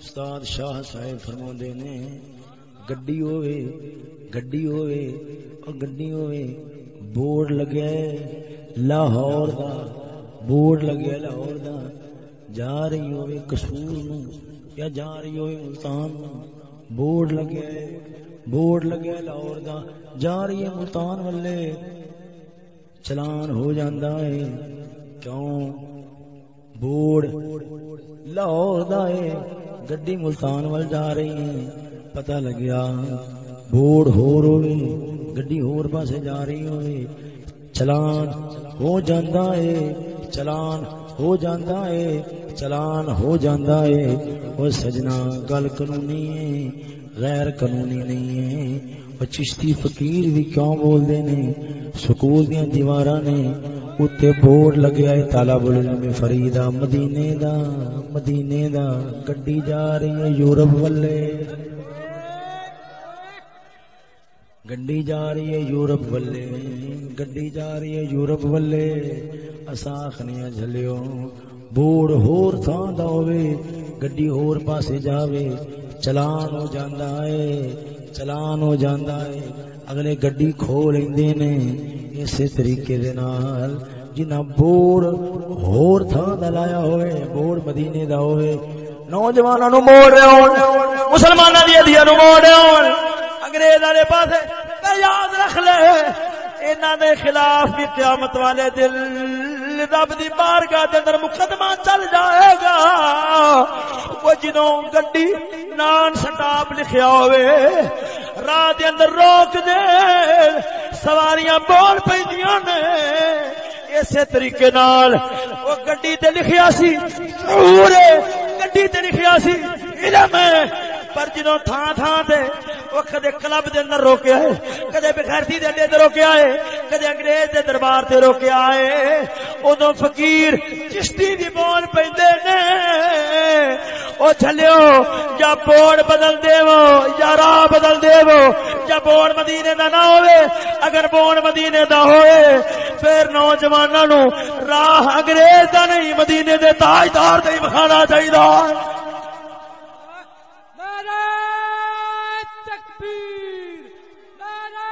Speaker 1: استاد شاہ صاحب فرما نے، گڈی ہوئے گڈی ہوئے اور گڈی ہوئے بورڈ لگیا ہے لاہور دا بورڈ لگیا لاہور دا۔ جا رہی ہوئے کسور نو یا جا رہی ہوئے ملتان نو بورڈ لگیا ہے بورڈ لگیا لاہور دا۔ جا رہی ہے ملتان والے۔ چلان ہو جاندہ ہے۔ کیوں؟ بورڈ لاہور دا ہے۔ گڈی ملتان وال جا رہی ہے۔ پتہ لگیا بورڈ ہور ہوئے گڈی ہور پاسے جا رہی ہوئے چلان ہو جاندا ہے چلان ہو جاندا ہے چلان ہو جاندا ہے او سجنا گل قانونی ہے غیر قانونی نہیں ہے او چشتی فقیر بھی کیوں بول دے نے سکول دیاں دیواراں نے اتے بورڈ لگیا ہے طالب العلم فریدا مدینے دا مدینے دا گڈی جا رہی ہے یورپ والے گڈی جا رہی ہے یورپ والے گڈی جا رہی ہے یورپ والے اسا خنیا جھلیو بورڈ ہور تھان دا ہوے گڈی ہور پاسے جاوے چلان ہو جاندا ہے چلان ہو جاندا ہے اگلے گڈی کھو لیندے نے اسی طریقے دے نال جنہ بورڈ ہور تھان دا لایا ہوئے بورڈ مدینے دا ہوئے نوجواناں نو موڑ رہے ہون مسلماناں دی ادیاں نو موڑ رہے ہون انگریز والے پاسے یاد رکھ لے۔ انہاں دے خلاف بھی قیامت والے دل رب دی بارگاہ دے اندر مقدمہ چل جائے گا۔ وہ جنوں گڈی نان سٹاپ لکھیا ہوئے، راہ دے اندر روک دے۔ سواریاں بول پیندیاں نے۔ اسی طریقے نال وہ گڈی تے لکھیا سی شعور گڈی تے لکھیا سی، علم پر جنوں تھان تھان تے وہ کدے کلب دے اندر روکیا ہے، کدے بغیرتی دے اڈے تے روکیا ہے، کدے انگریز دے دربار تے روکیا ہے۔ اودوں فقیر چشتی دی بول پیندے نے۔ او چلیو یا بوڑ بدل دیو یا راہ بدل دیو یا بوڑ مدینے دا نہ ہوئے۔ اگر بوڑ مدینے دا ہوئے، پھر نوجواناں نو راہ انگریز دا نہیں، مدینے دے تاجدار دے مخانا چاہیے
Speaker 2: نعرہ تکبیر نعرہ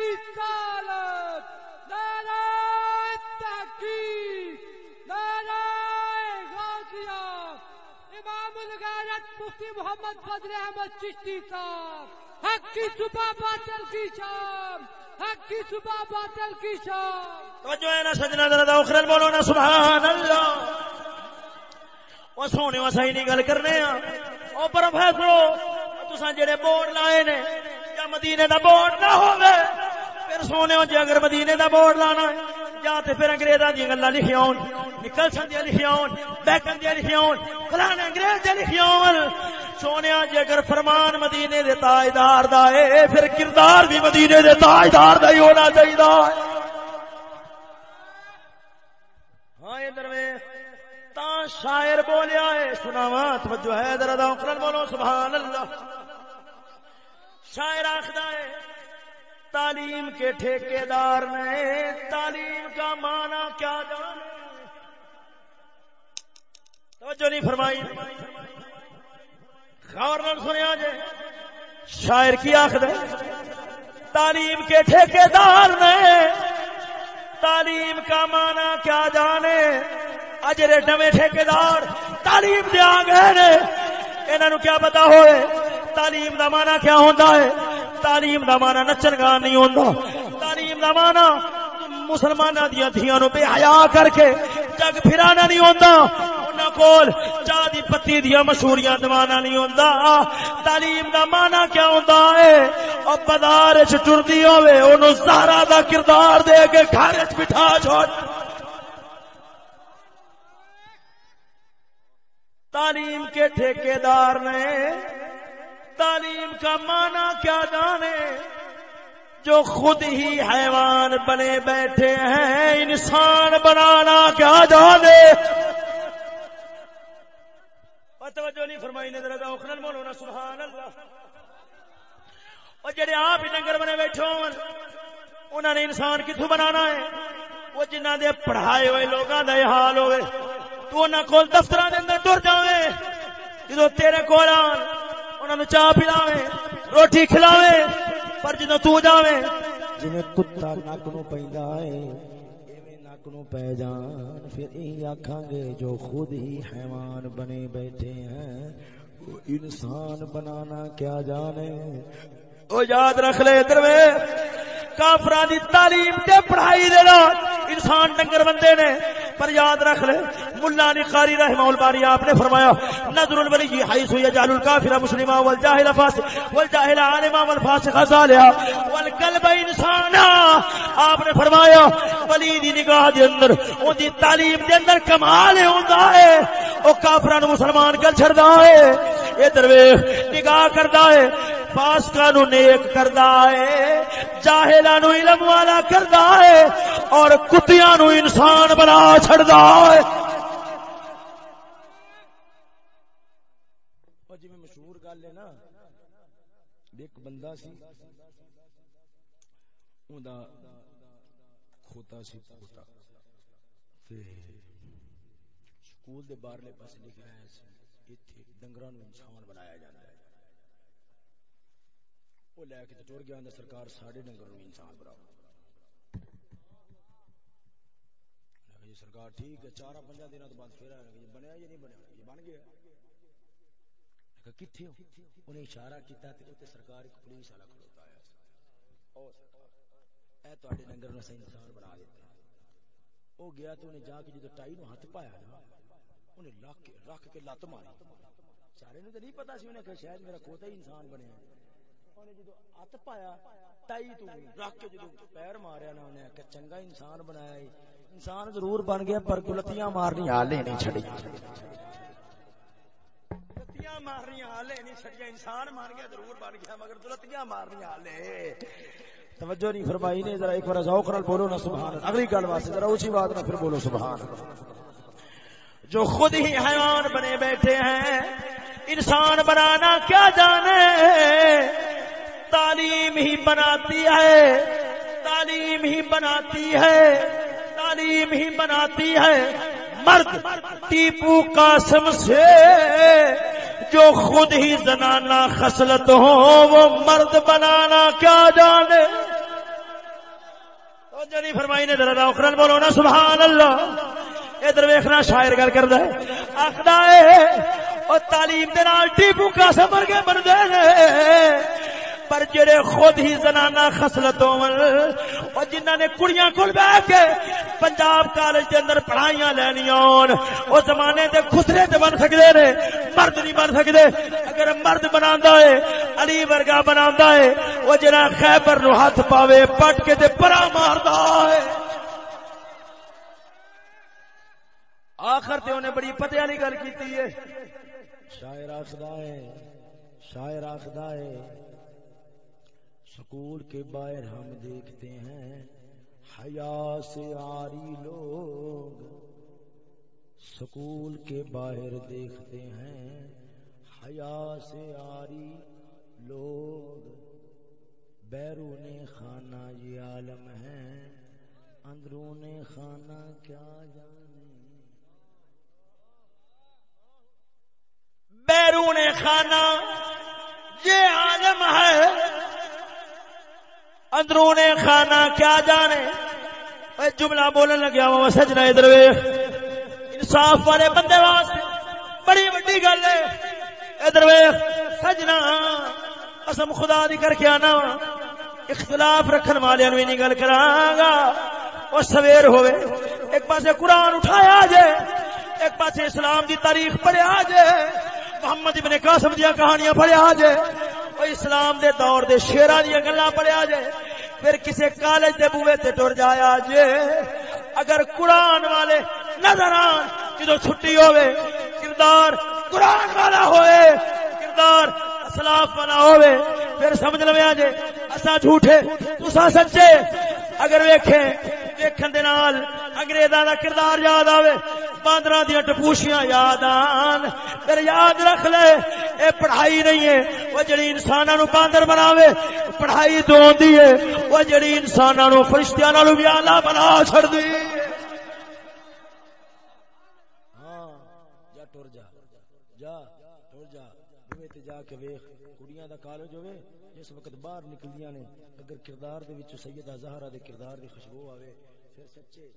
Speaker 2: رسالت نعرہ تحقیق نعرہ غازیہ امام الغیرت مفتی محمد فضل احمد چشتی صاحب، حق کی صبح باطل کی شام، حق کی صبح باطل کی شام۔
Speaker 1: توجہ ہے نا سجنا ذرا اخرن بولو نا سبحان اللہ وہ سونے واسا ہی نہیں گل کرنے ہاں۔ او پروفیسرو تساں جڑے بورڈ لائے نے، یا مدینے دا بورڈ نہ ہوے پھر سونے جے جی اگر مدینے دا بورڈ لانا، یا تے پھر انگریزاں دی گلاں لکھیاں ہون نکلسن دی لکھیاں ہون، بیکن دی لکھیاں ہون فلانے انگریز دی لکھیاں ہون۔ سونے جے جی اگر فرمان مدینے دے تاجدار دا اے پھر کردار بھی مدینے دے تاجدار دا ہی ہونا چاہیے ہاں ادھر میں تا شاعر بولیا ہے سناوا توجہ ہے، ذرا دا اکرن بولو، سبحان اللہ۔ شاعر آخدا ہے تعلیم کے ٹھیکیدار نے، تعلیم کا معنی کیا جانے؟ توجہ نہیں فرمائی۔ غور نال سنیا جے، شاعر کی آخد ہے، تعلیم کے ٹھیکیدار نے، تعلیم کا معنی کیا جانے؟ اجرے نویں ٹھیکیدار تعلیم دیا گئے نے انہوں کیا پتا ہوئے، تعلیم دا معنی کیا ہوتا ہے؟ تعلیم دا معنی نچن گا نہیں ہوتا تعلیم دا معنی مسلمانوں دیا دھیاں نو بے حیا کر کے جگ پھرانا نہیں ہوتا انہاں کول چاہ دی پتی دیا مشہوریاں دوانا نہیں ہوتا تعلیم دا معنی کیا ہوتا ہے؟ اور بازار چ ٹردی ہوے اونوں سارا دا کردار دے کے گھر وچ بٹھا چھوڑ۔ تعلیم کے ٹھیکیدار نے تعلیم کا معنی کیا جانے؟ جو خود ہی حیوان بنے بیٹھے ہیں، انسان بنانا کیا جانے؟ اور توجہ نہیں فرمائی نے اخرن بولو نا، سبحان اللہ۔ اور جڑے آپ ہی ڈنگر بنے بیٹھے ہون انہوں نے انسان کتوں بنانا ہے؟ وہ جنہ دے پڑھائے ہوئے لوگوں کا یہ حال ہوئے، تو انہاں کول دفتراں دے اندر ٹر جاویں۔ جدوں تیرے کول آن انہاں نو چاہ پلاویں روٹی کھلاویں پر جدوں تو جاویں جویں کتا نک نو پیندا ایویں نک نو پے جان پھر یہی آکھاں گے جو خود ہی حیوان بنے بیٹھے ہیں وہ انسان بنانا کیا جانے؟ او یاد رکھ لے ادھر میں کافران دی تعلیم تے پڑھائی دے نال انسان ڈنگر بندے نے، پر یاد رکھ لے، ملا علی قاری رحمہ الباری آپ نے فرمایا نظر الولی حیث یجعل الکافر مسلما والجاہل فاسق، والجاہل عالما والفاسق صالحا، والقلب انسانا۔ آپ نے فرمایا، ولی دی نگاہ دے اندر اون دی تعلیم دے اندر کمال ہوندا ہے، او کافراں مسلمان کر چھڑدا ہے۔ اے درویش نگاہ کردا ہے، فاسقاں نو نیک کردا ہے۔ جاہلاں نو علم والا کردا ہے اور کتیاں نو انسان بنا چھڑدا ہے۔ جی مشہور گل ہے نا ایک بندہ سی، اوندا کھوتا سی، کھوتا۔ تے سکول دے باہرلے پاسے لکھا ہے ایتھے ڈنگراں نو انسان بنایا جاندا وہ لے کے ٹر گیا اندر سرکار ساڈے ڈنگر نو انسان بناؤ جی سرکار ٹھیک ہے، چار پنجا دن تو بعد پھر آیا۔ جی بنیا یا نہیں بنیا؟ یہ جی بن گیا۔ کتنے ہو؟ انہیں اشارہ کیتا تے اوتے سرکار ایک پولیس والا کھلوتا آیا او سرکار، اے تواڈے ڈنگر نو انسان بنا دیتا او گیا تو انہیں جا کے جدو ٹائی نو ہاتھ پایا نا، انہیں رکھ کے رکھ کے لت ماری۔ سارے نو تے نہیں پتا سی انہیں کہ شاید میرا کوتا ہی انسان بنیا انہیں جدو ہاتھ پایا ٹائی تو رکھ کے جدو پیر ماریا نا انہیں کہ چنگا انسان بنایا انسان ضرور بن گیا، پر گلتیاں مارنی حالے نہیں چھڑی۔ مارنی حالے نہیں چھڑیا انسان گیا، ضرور بن گیا، مگر مارنی حالے توجہ نہیں فرمائی نے، ذرا ایک بار ذوق نال بولو نا، سبحان اگلی گل واسطے ذرا اونچی بات نہ پھر بولو، سبحان جو خود ہی حیوان بنے بیٹھے ہیں، انسان بنانا کیا جانے؟ تعلیم ہی بناتی ہے۔ تعلیم ہی بناتی ہے۔ تعلیم ہی بناتی ہے۔ مرد ٹیپو قاسم سے جو خود ہی زنانہ خصلت ہو، وہ مرد بنانا کیا جانے؟ جنی فرمائی نے ذرا اخرن بولو نا، سبحان اللہ۔ ادھر ویکھنا، شاعر گل کردا ہے۔ آکھدا ہے، او تعلیم دے نال ٹیپو قاسم ورگے بندے نے پر جڑے خود ہی زنانہ خصلت ہون او جنہاں نے کڑیاں کول بیٹھ کے پنجاب کالج دے اندر پڑھائیاں لینیاں ہون، او زمانے دے خسرے تے بن سکدے نے، مرد نہیں بن سکدے۔ اگر مرد بناندا ہے، علی ورگا بناندا ہے، او جڑا خیبر نو ہاتھ پاوے، پٹ کے تے پرا ماردا ہے۔ آخر تے انہیں بڑی پتے والی گل کیتی ہے۔ شاعر آخدا ہے، شاعر آخدا ہے۔ سکول کے باہر ہم دیکھتے ہیں، حیا سے آری لوگ سکول کے باہر دیکھتے ہیں، حیا سے آری لوگ بیرون خانہ یہ عالم ہے، اندرون خانہ کیا جانے؟ بیرون خانہ یہ عالم ہے۔ اندرون خانہ، کیا جانے؟ جملہ بولن لگیا وہ سجنا ادھر انصاف والے بندے واسطے بڑی وڈی گل ہے۔ ادھر سجنا۔ قسم خدا دی کر کے آنا اختلاف رکھن والے بھی نہیں گل کرا وہ سویر ہوئے۔ ایک پاسے قرآن اٹھایا جائے ایک پاسے اسلام دی تاریخ پڑھیا جائے محمد ابن قاسم دیا کہانیاں پڑھیا جائے اسلام دے دور دے شیران دیا گلا پڑھیا جائے، پھر کسی کالج دے بوے تے ٹر جایا جے۔ اگر قرآن والے نظر آن جدو چھٹی ہوئے کردار قرآن والا ہوئے کردار اسلاف والا ہوئے پھر سمجھ لو جے اسا جھوٹے تسا سچے۔ اگر ویکھیں ویکھن دے نال انگریزاں دا کردار یاد آوے، باندراں دی ٹپوشیاں یاد آن۔ پھر یاد رکھ لے، اے پڑھائی نہیں ہے، وہ جڑی انساناں نو باندر بناوے، پڑھائی تو ہوندی ہے، وہ جڑی انساناں نو فرشتیاں نالوں بھی اعلی بنا چھڑدی ہاں جا ٹر جا جا، ٹر جا اوے تے جا کے ویکھ، کڑیاں دا کالج ہوے جس وقت باہر نکلدیاں نے، اگر کردار دے وچ سیدہ زہرا دے کردار دی خوشبو آوے پھر سچے۔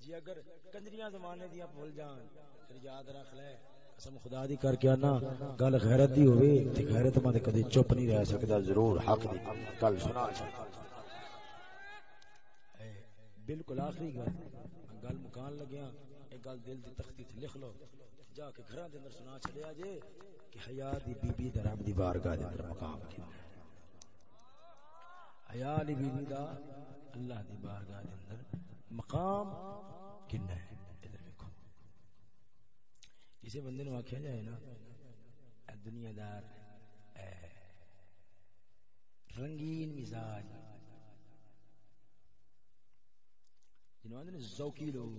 Speaker 1: جی اگر کنجریاں زمانے دیاں بھول جان، پھر یاد رکھ لے، قسم خدا دی کر کے انا گل غیرت دی ہوے تے غیرت مند کدی چپ نہیں رہ سکدا، ضرور حق دی گل سنا۔ بالکل آخری گل گل مکان لگیا ایک گل دل دی تختی تے لکھ لو جا کے گھراں دے اندر سنا چھڑیا جے کہ حیا دی بی بی دا رب دی بارگاہ دے اندر مقام کیوں حیا دی بی بی دا اللہ دی بارگاہ دے اندر مقام کنا ہے، ادھر دیکھو کسی بندے نو جائے نا دنیا دار رنگین مزاج۔ جنہوں آدھے ذوقی لوگ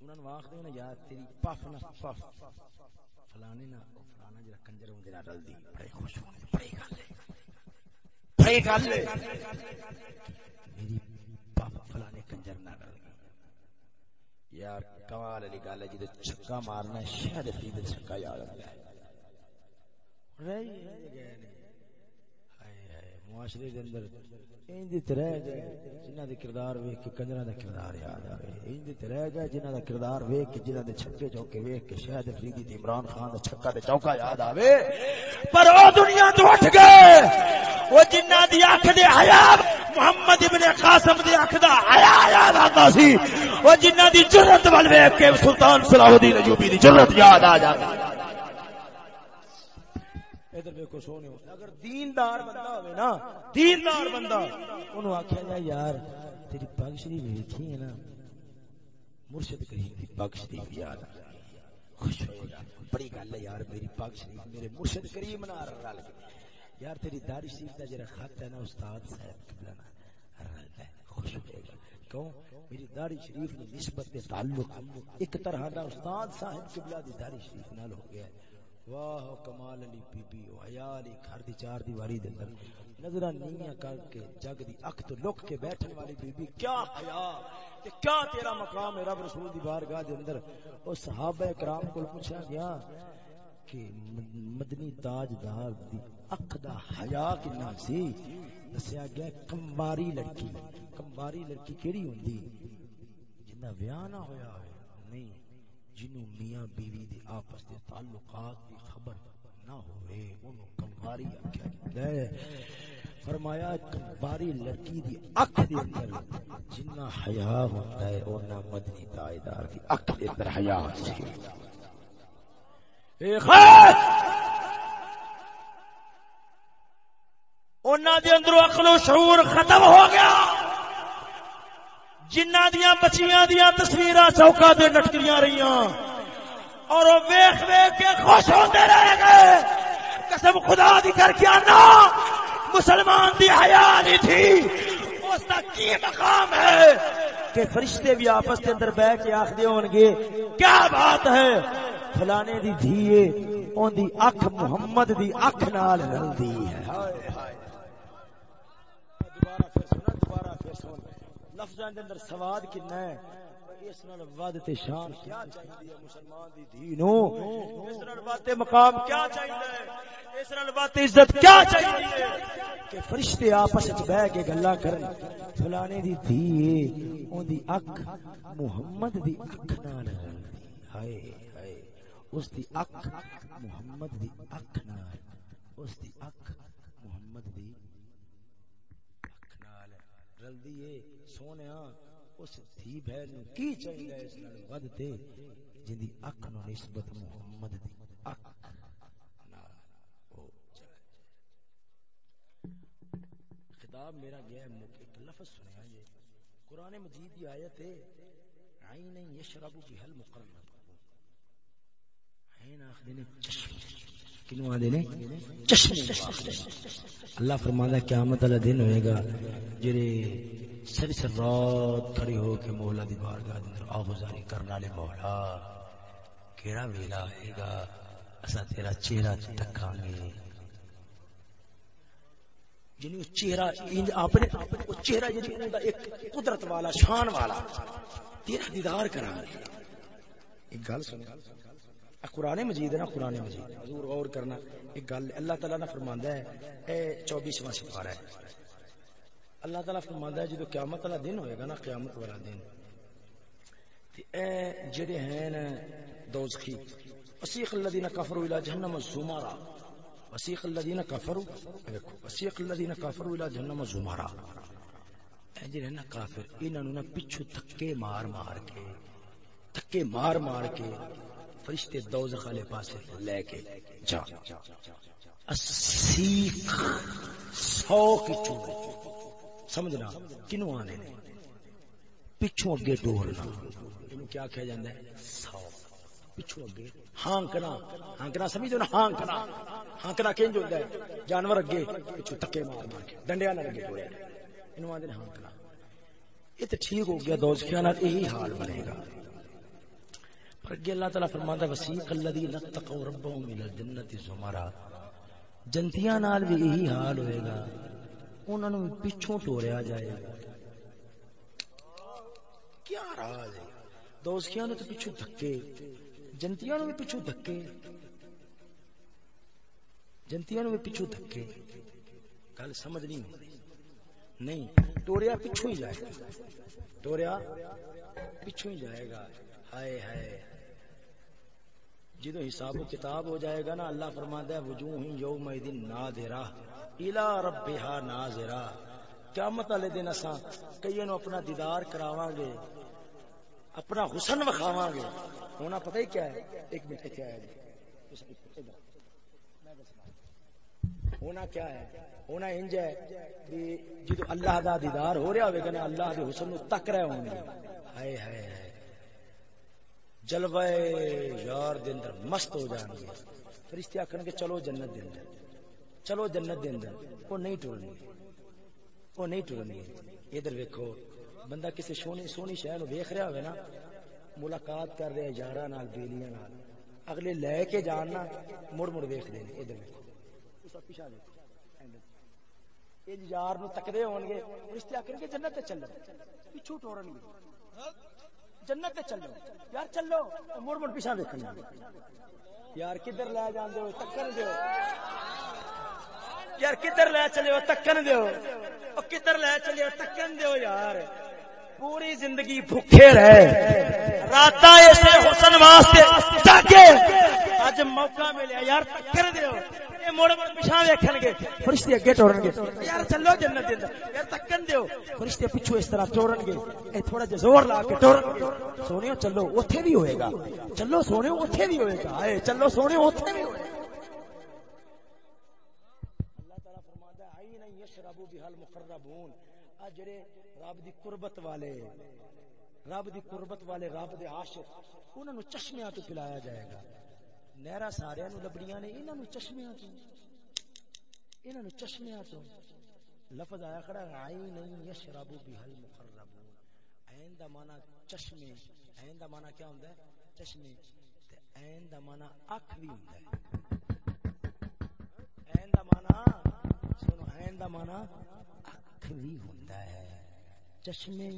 Speaker 1: انہوں نے آخ دے یار تیری پف نہ پف، فلانے نہ فلانا جڑا کنجر ہوں رل دی بڑے خوش گل گل میری فلانے کنجر نہ کر گئی یار، کمال علی گل ہے جدے چھکا مارنا ہے، شاید فید چھکا یاد آتا ہے رہی ہے گئے۔ نہیں معاشرے دے اندر این دی طرح گئے جنہ دے کردار ویکھ کے کنجراں دا کردار یاد آوے این دی طرح گئے جنہ دا کردار ویکھ کے جنہ دے چھکے چوکے ویکھ کے شاید فریدی تے عمران خان دا چھکا تے چوکا یاد آوے۔ پر او دنیا تو اٹھ گئے۔ او جنہ دی اکھ دے حیا، محمد ابن قاسم دی اکھ دا حیا یاد آندا سی۔ او جنہ دی جرأت ول ویکھ کے سلطان صلاح الدین ایوبی دی جرأت یاد آ جاندی۔ ادھر دیکھو سونے اگر دیندار بندہ ہوئے نا، دیندار بندہ، انہوں آکھیا جائے، یار، تیری پاک شریف ویکھی ہے نا۔ مرشد کریم کی پاک شریف یاد خوش ہو جا، بڑی گل ہے یار، میری پاک شریف میرے مرشد کریم نہ رل گئی یار، تیری داڑھی شریف کا جڑا خط ہے نا، استاد صاحب قبلہ نا رل ہے خوش ہو گا کیوں؟ میری داڑھی شریف نے نسبت تعلق، ایک طرح دا استاد صاحب قبلہ دی داڑھی شریف نال ہو گیا ہے۔ واہ کمال علی بی بی او حیا علی گھر دی چار دیواری دے اندر نظراں نیاں کر کے جگ دی اکھ تو لک کے بیٹھن والی بی بی کیا حیا تے کیا تیرا مقام ہے رب رسول دی بارگاہ دے اندر او صحابہ کرام کول پوچھا گیا کہ مدنی تاجدار دی اکھ دا حیا کنا سی دسیا گیا کمباری لڑکی کمباری لڑکی کیڑی ہوندی جنہ ویاہ نہ ہویا ہے نہیں جنوں میاں بیوی دے آپس دے تعلقات دی خبر نہ ہوئے، انہوں کمباری آکھیا گئے۔ فرمایا کمباری لڑکی دی اکھ دے اندر جنہ حیا ہوتا ہے اونا مدنی تائیدار دی اکھ دے اندر حیا سی اے خیر! اونا دے اندر عقل و شعور ختم ہو گیا۔ جنہ دیا بچیاں دیا تصویر چوکا دے لٹکیاں رہی اور وہ ویخ ویخ کے خوش ہوتے رہ گئے۔ قسم خدا دی کر کے آنا، مسلمان دی حیا نہیں تھی۔ اس کا کی مقام ہے؟ کہ فرشتے بھی آپس کے اندر بہ کے آخر ہون گے، کیا بات ہے؟ فلانے دی دھیے اون دی اکھ محمد دی اکھ نال رلدی ہے۔ دوبارہ پھر سنا دوبارہ پھر سنا لفظاں دے اندر سواد کنا ہے؟ اس نال ود تے شان کیا چاہیے مسلمان دی دھی نو اس نال ود تے مقام کیا چاہیے؟ اس نال ود تے عزت کیا چاہیے؟ کہ فرشتے آپس وچ بیٹھ کے گلاں کرن، فلانے دی دھی، اون دی اکھ محمد دی اکھ نال۔ ہائے ہائے، اس دی اکھ محمد دی اکھ نال۔ اس دی اکھ محمد دی اکھ نال۔ رلدی اے سونیا، اس تھی بہن نو کی چاہیے اس نال ود تے جن دی اکھ نو نسبت محمد دی اکھ نال ہو جائے۔ خطاب میرا گیا ہے ایک لفظ سنیا جی قرآن مجید کی آیت ہے، عین یشرب بها المقرب عین اخذ نے کنو آدھے نے؟ چشمے اللہ فرمانا قیامت والا دن ہوئے گا، جڑے سر سر رات کھڑے ہو کے مولا دی بارگاہ دے اندر آگزاری کرنے والے مولا، کیڑا ویلا آئے گا؟ اسا تیرا چہرہ تکاں گے جنہیں اس چہرہ اپنے وہ چہرہ جنہیں اوندا ایک قدرت والا، شان والا، تیرا دیدار کرا گے ایک گل سن قرآن مجید ہے نا، قرآن مجید۔ حضور غور کرنا، ایک گل اللہ تعالیٰ نے فرماندا ہے، اے چوبیسواں سپارہ ہے۔ اللہ تعالیٰ فرماندا ہے جدو قیامت والا دن ہوئے گا نا، قیامت والا دن۔ تے اے جڑے ہیں نا دوزخی، وسیق الذين كفروا الى جهنم زمرا۔ وسیق الذين كفروا دیکھو، وسیق الذين كفروا الى جهنم زمرا۔ اے جڑے نا کافر، انہاں نو نا پچھو تھکے مار مار کے، تھکے مار مار کے فرشتے دوزخ والے پاسے لے کے جا۔ اسی سو کی چوڑ سمجھنا، کنو آنے نے؟ پچھوں اگے ٹورنا کیا کہا جاتا ہے؟ سو۔ پچھوں اگے۔ ہانکنا۔ ہانکنا سمجھ دو نا ہانکنا۔ ہانکنا کنج ہوتا ہے؟ جانور اگے۔ پچھوں تکے مار مار کے۔ ڈنڈیا نہ لگے ٹورے انہوں آدھے ہانکنا۔ یہ تو ٹھیک ہو گیا دوست خیال یہی حال بنے گا۔ پر اگے اللہ تعالیٰ فرماتا وسیق الذین اتقوا ربهم الى الجنت زمرا۔ جنتیاں نال بھی یہی حال ہوئے گا۔ انہوں نے پچھوں ٹوریا جائے۔ کیا راز ہے؟ دوستیاں تو پچھو دھکے، جنتیاں بھی پچھو دھکے۔ جنتیاں بھی پچھو دھکے۔ گل سمجھ نہیں نہیں، ٹوریا پچھو ہی جائے گا۔ ٹوریا پچھو ہی جائے گا۔ ہائے ہائے۔ جدو حساب و کتاب ہو جائے گا نا، اللہ فرماتا ہے، وجوہ یوم دن نادرا الى ربها ناظرا قیامت والے دن اساں کئی نو اپنا دیدار کراواں گے، اپنا حسن وکھاواں گے۔ ہونا پتہ ہی کیا ہے، ایک منٹ جی۔ کیا ہے ہونا کیا ہے ہونا انج ہے کہ جدو اللہ دا دیدار ہو رہا ہوئے گا نا، اللہ دے حسن نو تک رہے ہوں گے۔ ہائے ہائے ہائے۔ جلوے یار دے اندر مست ہو جان گے۔ فرشتے آکھن گے، چلو جنت دے اندر۔ چلو جنت دے اندر۔ وہ نہیں ٹرنی وہ نہیں ٹرنی ادھر ویکھو، بندہ کسی سونی سونی شہر ویخ رہا ہوئے نا، ملاقات کر رہے یار نال، بیلیاں نال۔ اگلے لے کے جاننا مڑ مڑ ویخ دے ادھر ویکھو۔ اس پیچھے پیچھا یہ یار نو تکدے ہون گے۔ رشتے آخر گے، جنت تے چلو۔ پچھو ٹورن گے۔ جنت چلو۔ یار چلو مڑ مڑ پیچھا دیکھنا یار کدھر لے جان دو تکن دیو یار کدھر لے چلے ہو؟ تکن دو کدھر لے چلے ہو؟ تکن دیو یار۔ پوری زندگی بھوکے رہے۔ رات اسے حسن واسطے جاگے۔ اج موقع ملیا۔ یار ٹکر دیو اے پیچھے ویکھن گے۔ فرشتے اگے ٹورن گے۔ یار چلو جنت دے یار تکن دیو فرشتے پیچھے اس طرح ٹورن گے۔ اے تھوڑا جے زور لا کے ٹورن۔ گے سونیو چلو، اوتھے بھی ہوئے گا۔ چلو سونیو، اوتھے بھی ہوئے گا۔ اے چلو سونیو، اوتھے بھی ہوئے گا۔ اللہ تعالی فرماتا ہے عین مقربون اجرے رب دی قربت والے، رب دی قربت والے رب دے عاشق، انہاں نو چشمیاں تو پلایا جائے گا۔ نہرا سارے نو لبڑیاں نے انہاں نو چشمیاں تو۔ انہاں نو چشمیاں تو۔ لفظ آیا کھڑا عین یشرب بہل مقربون۔ عین دا معنی چشمے، عین دا معنی کیا ہوندا ہے؟ چشمے۔ تے عین دا معنی اکھ بھی ہوندا ہے۔ عین دا معنی، سنو، عین دا معنی بھی ہوندا ہے۔ چشمے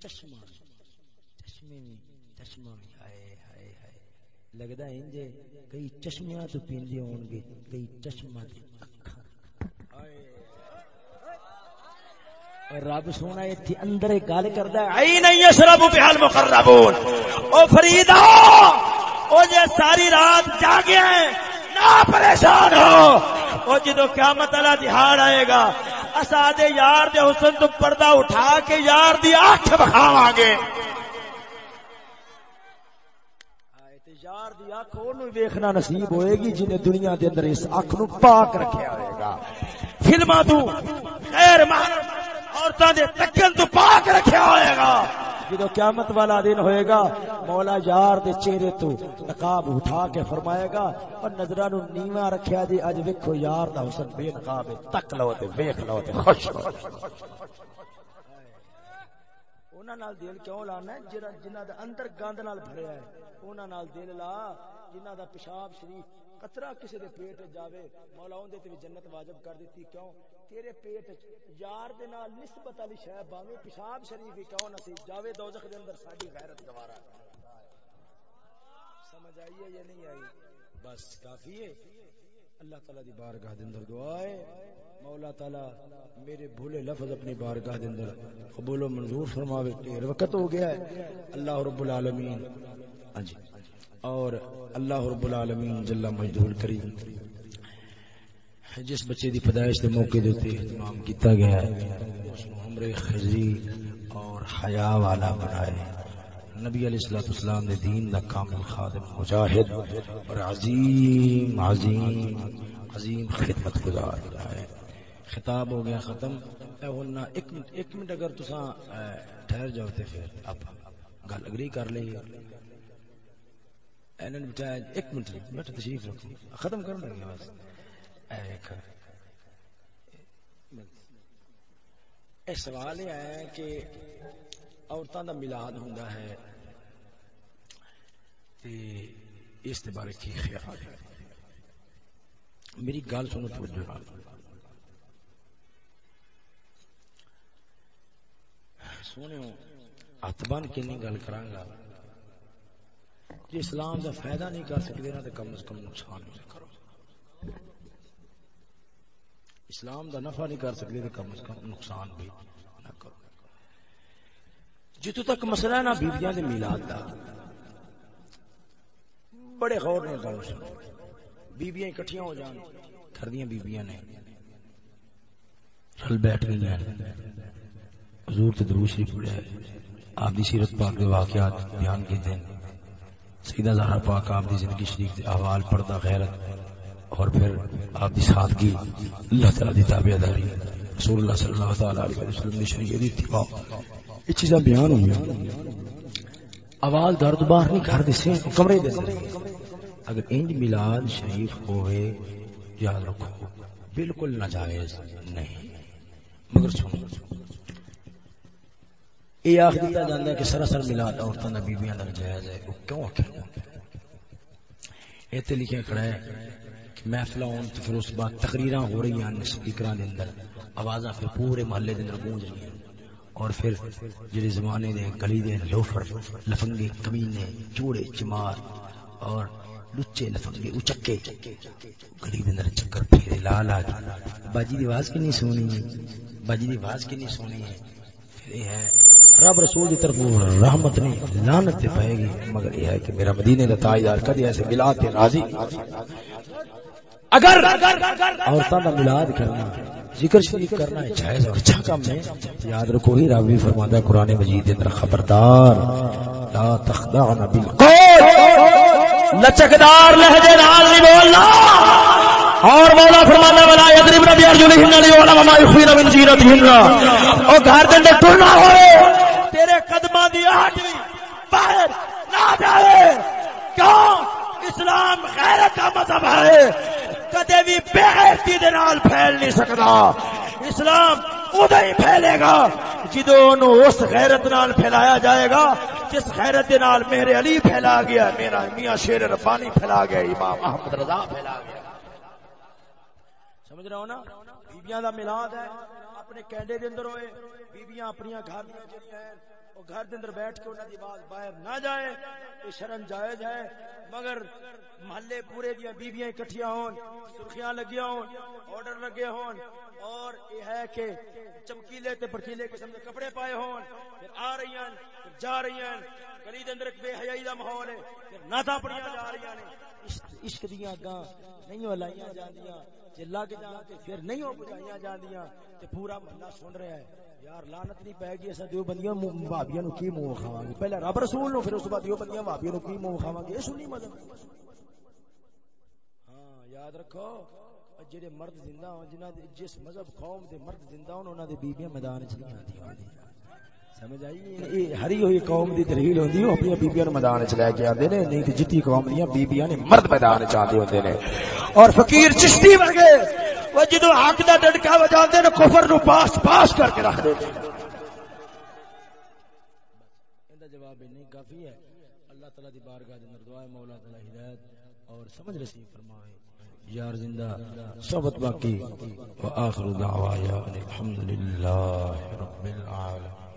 Speaker 1: چشمہ چشمے چشمہ۔ میں ہائے ہائے ہائے۔ لگتا ہے انجے، کئی چشمیاں تو پیندے ہون گے، کئی چشمہ تے اکھاں۔ رب سونا ایتھے اندر گل کردا ہے۔ عین یشرب بہل مقربون۔ او فریدا او جے ساری رات جاگے ہیں نہ پریشان ہو۔ او جدو قیامت والا دہاڑ آئے گا اسا دے یار دے حسن تو پردہ اٹھا کے یار دی آنکھ بکھاواں گے یار دی اکھ اونوں ویکھنا نصیب ہوئے گی جنے دنیا دے اندر اس اکھ نو پاک رکھیا ہوئے گا۔ فلماں تو غیر محرم عورتاں دے تکن تو پاک رکھیا ہوئے گا۔ جدو قیامت والا دن ہوئے گا، مولا یار دے چہرے تو نقاب اٹھا کے فرمائے گا، اور نظرہ نو نیواں رکھیا جی اج ویکھو یار دا حسن بے نقاب ہے، تک لو تے، ویکھ لو تے، خوش لو انہاں نال دل کیوں لانا ہے؟ جڑا جنہاں دا اندر گند نال بھریا ہے، انہاں نال دل لا جنہاں دا پیشاب شریف قطرہ کسی دے پیٹ جاوے، مولا اون دے تے جنت واجب کر دیتی کیوں؟ تیرے پیٹ یار دے نال نسبت علی شے باویں پیشاب شریف ہی کیوں نہ سی جاوے دوزخ دے اندر ساڈی غیرت گوارا۔ سمجھ آئی ہے یا نہیں آئی؟ بس کافی ہے۔ اللہ تعالی دی بارگاہ دے اندر دعا ہے۔ مولا تعالی میرے بھولے لفظ اپنی بارگاہ دے اندر قبول و منظور فرماوے۔ دیر وقت ہو گیا ہے۔ اللہ رب العالمین۔ ہاں جی۔ اور اللہ رب العالمین جل مجدول کریم جس بچے دی پیدائش دے موقع دے تے اہتمام کیتا گیا ہے، اس کو عمر خزی اور حیا والا بنائے۔ نبی علیہ الصلوۃ والسلام نے دین دا کامل خادم مجاہد اور عظیم عظیم عظیم خدمت گزار ہے خطاب ہو گیا ختم۔ اے ہونا ایک منٹ ایک منٹ اگر تساں ٹھہر جاؤ تے پھر اب گل اگری کر لیں اینن بٹھایا ایک منٹ بیٹھ تشریف رکھو ختم کرن لگے بس اے سوال یہ ہے کہ عورتوں دا میلاد ہوندا ہے تے اس دے بارے کی خیال ہے؟ میری گل سنو، توجہ نال۔ ہاتھ بن کے نہیں گل کراں گا؟ جی اسلام دا فائدہ نہیں کر سکتے نا تو کم از کم نقصان کرو اسلام دا نفع نہیں کر سکتے تو کم از کم نقصان بھی نہ کرو۔ جتوں تک مسئلہ ہے نا بیبیاں دے میلاد دا۔ بڑے غور نے گل سنو۔ بیبیاں اکٹھیاں ہو جان گھر دیاں بیبیاں نے رل بیٹھ گئی ہیں حضور تے درود شریف پڑھیا ہے۔ آپ دی سیرت پاک دے واقعات بیان کیتے ہیں۔ سیدہ زہرا پاک آپ دی زندگی شریف دے احوال، پردہ، غیرت اور پھر آپ دی سادگی اللہ تعالی دی تابعداری رسول اللہ صلی اللہ تعالی علیہ وسلم دی شریعت دی اتباع۔ یہ چیزاں بیان ہوئی آواز درد باہر نہیں، گھر دے دسے کمرے دے اگر انج میلاد شریف ہوئے، یاد رکھو، بالکل ناجائز نہیں۔ مگر سنو یہ آخ دیتا جاتا ہے کہ سراسر ملاد عورتوں کا بیبیاں کا جائز ہے۔ وہ کیوں آخر یہ لکھا کھڑا ہے کہ محفل آن تو پھر اس بعد تقریر ہو رہی ہیں سپیکر کے اندر۔ آواز پھر پورے محلے کے اندر گونج رہی ہیں۔ اور پھر جڑے زمانے دے گلی دے لوفر، لفنگے کمینے چوڑے چمار اور لچے لفنگے، اچکے گلی دے اندر چکر پھیرے لا لا باجی دی آواز کنی سونی ہے؟ باجی دی آواز کنی سونی ہے؟ پھر یہ ہے رب رسول کی طرف رحمت نہیں لانت پائے گی۔ مگر یہ ہے کہ میرا مدینے کا تاجدار کدی ایسے ملاد تے راضی اگر عورتوں کا ملاد کرنا، ذکر شریف کرنا ہے جائز اور اچھا کام ہے۔ یاد رکھو ہی رب بھی فرماتا ہے، قرآن مجید کے اندر خبردار، لا تخدعن بالقول۔ لچکدار لہجے نال نہیں بولنا۔ اور مولا فرمانا والا یضرب نبی ارجلہن لیعلم ما یخفین من زینتہن۔ او گھر دے ٹرنا ہوئے۔ تیرے قدماں دی آہٹ بھی باہر نہ جائے۔ کیوں؟ اسلام غیرت کا مذہب ہے۔ کدے بھی بے غیرتی دے نال پھیل نہیں سکتا اسلام ادو ہی پھیلے گا۔ جدو اس غیرت نال پھیلایا جائے گا، جس غیرت دے نال میرے علی پھیلا گیا، میرا میاں شیر رفانی پھیلا گیا، امام احمد رضا پھیلا گیا۔ سمجھ رہا ہو نا؟ بیبیاں دا ملاد ہے، اپنے کینڈے دے اندر ہوئے بیبیاں اپنی گھر دیا جڑیاں ہیں۔ وہ گھر دے اندر بیٹھ کے انہاں دی آواز باہر نہ جائے، یہ شرم جائز ہے، مگر محلے پورے دیا بیبیاں اکٹھیاں ہون، سرخیاں لگیاں ہون، آرڈر لگے ہون، اور یہ ہے کہ چمکیلے تے پرچیلے قسم کے کپڑے پائے ہون، پھر آ رہی ہیں، پھر جا رہی ہیں، گلی دے اندر ایک بے حیائی دا ماحول ہے، پھر ناتا پڑیاں جا رہی ہیں عشق دیاں گاں نہیں ہو لائیاں جاندیاں، جے لگ جان تے پھر نہیں ہو بجائیاں جاندیاں، تے پورا محلہ سن رہا ہے۔ یار، لعنت نہیں پے گی اسا دیو بندیاں بھابیاں نو کی منہ کھاواں گے پہلے رب رسول نو، پھر اس بعد دیو بندیاں بھابیاں نو کی منہ کھاواں گے یہ سنی مذہب مطلب؟ ہاں یاد رکھو جڑے مرد زندہ ہون جنہاں دے جس مذہب قوم دے مرد زندہ ہون انہاں دے بیبیاں میدان وچ نہیں آندیاں۔ سمجھ آئی یہ ہری ہوئی قوم دی دلیل ہوندی او اپنی بیبیاں نو میدان وچ لے کے آندے نے نہیں تے جتی قوم دیاں بیبیاں نے مرد میدان وچ آندے ہوندے نے۔ اور فقیر چشتی ورگے وہ جدو حق دا ڈڈکا وجاندے نے کفر نو پاس پاس کر کے رکھ دیندے ایندا جواب نہیں کافی ہے۔ اللہ تعالی دی بارگاہ دے اندر دعا ہے مولا تعالی ہدایت اور سمجھ نصیب فرمائے۔ یار زندہ صحبت باقی۔ وآخر دعوایا الحمدللہ رب العالمين